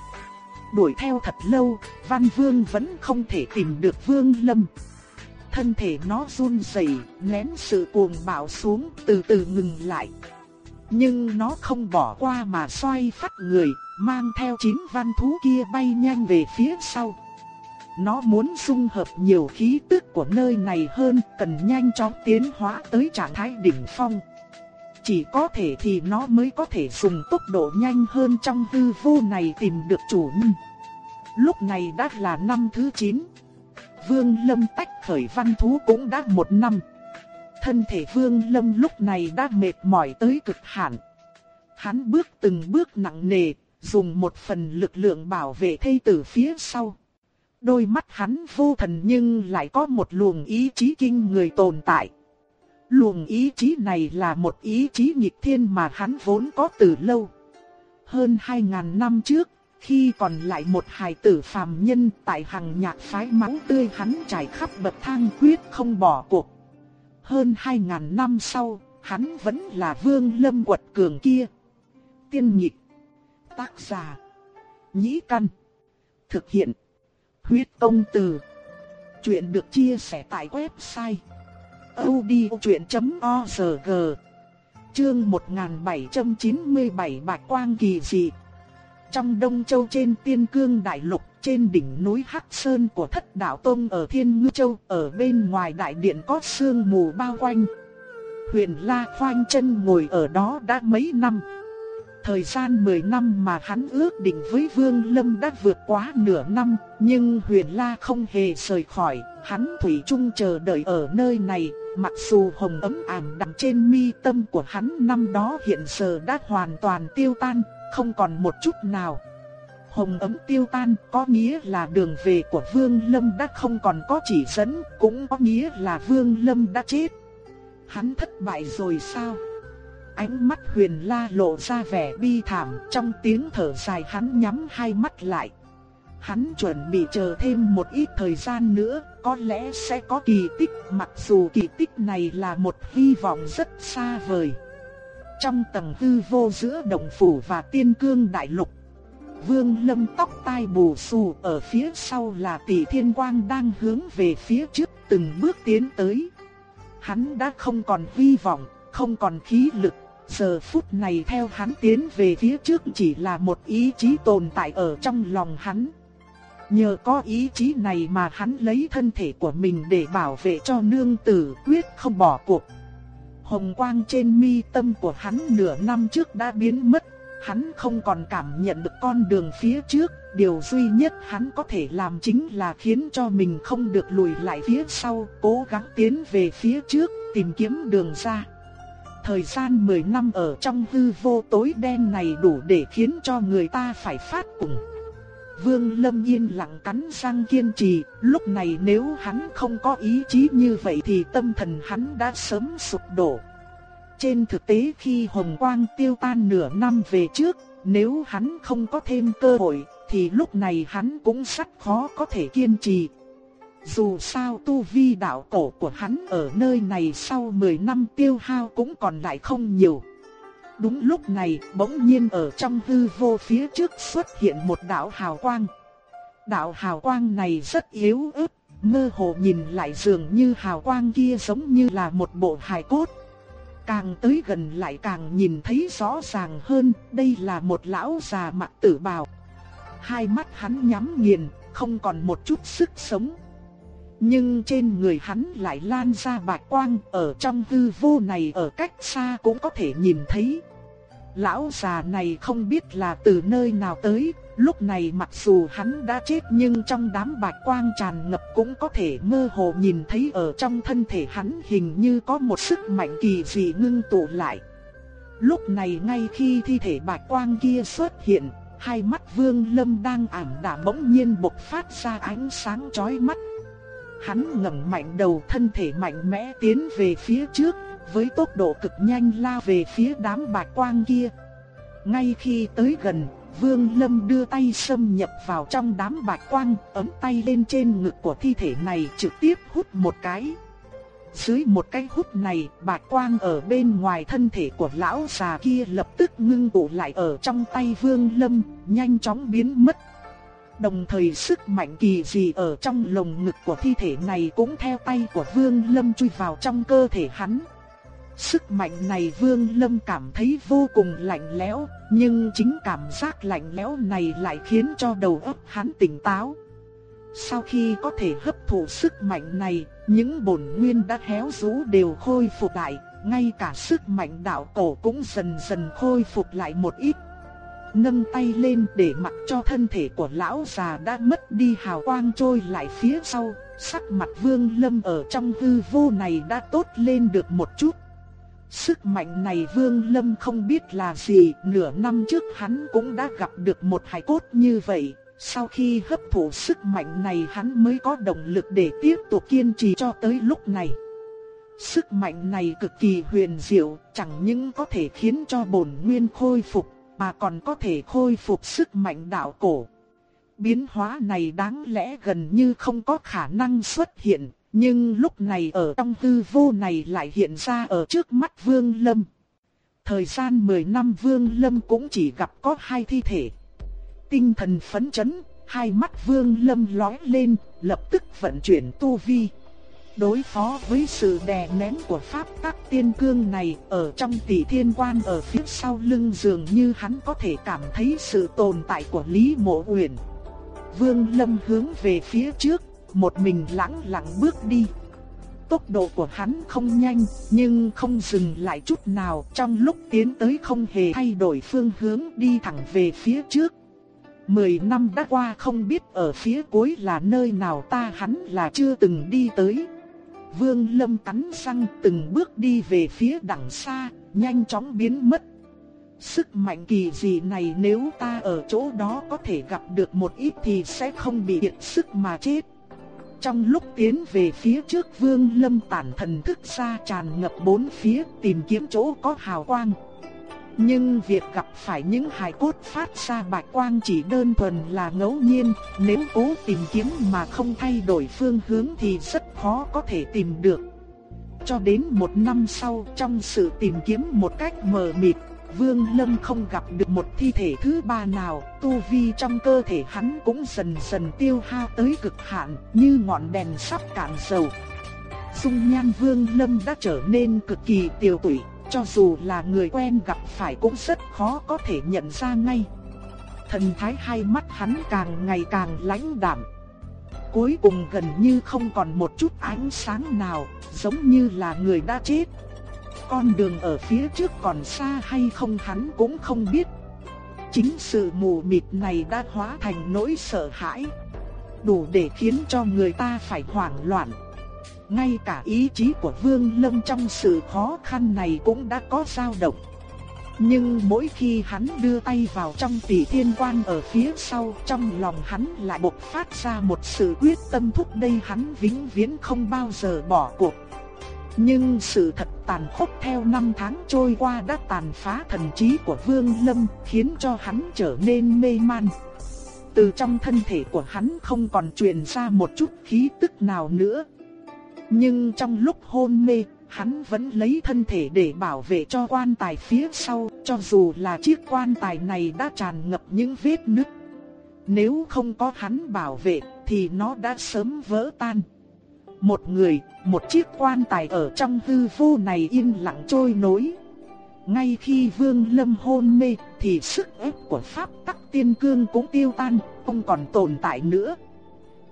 Đuổi theo thật lâu, Văn Vương vẫn không thể tìm được Vương Lâm. Thân thể nó run rẩy, nén sự cuồng bạo xuống, từ từ ngừng lại. Nhưng nó không bỏ qua mà xoay phát người, mang theo chín văn thú kia bay nhanh về phía sau. Nó muốn dung hợp nhiều khí tức của nơi này hơn, cần nhanh chóng tiến hóa tới trạng thái đỉnh phong. Chỉ có thể thì nó mới có thể dùng tốc độ nhanh hơn trong hư vô này tìm được chủ nhân. Lúc này đã là năm thứ 9. Vương Lâm tách khởi văn thú cũng đã một năm. Thân thể Vương Lâm lúc này đã mệt mỏi tới cực hạn. Hắn bước từng bước nặng nề, dùng một phần lực lượng bảo vệ thây tử phía sau. Đôi mắt hắn vô thần nhưng lại có một luồng ý chí kinh người tồn tại. Luồng ý chí này là một ý chí nghịch thiên mà hắn vốn có từ lâu. Hơn 2.000 năm trước, khi còn lại một hài tử phàm nhân tại hàng nhạc phái máu tươi hắn trải khắp bậc thang quyết không bỏ cuộc. Hơn 2.000 năm sau, hắn vẫn là vương lâm quật cường kia. Tiên nhịp, tác giả, nhĩ căn, thực hiện Huyết công từ. Chuyện được chia sẻ tại website audiochuyện.org Chương 1797 Bạch Quang kỳ dị. Trong Đông Châu trên Tiên Cương Đại Lục, trên đỉnh núi Hắc Sơn của Thất Đạo Tông ở Thiên Ngư Châu, ở bên ngoài đại điện có sương mù bao quanh. Huyền La khoanh chân ngồi ở đó đã mấy năm. Thời gian 10 năm mà hắn ước định với Vương Lâm đã vượt quá nửa năm, nhưng Huyền La không hề rời khỏi, hắn thủy chung chờ đợi ở nơi này, mặc dù hồng ấm ảm đậm trên mi tâm của hắn năm đó hiện giờ đã hoàn toàn tiêu tan, không còn một chút nào. Hồng ấm tiêu tan có nghĩa là đường về của Vương Lâm đã không còn có chỉ dẫn, cũng có nghĩa là Vương Lâm đã chết. Hắn thất bại rồi sao? Ánh mắt huyền la lộ ra vẻ bi thảm trong tiếng thở dài hắn nhắm hai mắt lại. Hắn chuẩn bị chờ thêm một ít thời gian nữa, có lẽ sẽ có kỳ tích, mặc dù kỳ tích này là một hy vọng rất xa vời. Trong tầng hư vô giữa động phủ và tiên cương đại lục, Vương Lâm tóc tai bù xù ở phía sau là tỷ thiên quang đang hướng về phía trước từng bước tiến tới. Hắn đã không còn hy vọng, không còn khí lực, giờ phút này theo hắn tiến về phía trước chỉ là một ý chí tồn tại ở trong lòng hắn. Nhờ có ý chí này mà hắn lấy thân thể của mình để bảo vệ cho nương tử quyết không bỏ cuộc. Hồng quang trên mi tâm của hắn nửa năm trước đã biến mất, hắn không còn cảm nhận được con đường phía trước, điều duy nhất hắn có thể làm chính là khiến cho mình không được lùi lại phía sau, cố gắng tiến về phía trước, tìm kiếm đường ra. Thời gian 10 năm ở trong hư vô tối đen này đủ để khiến cho người ta phải phát cùng. Vương Lâm yên lặng cắn răng kiên trì, lúc này nếu hắn không có ý chí như vậy thì tâm thần hắn đã sớm sụp đổ. Trên thực tế khi hồng quang tiêu tan nửa năm về trước, nếu hắn không có thêm cơ hội, thì lúc này hắn cũng rất khó có thể kiên trì. Dù sao tu vi đạo cổ của hắn ở nơi này sau 10 năm tiêu hao cũng còn lại không nhiều. Đúng lúc này, bỗng nhiên ở trong hư vô phía trước xuất hiện một đạo hào quang. Đạo hào quang này rất yếu ớt, mơ hồ nhìn lại dường như hào quang kia giống như là một bộ hài cốt. Càng tới gần lại càng nhìn thấy rõ ràng hơn, đây là một lão già mặc tử bào. Hai mắt hắn nhắm nghiền, không còn một chút sức sống. Nhưng trên người hắn lại lan ra bạch quang, ở trong hư vô này ở cách xa cũng có thể nhìn thấy. Lão già này không biết là từ nơi nào tới, lúc này mặc dù hắn đã chết nhưng trong đám bạch quang tràn ngập cũng có thể mơ hồ nhìn thấy ở trong thân thể hắn hình như có một sức mạnh kỳ dị ngưng tụ lại. Lúc này ngay khi thi thể bạch quang kia xuất hiện, hai mắt vương lâm đang ảm đạm bỗng nhiên bộc phát ra ánh sáng chói mắt. Hắn ngẩng mạnh đầu thân thể mạnh mẽ tiến về phía trước, với tốc độ cực nhanh lao về phía đám bạch quang kia. Ngay khi tới gần, Vương Lâm đưa tay xâm nhập vào trong đám bạch quang, ấm tay lên trên ngực của thi thể này trực tiếp hút một cái. Dưới một cái hút này, bạch quang ở bên ngoài thân thể của lão già kia lập tức ngưng tụ lại ở trong tay Vương Lâm, nhanh chóng biến mất. Đồng thời sức mạnh kỳ dị ở trong lồng ngực của thi thể này cũng theo tay của Vương Lâm chui vào trong cơ thể hắn. Sức mạnh này Vương Lâm cảm thấy vô cùng lạnh lẽo, nhưng chính cảm giác lạnh lẽo này lại khiến cho đầu óc hắn tỉnh táo. Sau khi có thể hấp thụ sức mạnh này, những bổn nguyên đã héo rũ đều khôi phục lại, ngay cả sức mạnh đạo cổ cũng dần dần khôi phục lại một ít. Nâng tay lên để mặc cho thân thể của lão già đã mất đi hào quang trôi lại phía sau, sắc mặt Vương Lâm ở trong hư vô này đã tốt lên được một chút. Sức mạnh này Vương Lâm không biết là gì, nửa năm trước hắn cũng đã gặp được một hải cốt như vậy. Sau khi hấp thụ sức mạnh này hắn mới có động lực để tiếp tục kiên trì cho tới lúc này. Sức mạnh này cực kỳ huyền diệu, chẳng những có thể khiến cho bổn nguyên khôi phục, mà còn có thể khôi phục sức mạnh đạo cổ. Biến hóa này đáng lẽ gần như không có khả năng xuất hiện, nhưng lúc này ở trong tư vô này lại hiện ra ở trước mắt Vương Lâm. Thời gian 10 năm Vương Lâm cũng chỉ gặp có hai thi thể. Tinh thần phấn chấn, hai mắt Vương Lâm lóe lên, lập tức vận chuyển tu vi. Đối phó với sự đè nén của pháp tắc tiên cương này, ở trong tỷ thiên quan ở phía sau lưng dường như hắn có thể cảm thấy sự tồn tại của Lý Mộ Uyển. Vương Lâm hướng về phía trước, một mình lẳng lặng bước đi. Tốc độ của hắn không nhanh, nhưng không dừng lại chút nào, trong lúc tiến tới không hề thay đổi phương hướng đi thẳng về phía trước. Mười năm đã qua không biết ở phía cuối là nơi nào ta hắn là chưa từng đi tới. Vương Lâm cắn răng từng bước đi về phía đằng xa, nhanh chóng biến mất. Sức mạnh kỳ dị này nếu ta ở chỗ đó có thể gặp được một ít thì sẽ không bị kiệt sức mà chết. Trong lúc tiến về phía trước Vương Lâm tản thần thức ra tràn ngập bốn phía tìm kiếm chỗ có hào quang. Nhưng việc gặp phải những hài cốt phát ra bạch quang chỉ đơn thuần là ngẫu nhiên, nếu cố tìm kiếm mà không thay đổi phương hướng thì rất khó có thể tìm được. Cho đến một năm sau trong sự tìm kiếm một cách mờ mịt, Vương Lâm không gặp được một thi thể thứ ba nào, tu vi trong cơ thể hắn cũng dần dần tiêu hao tới cực hạn, như ngọn đèn sắp cạn dầu. Dung nhan Vương Lâm đã trở nên cực kỳ tiêu tụy, cho dù là người quen gặp phải cũng rất khó có thể nhận ra ngay. Thần thái hai mắt hắn càng ngày càng lãnh đạm. Cuối cùng gần như không còn một chút ánh sáng nào, giống như là người đã chết. Con đường ở phía trước còn xa hay không hắn cũng không biết. Chính sự mù mịt này đã hóa thành nỗi sợ hãi. Đủ để khiến cho người ta phải hoảng loạn. Ngay cả ý chí của Vương Lâm trong sự khó khăn này cũng đã có dao động. Nhưng mỗi khi hắn đưa tay vào trong tỷ thiên quan ở phía sau, trong lòng hắn lại bộc phát ra một sự quyết tâm thúc đẩy hắn vĩnh viễn không bao giờ bỏ cuộc. Nhưng sự thật tàn khốc theo năm tháng trôi qua đã tàn phá thần trí của Vương Lâm, khiến cho hắn trở nên mê man. Từ trong thân thể của hắn không còn truyền ra một chút khí tức nào nữa. Nhưng trong lúc hôn mê, hắn vẫn lấy thân thể để bảo vệ cho quan tài phía sau, cho dù là chiếc quan tài này đã tràn ngập những vết nứt. Nếu không có hắn bảo vệ, thì nó đã sớm vỡ tan. Một người, một chiếc quan tài ở trong hư vô này yên lặng trôi nổi. Ngay khi Vương Lâm hôn mê thì sức ép của pháp tắc tiên cương cũng tiêu tan, không còn tồn tại nữa.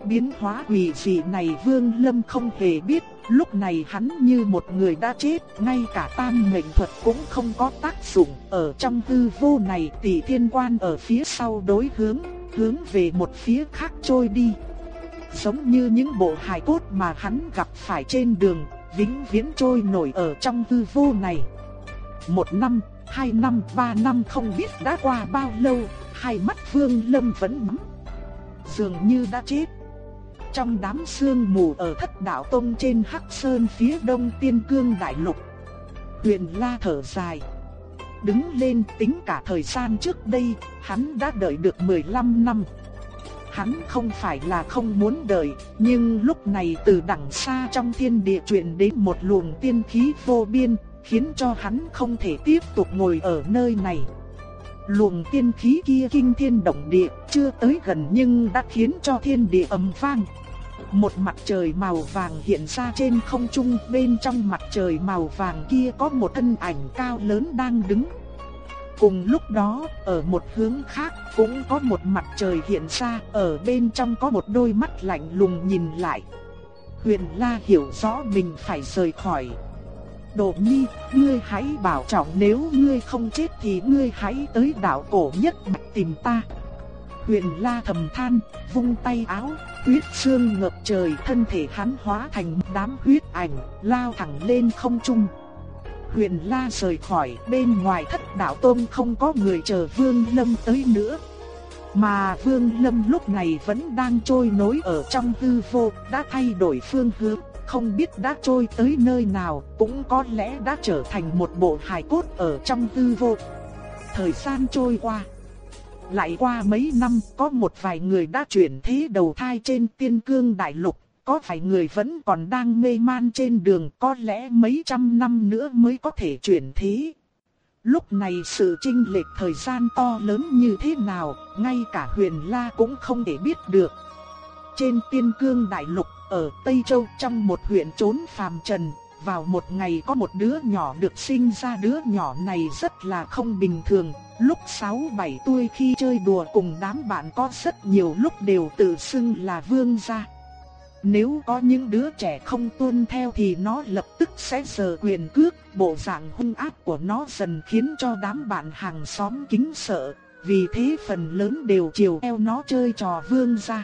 Biến hóa quỷ dị này Vương Lâm không hề biết, lúc này hắn như một người đã chết, ngay cả tam mệnh thuật cũng không có tác dụng. Ở trong hư vô này tỷ thiên quan ở phía sau đối hướng, hướng về một phía khác trôi đi giống như những bộ hài cốt mà hắn gặp phải trên đường, vĩnh viễn trôi nổi ở trong hư vô này. Một năm, hai năm, ba năm không biết đã qua bao lâu, hai mắt Vương Lâm vẫn mắm. Dường như đã chết. Trong đám sương mù ở thất đạo tông trên Hắc Sơn phía đông tiên cương đại lục. Huyền La thở dài. Đứng lên tính cả thời gian trước đây, hắn đã đợi được 15 năm. Hắn không phải là không muốn đợi, nhưng lúc này từ đằng xa trong thiên địa truyền đến một luồng tiên khí vô biên, khiến cho hắn không thể tiếp tục ngồi ở nơi này. Luồng tiên khí kia kinh thiên động địa, chưa tới gần nhưng đã khiến cho thiên địa ầm vang. Một mặt trời màu vàng hiện ra trên không trung, bên trong mặt trời màu vàng kia có một thân ảnh cao lớn đang đứng. Cùng lúc đó, ở một hướng khác cũng có một mặt trời hiện ra, ở bên trong có một đôi mắt lạnh lùng nhìn lại. Huyền La hiểu rõ mình phải rời khỏi. Đồ Nhi, ngươi hãy bảo trọng nếu ngươi không chết thì ngươi hãy tới đảo cổ nhất mạch tìm ta. Huyền La thầm than, vung tay áo, huyết xương ngập trời, thân thể hắn hóa thành đám huyết ảnh, lao thẳng lên không trung. Huyền La rời khỏi, bên ngoài thất đạo tôm không có người chờ Vương Lâm tới nữa. Mà Vương Lâm lúc này vẫn đang trôi nối ở trong hư vô, đã thay đổi phương hướng, không biết đã trôi tới nơi nào, cũng có lẽ đã trở thành một bộ hài cốt ở trong hư vô. Thời gian trôi qua. Lại qua mấy năm, có một vài người đã chuyển thế đầu thai trên tiên cương đại lục, có phải người vẫn còn đang mê man trên đường có lẽ mấy trăm năm nữa mới có thể chuyển thế. Lúc này sự trinh lệch thời gian to lớn như thế nào, ngay cả huyền la cũng không thể biết được. Trên tiên cương đại lục, ở Tây Châu trong một huyện trốn phàm trần, vào một ngày có một đứa nhỏ được sinh ra đứa nhỏ này rất là không bình thường. Lúc 6-7 tuổi khi chơi đùa cùng đám bạn có rất nhiều lúc đều tự xưng là vương gia. Nếu có những đứa trẻ không tuân theo thì nó lập tức sẽ sờ quyền cước, bộ dạng hung ác của nó dần khiến cho đám bạn hàng xóm kính sợ, vì thế phần lớn đều chiều theo nó chơi trò vương gia.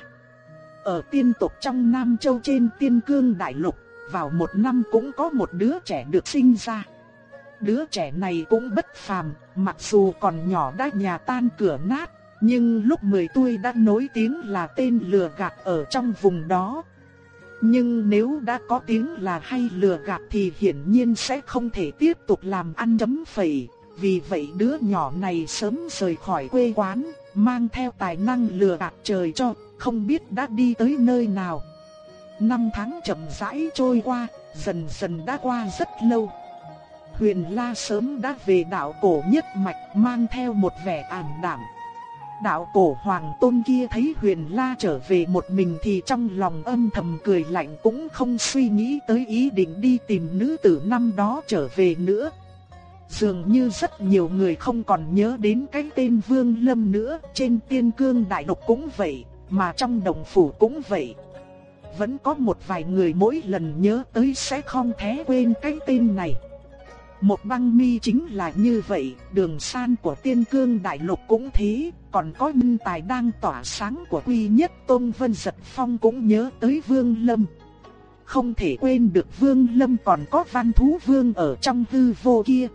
Ở tiên tộc trong Nam Châu trên tiên cương đại lục, vào một năm cũng có một đứa trẻ được sinh ra. Đứa trẻ này cũng bất phàm, mặc dù còn nhỏ đã nhà tan cửa nát, nhưng lúc 10 tuổi đã nổi tiếng là tên lừa gạt ở trong vùng đó. Nhưng nếu đã có tiếng là hay lừa gạt thì hiển nhiên sẽ không thể tiếp tục làm ăn chấm phẩy. Vì vậy đứa nhỏ này sớm rời khỏi quê quán, mang theo tài năng lừa gạt trời cho, không biết đã đi tới nơi nào. Năm tháng chậm rãi trôi qua, dần dần đã qua rất lâu. Huyền La sớm đã về đạo cổ nhất mạch mang theo một vẻ ảm đạm. Đạo cổ hoàng tôn kia thấy huyền la trở về một mình thì trong lòng âm thầm cười lạnh cũng không suy nghĩ tới ý định đi tìm nữ tử năm đó trở về nữa. Dường như rất nhiều người không còn nhớ đến cái tên Vương Lâm nữa, trên tiên cương đại lục cũng vậy, mà trong đồng phủ cũng vậy. Vẫn có một vài người mỗi lần nhớ tới sẽ không thể quên cái tên này. Một băng mi chính là như vậy, đường san của tiên cương đại lục cũng thế, còn có nhân tài đang tỏa sáng của quy nhất tôn vân giật phong cũng nhớ tới vương lâm. Không thể quên được vương lâm còn có văn thú vương ở trong hư vô kia.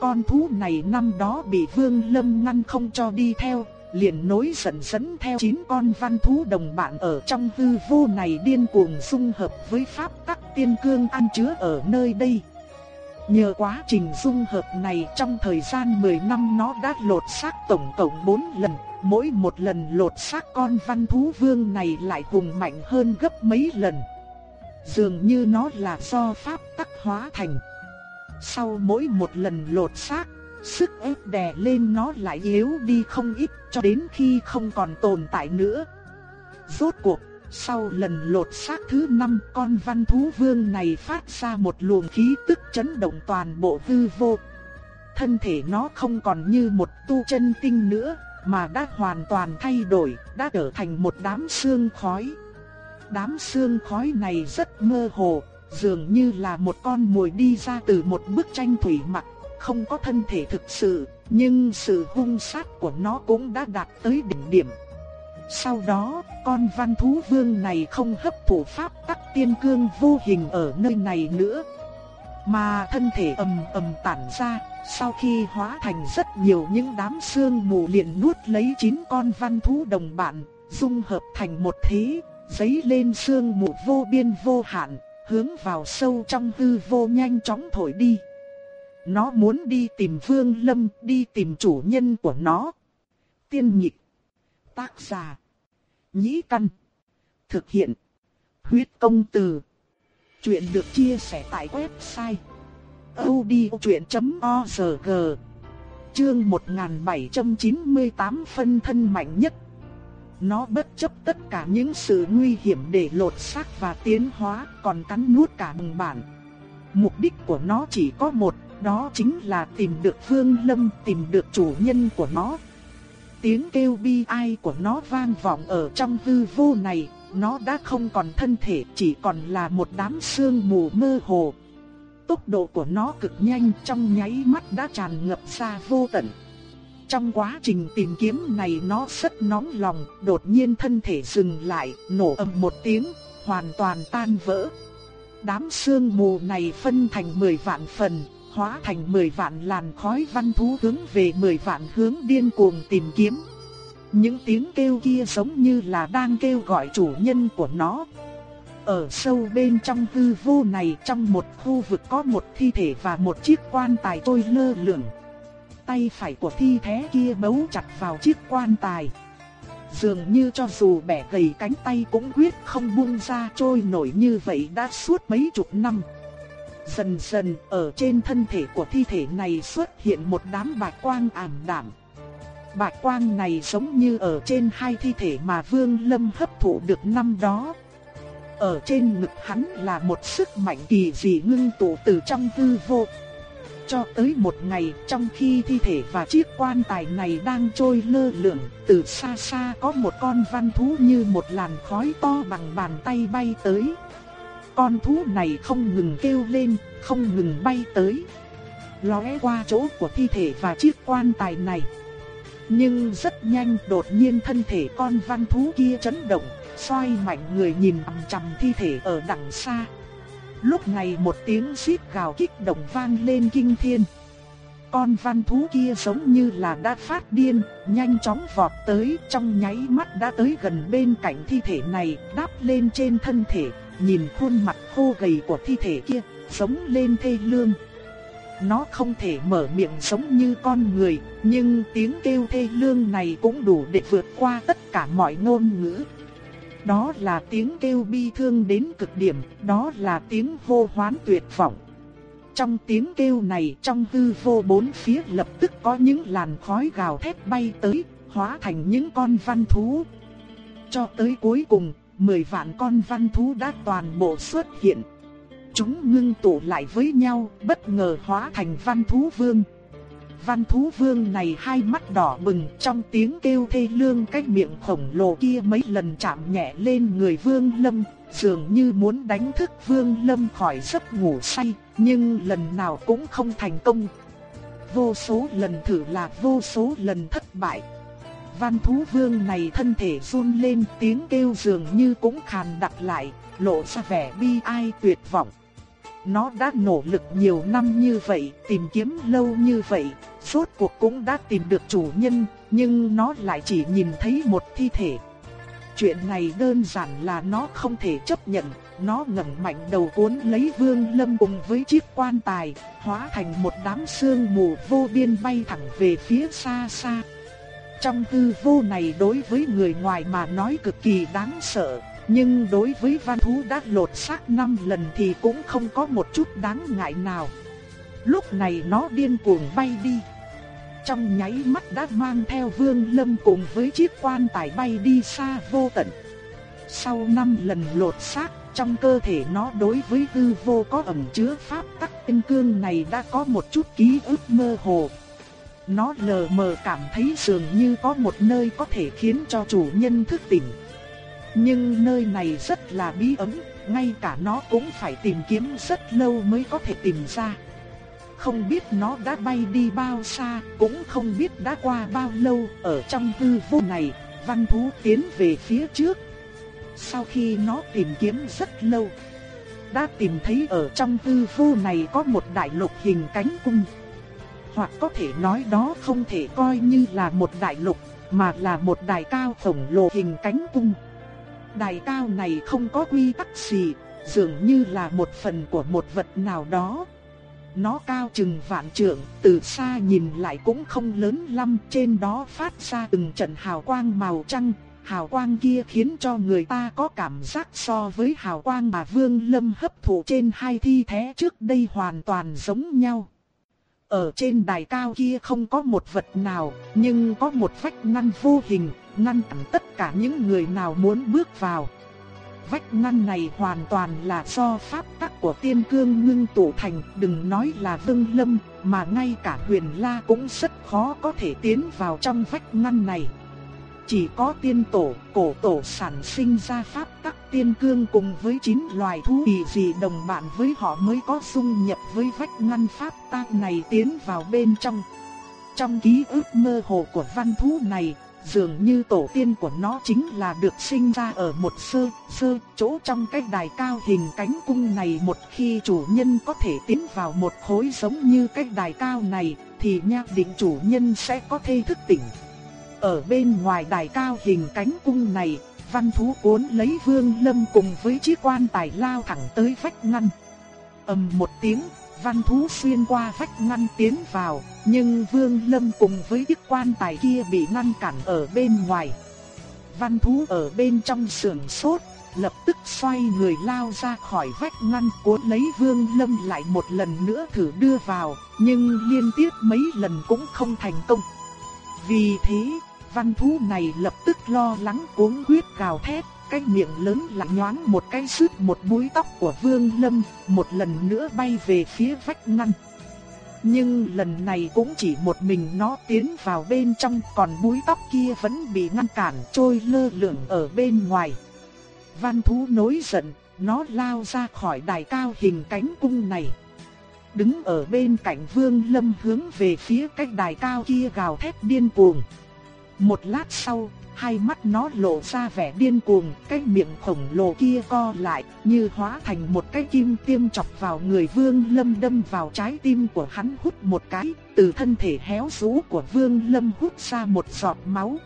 Con thú này năm đó bị vương lâm ngăn không cho đi theo, liền nối dẫn dẫn theo chín con văn thú đồng bạn ở trong hư vô này điên cuồng xung hợp với pháp tắc tiên cương ăn chứa ở nơi đây. Nhờ quá trình dung hợp này trong thời gian 10 năm nó đã lột xác tổng cộng 4 lần, mỗi một lần lột xác con văn thú vương này lại hùng mạnh hơn gấp mấy lần. Dường như nó là do pháp tắc hóa thành. Sau mỗi một lần lột xác, sức ép đè lên nó lại yếu đi không ít cho đến khi không còn tồn tại nữa. Rốt cuộc sau lần lột xác thứ năm con văn thú vương này phát ra một luồng khí tức chấn động toàn bộ hư vô. Thân thể nó không còn như một tu chân tinh nữa, mà đã hoàn toàn thay đổi, đã trở thành một đám xương khói. Đám xương khói này rất mơ hồ, dường như là một con mồi đi ra từ một bức tranh thủy mặc, không có thân thể thực sự, nhưng sự hung sát của nó cũng đã đạt tới đỉnh điểm. Sau đó, con văn thú vương này không hấp thụ pháp tắc tiên cương vô hình ở nơi này nữa. Mà thân thể ầm ầm tản ra, sau khi hóa thành rất nhiều những đám xương mù liền nuốt lấy chín con văn thú đồng bạn, dung hợp thành một thế, giấy lên xương mù vô biên vô hạn, hướng vào sâu trong hư vô nhanh chóng thổi đi. Nó muốn đi tìm Vương Lâm, đi tìm chủ nhân của nó. Tiên nhịp Tác giả Nhĩ Căn. Thực hiện. Huyết công từ. Chuyện được chia sẻ tại website. odchuyện.org Chương 1798 phân thân mạnh nhất. Nó bất chấp tất cả những sự nguy hiểm để lột xác và tiến hóa, còn cắn nuốt cả bừng bản. Mục đích của nó chỉ có một, đó chính là tìm được Vương Lâm, tìm được chủ nhân của nó, tiếng kêu bi ai của nó vang vọng ở trong hư vô này, nó đã không còn thân thể, chỉ còn là một đám xương mù mơ hồ. Tốc độ của nó cực nhanh trong nháy mắt đã tràn ngập ra vô tận. Trong quá trình tìm kiếm này nó rất nóng lòng, đột nhiên thân thể dừng lại, nổ ầm một tiếng, hoàn toàn tan vỡ. Đám xương mù này phân thành 10 vạn phần, hóa thành 10 vạn làn khói văn thú hướng về 10 vạn hướng điên cuồng tìm kiếm. Những tiếng kêu kia giống như là đang kêu gọi chủ nhân của nó. Ở sâu bên trong hư vô này trong một khu vực có một thi thể và một chiếc quan tài trôi lơ lửng. Tay phải của thi thể kia bấu chặt vào chiếc quan tài. Dường như cho dù bẻ gầy cánh tay cũng quyết không buông ra trôi nổi như vậy đã suốt mấy chục năm. Dần dần ở trên thân thể của thi thể này xuất hiện một đám bạch quang ảm đạm. Bạch quang này giống như ở trên hai thi thể mà Vương Lâm hấp thụ được năm đó. Ở trên ngực hắn là một sức mạnh kỳ dị ngưng tụ từ trong hư vô. Cho tới một ngày trong khi thi thể và chiếc quan tài này đang trôi lơ lửng, từ xa xa có một con văn thú như một làn khói to bằng bàn tay bay tới. Con thú này không ngừng kêu lên, không ngừng bay tới. Lóe qua chỗ của thi thể và chiếc quan tài này. Nhưng rất nhanh đột nhiên thân thể con văn thú kia chấn động, xoay mạnh người nhìn chằm chằm thi thể ở đằng xa. Lúc này một tiếng xít gào kích động vang lên kinh thiên. Con văn thú kia giống như là đã phát điên, nhanh chóng vọt tới, trong nháy mắt đã tới gần bên cạnh thi thể này, đáp lên trên thân thể, nhìn khuôn mặt khô gầy của thi thể kia, sống lên thê lương. Nó không thể mở miệng giống như con người, nhưng tiếng kêu thê lương này cũng đủ để vượt qua tất cả mọi ngôn ngữ. Đó là tiếng kêu bi thương đến cực điểm, đó là tiếng hô hoán tuyệt vọng. Trong tiếng kêu này trong hư vô bốn phía lập tức có những làn khói gào thét bay tới, hóa thành những con văn thú. Cho tới cuối cùng, 10 vạn con văn thú đã toàn bộ xuất hiện. Chúng ngưng tụ lại với nhau, bất ngờ hóa thành văn thú vương. Văn thú vương này hai mắt đỏ bừng trong tiếng kêu thê lương cái miệng khổng lồ kia mấy lần chạm nhẹ lên người vương lâm, dường như muốn đánh thức vương lâm khỏi giấc ngủ say, nhưng lần nào cũng không thành công. Vô số lần thử là vô số lần thất bại. Văn thú vương này thân thể run lên tiếng kêu dường như cũng khàn đặc lại, lộ ra vẻ bi ai tuyệt vọng. Nó đã nỗ lực nhiều năm như vậy, tìm kiếm lâu như vậy, suốt cuộc cũng đã tìm được chủ nhân, nhưng nó lại chỉ nhìn thấy một thi thể. Chuyện này đơn giản là nó không thể chấp nhận, nó ngẩng mạnh đầu cuốn lấy Vương Lâm cùng với chiếc quan tài, hóa thành một đám sương mù vô biên bay thẳng về phía xa xa. Trong tư vô này đối với người ngoài mà nói cực kỳ đáng sợ, nhưng đối với văn thú đã lột xác 5 lần thì cũng không có một chút đáng ngại nào. Lúc này nó điên cuồng bay đi. Trong nháy mắt đã mang theo vương lâm cùng với chiếc quan tài bay đi xa vô tận. Sau 5 lần lột xác, trong cơ thể nó đối với hư vô có ẩn chứa pháp tắc tinh cương này đã có một chút ký ức mơ hồ. Nó lờ mờ cảm thấy dường như có một nơi có thể khiến cho chủ nhân thức tỉnh. Nhưng nơi này rất là bí ẩn, ngay cả nó cũng phải tìm kiếm rất lâu mới có thể tìm ra. Không biết nó đã bay đi bao xa, cũng không biết đã qua bao lâu, ở trong hư vô này, văn thú tiến về phía trước. Sau khi nó tìm kiếm rất lâu, đã tìm thấy ở trong hư vô này có một đại lục hình cánh cung. Hoặc có thể nói đó không thể coi như là một đại lục, mà là một đài cao khổng lồ hình cánh cung. Đài cao này không có quy tắc gì, dường như là một phần của một vật nào đó. Nó cao chừng vạn trượng, từ xa nhìn lại cũng không lớn lắm, trên đó phát ra từng trận hào quang màu trắng. Hào quang kia khiến cho người ta có cảm giác so với hào quang mà Vương Lâm hấp thụ trên hai thi thể trước đây hoàn toàn giống nhau. Ở trên đài cao kia không có một vật nào, nhưng có một vách ngăn vô hình, ngăn cản tất cả những người nào muốn bước vào. Vách ngăn này hoàn toàn là do pháp tắc của tiên cương ngưng tụ thành, đừng nói là Vương Lâm, mà ngay cả Huyền La cũng rất khó có thể tiến vào trong vách ngăn này. Chỉ có tiên tổ, cổ tổ sản sinh ra pháp tắc tiên cương cùng với chín loài thú kỳ dị đồng bạn với họ mới có dung nhập với vách ngăn pháp tắc này tiến vào bên trong. Trong ký ức mơ hồ của văn thú này, dường như tổ tiên của nó chính là được sinh ra ở một sơ, sơ chỗ trong cái đài cao hình cánh cung này một khi chủ nhân có thể tiến vào một khối giống như cái đài cao này, thì nha định chủ nhân sẽ có thể thức tỉnh. Ở bên ngoài đài cao hình cánh cung này, văn thú cuốn lấy vương lâm cùng với chiếc quan tài lao thẳng tới vách ngăn. ầm một tiếng, văn thú xuyên qua vách ngăn tiến vào, nhưng vương lâm cùng với chiếc quan tài kia bị ngăn cản ở bên ngoài. Văn thú ở bên trong sườn sốt, lập tức xoay người lao ra khỏi vách ngăn cuốn lấy vương lâm lại một lần nữa thử đưa vào, nhưng liên tiếp mấy lần cũng không thành công. Vì thế, văn thú này lập tức lo lắng cuống quyết gào thét, cái miệng lớn lại nhoáng một cái sứt một búi tóc của Vương Lâm, một lần nữa bay về phía vách ngăn. Nhưng lần này cũng chỉ một mình nó tiến vào bên trong còn búi tóc kia vẫn bị ngăn cản trôi lơ lửng ở bên ngoài. Văn thú nổi giận, nó lao ra khỏi đài cao hình cánh cung này. Đứng ở bên cạnh vương lâm hướng về phía cách đài cao kia gào thét điên cuồng. Một lát sau, hai mắt nó lộ ra vẻ điên cuồng, cái miệng khổng lồ kia co lại, như hóa thành một cái kim tiêm chọc vào người Vương Lâm đâm vào trái tim của hắn hút một cái, từ thân thể héo rũ của Vương Lâm hút ra một giọt máu.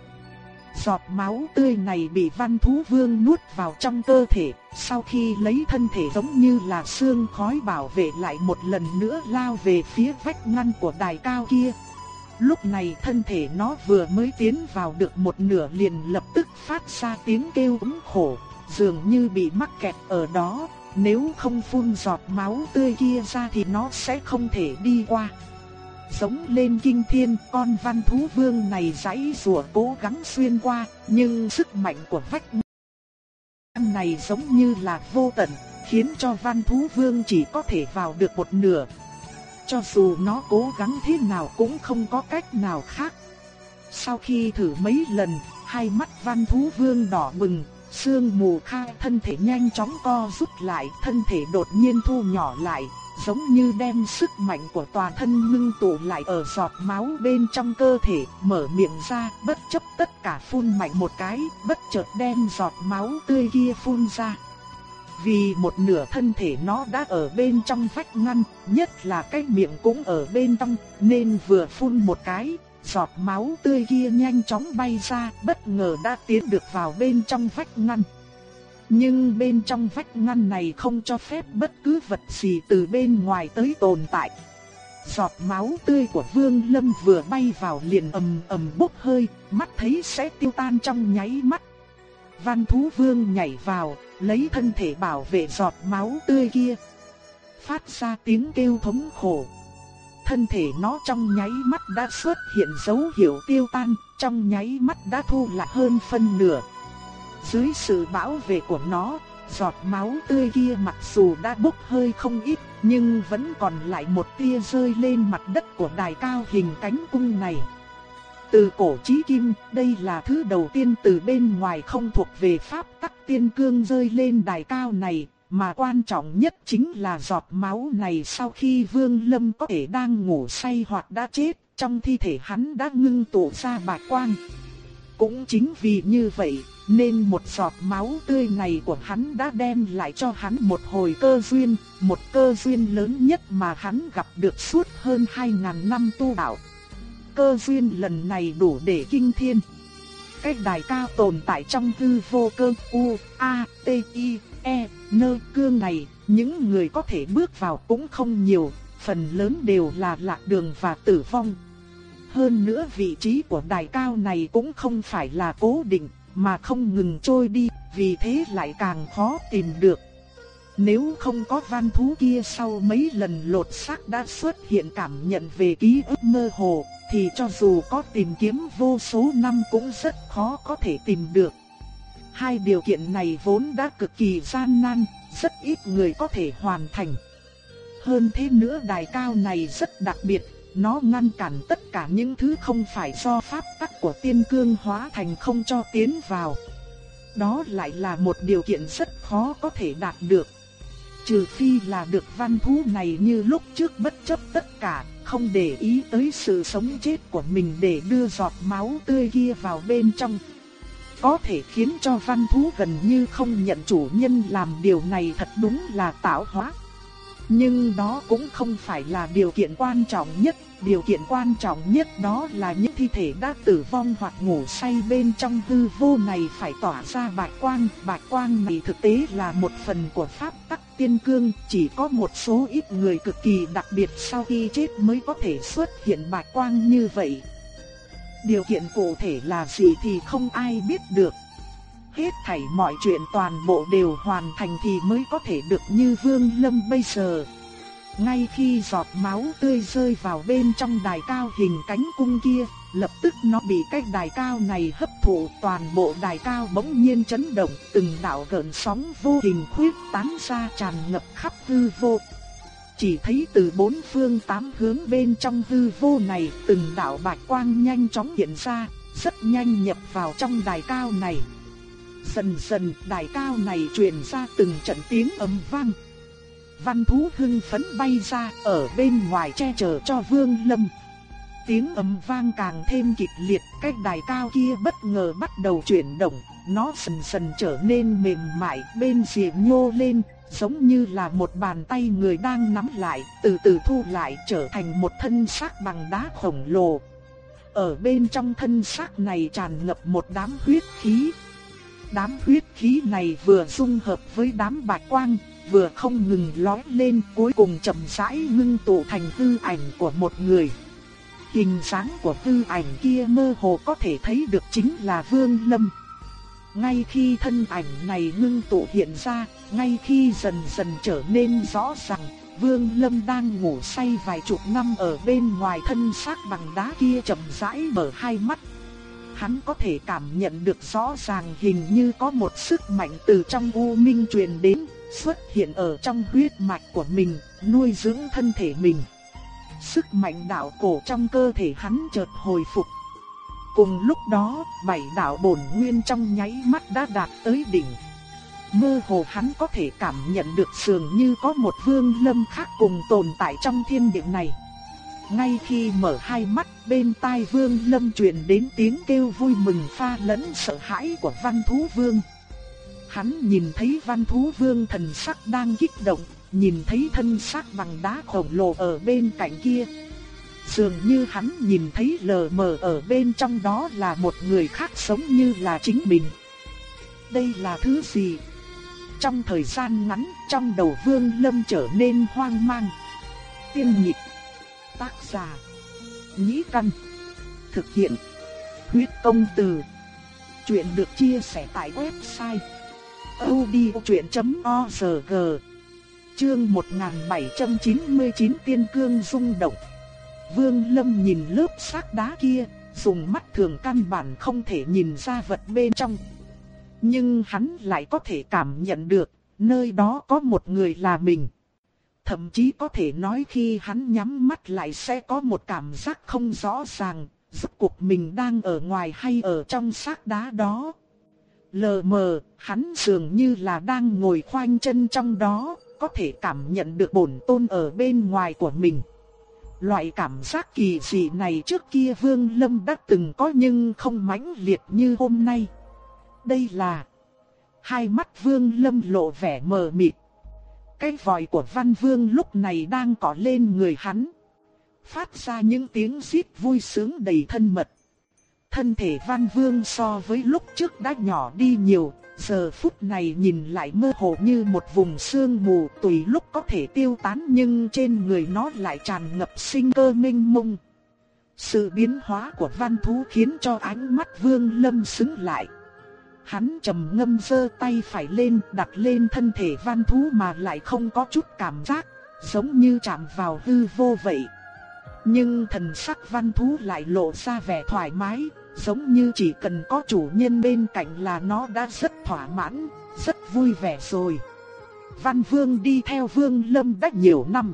Giọt máu tươi này bị văn thú vương nuốt vào trong cơ thể, sau khi lấy thân thể giống như là xương khói bảo vệ lại một lần nữa lao về phía vách ngăn của đài cao kia. Lúc này thân thể nó vừa mới tiến vào được một nửa liền lập tức phát ra tiếng kêu ấm khổ, dường như bị mắc kẹt ở đó, nếu không phun giọt máu tươi kia ra thì nó sẽ không thể đi qua. Giống lên kinh thiên, con văn thú vương này giãy rùa cố gắng xuyên qua, nhưng sức mạnh của vách này giống như là vô tận, khiến cho văn thú vương chỉ có thể vào được một nửa, cho dù nó cố gắng thế nào cũng không có cách nào khác. Sau khi thử mấy lần, hai mắt văn thú vương đỏ bừng, sương mù khai thân thể nhanh chóng co rút lại, thân thể đột nhiên thu nhỏ lại, giống như đem sức mạnh của toàn thân ngưng tụ lại ở giọt máu bên trong cơ thể, mở miệng ra, bất chấp tất cả phun mạnh một cái, bất chợt đem giọt máu tươi kia phun ra. Vì một nửa thân thể nó đã ở bên trong vách ngăn, nhất là cái miệng cũng ở bên trong, nên vừa phun một cái, giọt máu tươi kia nhanh chóng bay ra, bất ngờ đã tiến được vào bên trong vách ngăn. Nhưng bên trong vách ngăn này không cho phép bất cứ vật gì từ bên ngoài tới tồn tại. Giọt máu tươi của Vương Lâm vừa bay vào liền ầm ầm bốc hơi, mắt thấy sẽ tiêu tan trong nháy mắt. Văn thú vương nhảy vào, lấy thân thể bảo vệ giọt máu tươi kia. Phát ra tiếng kêu thống khổ. Thân thể nó trong nháy mắt đã xuất hiện dấu hiệu tiêu tan, trong nháy mắt đã thu lại hơn phân nửa. Dưới sự bảo vệ của nó, giọt máu tươi kia mặc dù đã bốc hơi không ít, nhưng vẫn còn lại một tia rơi lên mặt đất của đài cao hình cánh cung này. Từ cổ chí kim, đây là thứ đầu tiên từ bên ngoài không thuộc về pháp tắc tiên cương rơi lên đài cao này, mà quan trọng nhất chính là giọt máu này sau khi Vương Lâm có thể đang ngủ say hoặc đã chết, trong thi thể hắn đã ngưng tụ ra bạch quang. Cũng chính vì như vậy, nên một giọt máu tươi này của hắn đã đem lại cho hắn một hồi cơ duyên, một cơ duyên lớn nhất mà hắn gặp được suốt hơn 2.000 năm tu đạo cơ duyên lần này đủ để kinh thiên. Cách đài cao tồn tại trong hư vô cơ U, A, T, I, E, nơ cương này, những người có thể bước vào cũng không nhiều, phần lớn đều là lạc đường và tử vong. Hơn nữa vị trí của đài cao này cũng không phải là cố định, mà không ngừng trôi đi, vì thế lại càng khó tìm được. Nếu không có văn thú kia sau mấy lần lột xác đã xuất hiện cảm nhận về ký ức mơ hồ, thì cho dù có tìm kiếm vô số năm cũng rất khó có thể tìm được. Hai điều kiện này vốn đã cực kỳ gian nan, rất ít người có thể hoàn thành. Hơn thế nữa đài cao này rất đặc biệt, nó ngăn cản tất cả những thứ không phải do pháp tắc của tiên cương hóa thành không cho tiến vào. Đó lại là một điều kiện rất khó có thể đạt được. Trừ phi là được văn thú này như lúc trước bất chấp tất cả, không để ý tới sự sống chết của mình để đưa giọt máu tươi kia vào bên trong. Có thể khiến cho văn thú gần như không nhận chủ nhân làm điều này thật đúng là tạo hóa. Nhưng đó cũng không phải là điều kiện quan trọng nhất, điều kiện quan trọng nhất đó là những thi thể đã tử vong hoặc ngủ say bên trong hư vô này phải tỏa ra bạch quang, bạch quang này thực tế là một phần của pháp tắc tiên cương, chỉ có một số ít người cực kỳ đặc biệt sau khi chết mới có thể xuất hiện bạch quang như vậy. Điều kiện cụ thể là gì thì không ai biết được. Hết thảy mọi chuyện toàn bộ đều hoàn thành thì mới có thể được như Vương Lâm bây giờ. Ngay khi giọt máu tươi rơi vào bên trong đài cao hình cánh cung kia, lập tức nó bị cái đài cao này hấp thụ toàn bộ đài cao bỗng nhiên chấn động, từng đạo gợn sóng vô hình khuyết tán ra tràn ngập khắp hư vô. chỉ thấy từ bốn phương tám hướng bên trong hư vô này từng đạo bạch quang nhanh chóng hiện ra, rất nhanh nhập vào trong đài cao này. Dần dần đài cao này truyền ra từng trận tiếng ầm vang. Văn thú hưng phấn bay ra ở bên ngoài che chở cho Vương Lâm. Tiếng ầm vang càng thêm kịch liệt, cái đài cao kia bất ngờ bắt đầu chuyển động, nó sần sần trở nên mềm mại, bên rìa nhô lên, giống như là một bàn tay người đang nắm lại, từ từ thu lại trở thành một thân xác bằng đá khổng lồ. Ở bên trong thân xác này tràn ngập một đám huyết khí. Đám huyết khí này vừa dung hợp với đám bạch quang, vừa không ngừng lói lên cuối cùng chậm rãi ngưng tụ thành tư ảnh của một người. Hình dáng của tư ảnh kia mơ hồ có thể thấy được chính là Vương Lâm. Ngay khi thân ảnh này ngưng tụ hiện ra, ngay khi dần dần trở nên rõ ràng, Vương Lâm đang ngủ say vài chục năm ở bên ngoài thân xác bằng đá kia chậm rãi mở hai mắt. Hắn có thể cảm nhận được rõ ràng hình như có một sức mạnh từ trong u minh truyền đến, xuất hiện ở trong huyết mạch của mình, nuôi dưỡng thân thể mình. Sức mạnh đạo cổ trong cơ thể hắn chợt hồi phục. Cùng lúc đó, bảy đạo bổn nguyên trong nháy mắt đã đạt tới đỉnh. Mơ hồ hắn có thể cảm nhận được dường như có một vương lâm khác cùng tồn tại trong thiên địa này. Ngay khi mở hai mắt, bên tai vương lâm truyền đến tiếng kêu vui mừng pha lẫn sợ hãi của văn thú vương. Hắn nhìn thấy văn thú vương thần sắc đang kích động, nhìn thấy thân xác bằng đá khổng lồ ở bên cạnh kia. Dường như hắn nhìn thấy lờ mờ ở bên trong đó là một người khác sống như là chính mình. Đây là thứ gì? Trong thời gian ngắn, trong đầu vương lâm trở nên hoang mang. Tiên nhịp, tác giả, nhĩ căn, thực hiện, huyết công từ. Chuyện được chia sẻ tại website odchuyện.org Chương 1799 Tiên Cương rung động Vương Lâm nhìn lớp xác đá kia, dùng mắt thường căn bản không thể nhìn ra vật bên trong. Nhưng hắn lại có thể cảm nhận được, nơi đó có một người là mình. Thậm chí có thể nói khi hắn nhắm mắt lại sẽ có một cảm giác không rõ ràng, rốt cuộc mình đang ở ngoài hay ở trong xác đá đó. Lờ mờ, hắn dường như là đang ngồi khoanh chân trong đó, có thể cảm nhận được bổn tôn ở bên ngoài của mình. Loại cảm giác kỳ dị này trước kia Vương Lâm đã từng có nhưng không mãnh liệt như hôm nay. Đây là... Hai mắt Vương Lâm lộ vẻ mờ mịt. Cái vòi của Văn Vương lúc này đang cỏ lên người hắn. Phát ra những tiếng rít vui sướng đầy thân mật. Thân thể Văn Vương so với lúc trước đã nhỏ đi nhiều, giờ phút này nhìn lại mơ hồ như một vùng sương mù tùy lúc có thể tiêu tán nhưng trên người nó lại tràn ngập sinh cơ minh mông. Sự biến hóa của văn thú khiến cho ánh mắt Vương Lâm sững lại. Hắn trầm ngâm giơ tay phải lên đặt lên thân thể văn thú mà lại không có chút cảm giác, giống như chạm vào hư vô vậy. Nhưng thần sắc văn thú lại lộ ra vẻ thoải mái, giống như chỉ cần có chủ nhân bên cạnh là nó đã rất thỏa mãn, rất vui vẻ rồi. Văn Vương đi theo Vương Lâm đã nhiều năm.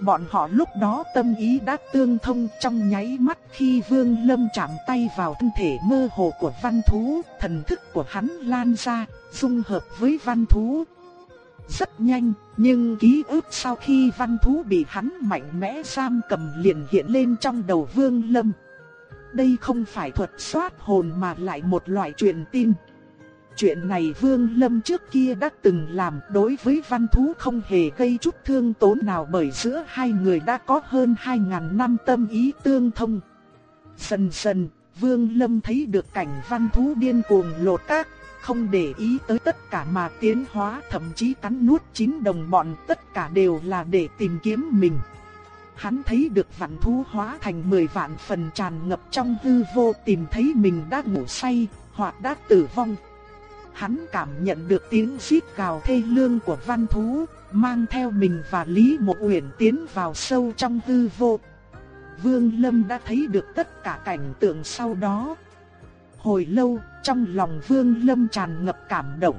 Bọn họ lúc đó tâm ý đã tương thông trong nháy mắt khi Vương Lâm chạm tay vào thân thể mơ hồ của văn thú, thần thức của hắn lan ra, dung hợp với văn thú. Rất nhanh, nhưng ký ức sau khi văn thú bị hắn mạnh mẽ giam cầm liền hiện lên trong đầu Vương Lâm. Đây không phải thuật soát hồn mà lại một loại truyền tin. Chuyện này Vương Lâm trước kia đã từng làm đối với văn thú không hề gây chút thương tổn nào bởi giữa hai người đã có hơn 2.000 năm tâm ý tương thông. Dần dần, Vương Lâm thấy được cảnh văn thú điên cuồng lột các, không để ý tới tất cả mà tiến hóa thậm chí cắn nuốt chín đồng bọn tất cả đều là để tìm kiếm mình. Hắn thấy được vạn thú hóa thành 10 vạn phần tràn ngập trong hư vô tìm thấy mình đã ngủ say, hoặc đã tử vong. Hắn cảm nhận được tiếng xít gào thê lương của văn thú, mang theo mình và Lý Mộ Uyển tiến vào sâu trong hư vô. Vương Lâm đã thấy được tất cả cảnh tượng sau đó. Hồi lâu, trong lòng Vương Lâm tràn ngập cảm động.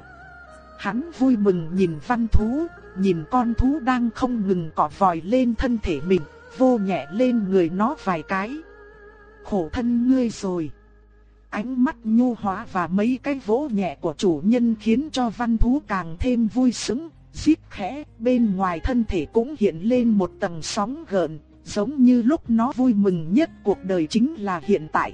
Hắn vui mừng nhìn văn thú, nhìn con thú đang không ngừng cọ vòi lên thân thể mình, vô nhẹ lên người nó vài cái. Khổ thân ngươi rồi. Ánh mắt nhu hóa và mấy cái vỗ nhẹ của chủ nhân khiến cho văn thú càng thêm vui sướng, xít khẽ, bên ngoài thân thể cũng hiện lên một tầng sóng gợn, giống như lúc nó vui mừng nhất cuộc đời chính là hiện tại.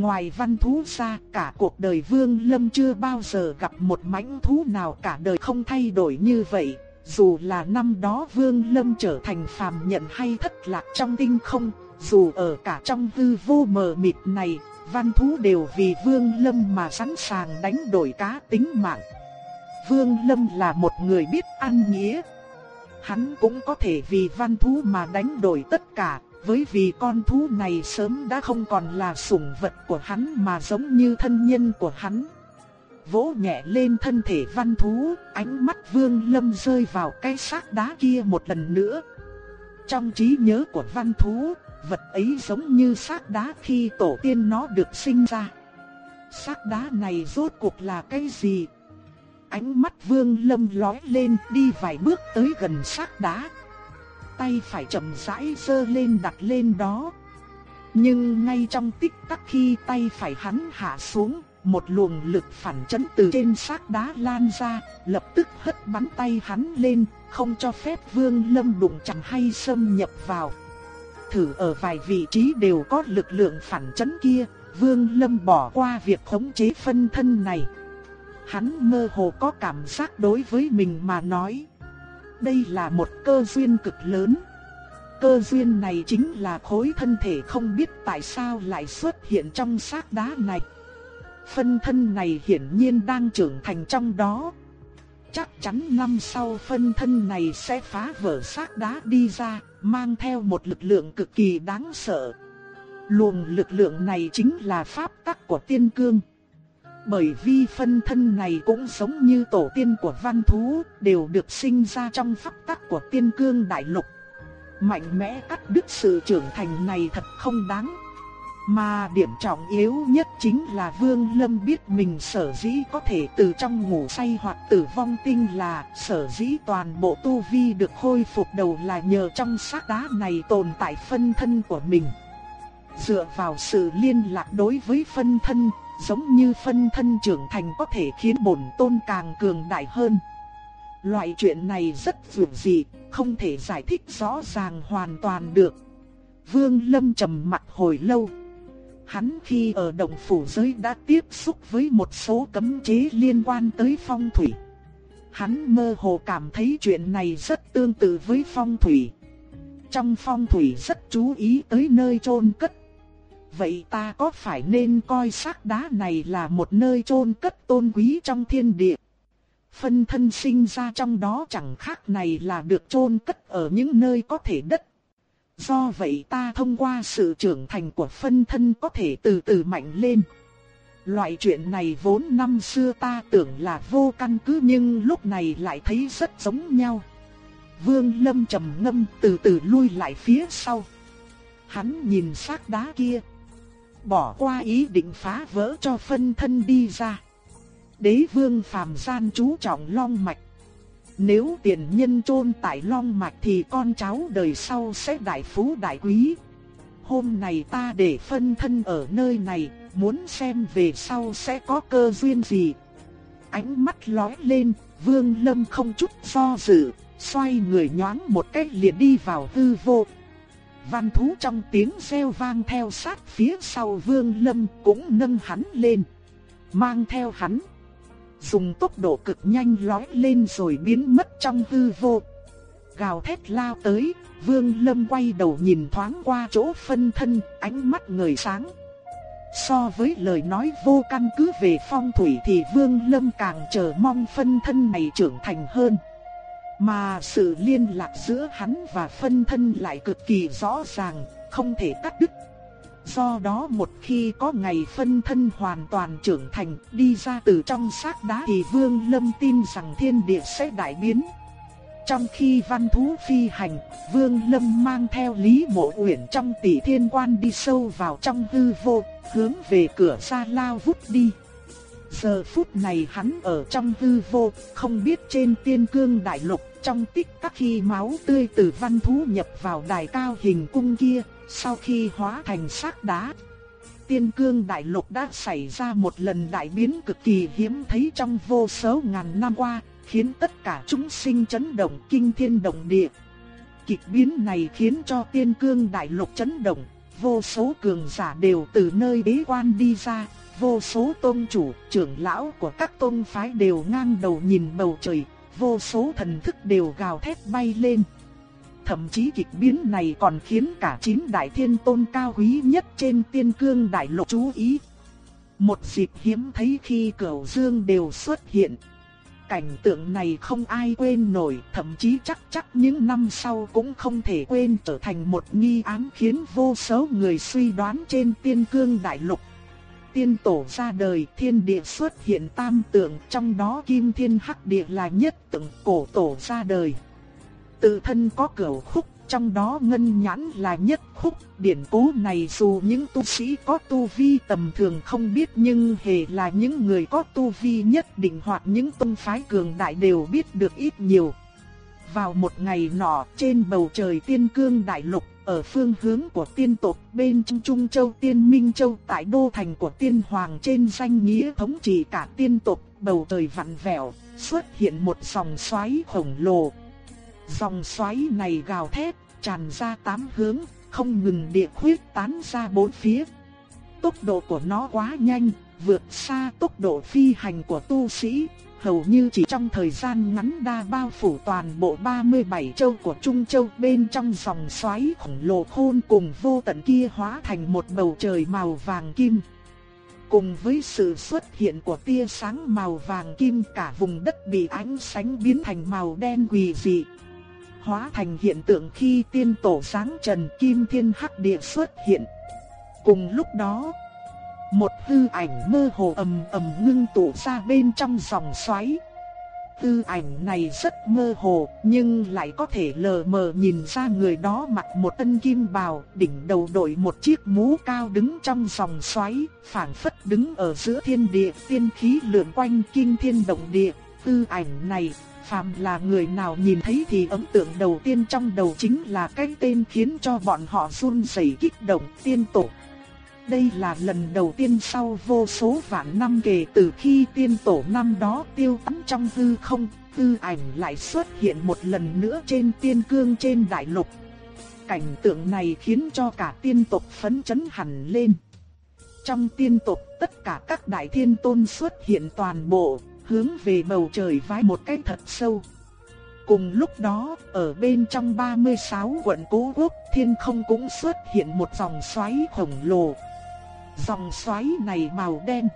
Ngoài văn thú ra, cả cuộc đời Vương Lâm chưa bao giờ gặp một mãnh thú nào cả đời không thay đổi như vậy. Dù là năm đó Vương Lâm trở thành phàm nhận hay thất lạc trong tinh không, dù ở cả trong hư vô mờ mịt này, văn thú đều vì Vương Lâm mà sẵn sàng đánh đổi cá tính mạng. Vương Lâm là một người biết ăn nghĩa. Hắn cũng có thể vì văn thú mà đánh đổi tất cả, với vì con thú này sớm đã không còn là sủng vật của hắn mà giống như thân nhân của hắn. Vỗ nhẹ lên thân thể văn thú, ánh mắt vương lâm rơi vào cái xác đá kia một lần nữa. Trong trí nhớ của văn thú, vật ấy giống như xác đá khi tổ tiên nó được sinh ra. Xác đá này rốt cuộc là cái gì? Ánh mắt vương lâm lói lên đi vài bước tới gần xác đá tay phải chậm rãi giơ lên đặt lên đó. Nhưng ngay trong tích tắc khi tay phải hắn hạ xuống, một luồng lực phản chấn từ trên xác đá lan ra, lập tức hất bắn tay hắn lên, không cho phép Vương Lâm đụng chạm hay xâm nhập vào. Thử ở vài vị trí đều có lực lượng phản chấn kia, Vương Lâm bỏ qua việc khống chế phân thân này. Hắn mơ hồ có cảm giác đối với mình mà nói đây là một cơ duyên cực lớn. Cơ duyên này chính là khối thân thể không biết tại sao lại xuất hiện trong xác đá này. Phân thân này hiển nhiên đang trưởng thành trong đó. Chắc chắn năm sau phân thân này sẽ phá vỡ xác đá đi ra, mang theo một lực lượng cực kỳ đáng sợ. Luồng lực lượng này chính là pháp tắc của tiên cương. Bởi vì phân thân này cũng giống như tổ tiên của văn thú, đều được sinh ra trong pháp tắc của tiên cương đại lục. Mạnh mẽ cắt đứt sự trưởng thành này thật không đáng. Mà điểm trọng yếu nhất chính là Vương Lâm biết mình sở dĩ có thể từ trong ngủ say hoặc tử vong tinh là sở dĩ toàn bộ tu vi được khôi phục đầu là nhờ trong xác đá này tồn tại phân thân của mình. Dựa vào sự liên lạc đối với phân thân, giống như phân thân trưởng thành có thể khiến bổn tôn càng cường đại hơn. Loại chuyện này rất vượt dị, không thể giải thích rõ ràng hoàn toàn được. Vương Lâm trầm mặt hồi lâu. Hắn khi ở động phủ giới đã tiếp xúc với một số cấm chế liên quan tới phong thủy. Hắn mơ hồ cảm thấy chuyện này rất tương tự với phong thủy. Trong phong thủy rất chú ý tới nơi chôn cất Vậy ta có phải nên coi xác đá này là một nơi chôn cất tôn quý trong thiên địa? Phân thân sinh ra trong đó chẳng khác này là được chôn cất ở những nơi có thể đất. Do vậy ta thông qua sự trưởng thành của phân thân có thể từ từ mạnh lên. Loại chuyện này vốn năm xưa ta tưởng là vô căn cứ nhưng lúc này lại thấy rất giống nhau. Vương Lâm trầm ngâm từ từ lui lại phía sau. Hắn nhìn xác đá kia, bỏ qua ý định phá vỡ cho phân thân đi ra. Đế vương phàm gian chú trọng long mạch. Nếu tiền nhân chôn tại long mạch thì con cháu đời sau sẽ đại phú đại quý. Hôm nay ta để phân thân ở nơi này, muốn xem về sau sẽ có cơ duyên gì. Ánh mắt lóe lên, vương lâm không chút do dự, xoay người nhoáng một cách liền đi vào hư vô. Văn thú trong tiếng reo vang theo sát phía sau vương lâm cũng nâng hắn lên. Mang theo hắn. Dùng tốc độ cực nhanh lói lên rồi biến mất trong hư vô. Gào thét lao tới, vương lâm quay đầu nhìn thoáng qua chỗ phân thân, ánh mắt người sáng. So với lời nói vô căn cứ về phong thủy thì vương lâm càng chờ mong phân thân này trưởng thành hơn. Mà sự liên lạc giữa hắn và phân thân lại cực kỳ rõ ràng, không thể cắt đứt. Do đó một khi có ngày phân thân hoàn toàn trưởng thành đi ra từ trong xác đá thì Vương Lâm tin rằng thiên địa sẽ đại biến. Trong khi văn thú phi hành, Vương Lâm mang theo Lý Mộ Uyển trong tỷ thiên quan đi sâu vào trong hư vô, hướng về cửa ra lao vút đi. Giờ phút này hắn ở trong hư vô, không biết trên tiên cương đại lục, trong tích tắc khi máu tươi từ văn thú nhập vào đài cao hình cung kia, sau khi hóa thành xác đá. Tiên cương đại lục đã xảy ra một lần đại biến cực kỳ hiếm thấy trong vô số ngàn năm qua, khiến tất cả chúng sinh chấn động kinh thiên động địa. Kịch biến này khiến cho tiên cương đại lục chấn động, vô số cường giả đều từ nơi bế quan đi ra, vô số tôn chủ, trưởng lão của các tôn phái đều ngang đầu nhìn bầu trời, vô số thần thức đều gào thét bay lên. Thậm chí kịch biến này còn khiến cả chín đại thiên tôn cao quý nhất trên tiên cương đại lục chú ý. Một dịp hiếm thấy khi cửu dương đều xuất hiện. Cảnh tượng này không ai quên nổi, thậm chí chắc chắc những năm sau cũng không thể quên trở thành một nghi án khiến vô số người suy đoán trên tiên cương đại lục tiên tổ ra đời, thiên địa xuất hiện tam tượng, trong đó kim thiên hắc địa là nhất tượng cổ tổ ra đời. Tự thân có cửu khúc, trong đó ngân nhãn là nhất khúc, điển cố này dù những tu sĩ có tu vi tầm thường không biết nhưng hề là những người có tu vi nhất định hoặc những tông phái cường đại đều biết được ít nhiều. Vào một ngày nọ, trên bầu trời tiên cương đại lục, ở phương hướng của tiên tộc bên trong Trung Châu Tiên Minh Châu tại đô thành của tiên hoàng trên danh nghĩa thống trị cả tiên tộc, bầu trời vặn vẹo, xuất hiện một dòng xoáy khổng lồ. Dòng xoáy này gào thét, tràn ra tám hướng, không ngừng địa khuyết tán ra bốn phía. Tốc độ của nó quá nhanh, vượt xa tốc độ phi hành của tu sĩ, hầu như chỉ trong thời gian ngắn đa bao phủ toàn bộ 37 châu của Trung Châu bên trong dòng xoáy khổng lồ khôn cùng vô tận kia hóa thành một bầu trời màu vàng kim. Cùng với sự xuất hiện của tia sáng màu vàng kim cả vùng đất bị ánh sáng biến thành màu đen quỳ dị. Hóa thành hiện tượng khi tiên tổ sáng trần kim thiên hắc địa xuất hiện. Cùng lúc đó, một tư ảnh mơ hồ ầm ầm ngưng tụ ra bên trong dòng xoáy. Tư ảnh này rất mơ hồ, nhưng lại có thể lờ mờ nhìn ra người đó mặc một tân kim bào, đỉnh đầu đội một chiếc mũ cao đứng trong dòng xoáy, phảng phất đứng ở giữa thiên địa, tiên khí lượn quanh kinh thiên động địa. Tư ảnh này, phàm là người nào nhìn thấy thì ấn tượng đầu tiên trong đầu chính là cái tên khiến cho bọn họ run rẩy kích động, tiên tổ. Đây là lần đầu tiên sau vô số vạn năm kể từ khi tiên tổ năm đó tiêu tán trong hư không, tư ảnh lại xuất hiện một lần nữa trên tiên cương trên đại lục. Cảnh tượng này khiến cho cả tiên tộc phấn chấn hẳn lên. Trong tiên tộc tất cả các đại thiên tôn xuất hiện toàn bộ, hướng về bầu trời vái một cái thật sâu. Cùng lúc đó, ở bên trong 36 quận cố quốc, thiên không cũng xuất hiện một dòng xoáy khổng lồ, Dòng xoáy này màu đen.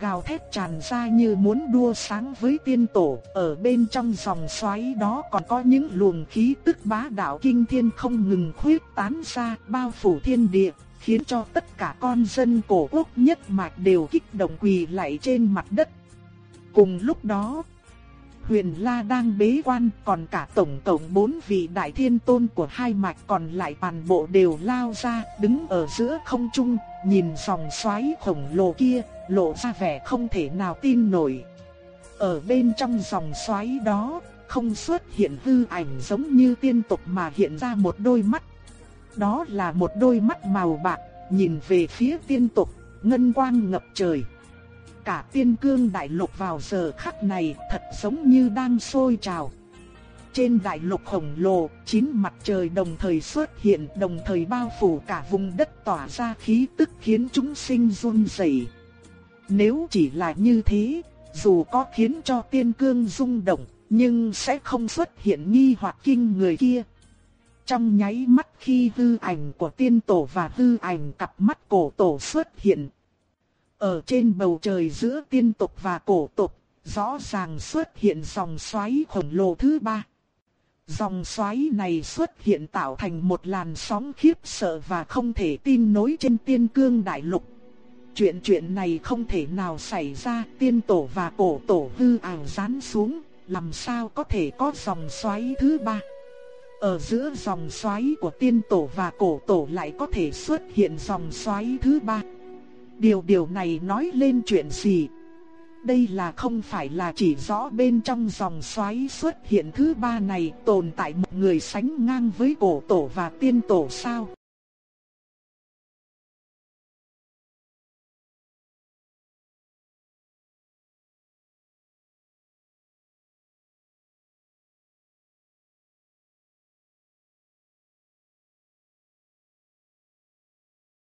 Gào thét tràn ra như muốn đua sáng với tiên tổ, ở bên trong dòng xoáy đó còn có những luồng khí tức bá đạo kinh thiên không ngừng khuyết tán ra, bao phủ thiên địa, khiến cho tất cả con dân cổ quốc nhất mạch đều kích động quỳ lạy trên mặt đất. Cùng lúc đó, Huyền La đang bế quan, còn cả tổng tổng bốn vị đại thiên tôn của hai mạch còn lại toàn bộ đều lao ra, đứng ở giữa không trung, nhìn dòng xoáy khổng lồ kia, lộ ra vẻ không thể nào tin nổi. Ở bên trong dòng xoáy đó, không xuất hiện hư ảnh giống như tiên tộc mà hiện ra một đôi mắt. Đó là một đôi mắt màu bạc, nhìn về phía tiên tộc, ngân quang ngập trời cả tiên cương đại lục vào giờ khắc này thật giống như đang sôi trào. Trên đại lục khổng lồ, chín mặt trời đồng thời xuất hiện, đồng thời bao phủ cả vùng đất tỏa ra khí tức khiến chúng sinh run rẩy. Nếu chỉ là như thế, dù có khiến cho tiên cương rung động, nhưng sẽ không xuất hiện nghi hoặc kinh người kia. Trong nháy mắt khi hư ảnh của tiên tổ và hư ảnh cặp mắt cổ tổ xuất hiện, ở trên bầu trời giữa tiên tộc và cổ tộc, rõ ràng xuất hiện dòng xoáy khổng lồ thứ ba. Dòng xoáy này xuất hiện tạo thành một làn sóng khiếp sợ và không thể tin nối trên tiên cương đại lục. Chuyện chuyện này không thể nào xảy ra, tiên tổ và cổ tổ hư ảo rán xuống, làm sao có thể có dòng xoáy thứ ba. Ở giữa dòng xoáy của tiên tổ và cổ tổ lại có thể xuất hiện dòng xoáy thứ ba. Điều điều này nói lên chuyện gì? đây là không phải là chỉ rõ bên trong dòng xoáy xuất hiện thứ ba này tồn tại một người sánh ngang với cổ tổ và tiên tổ sao?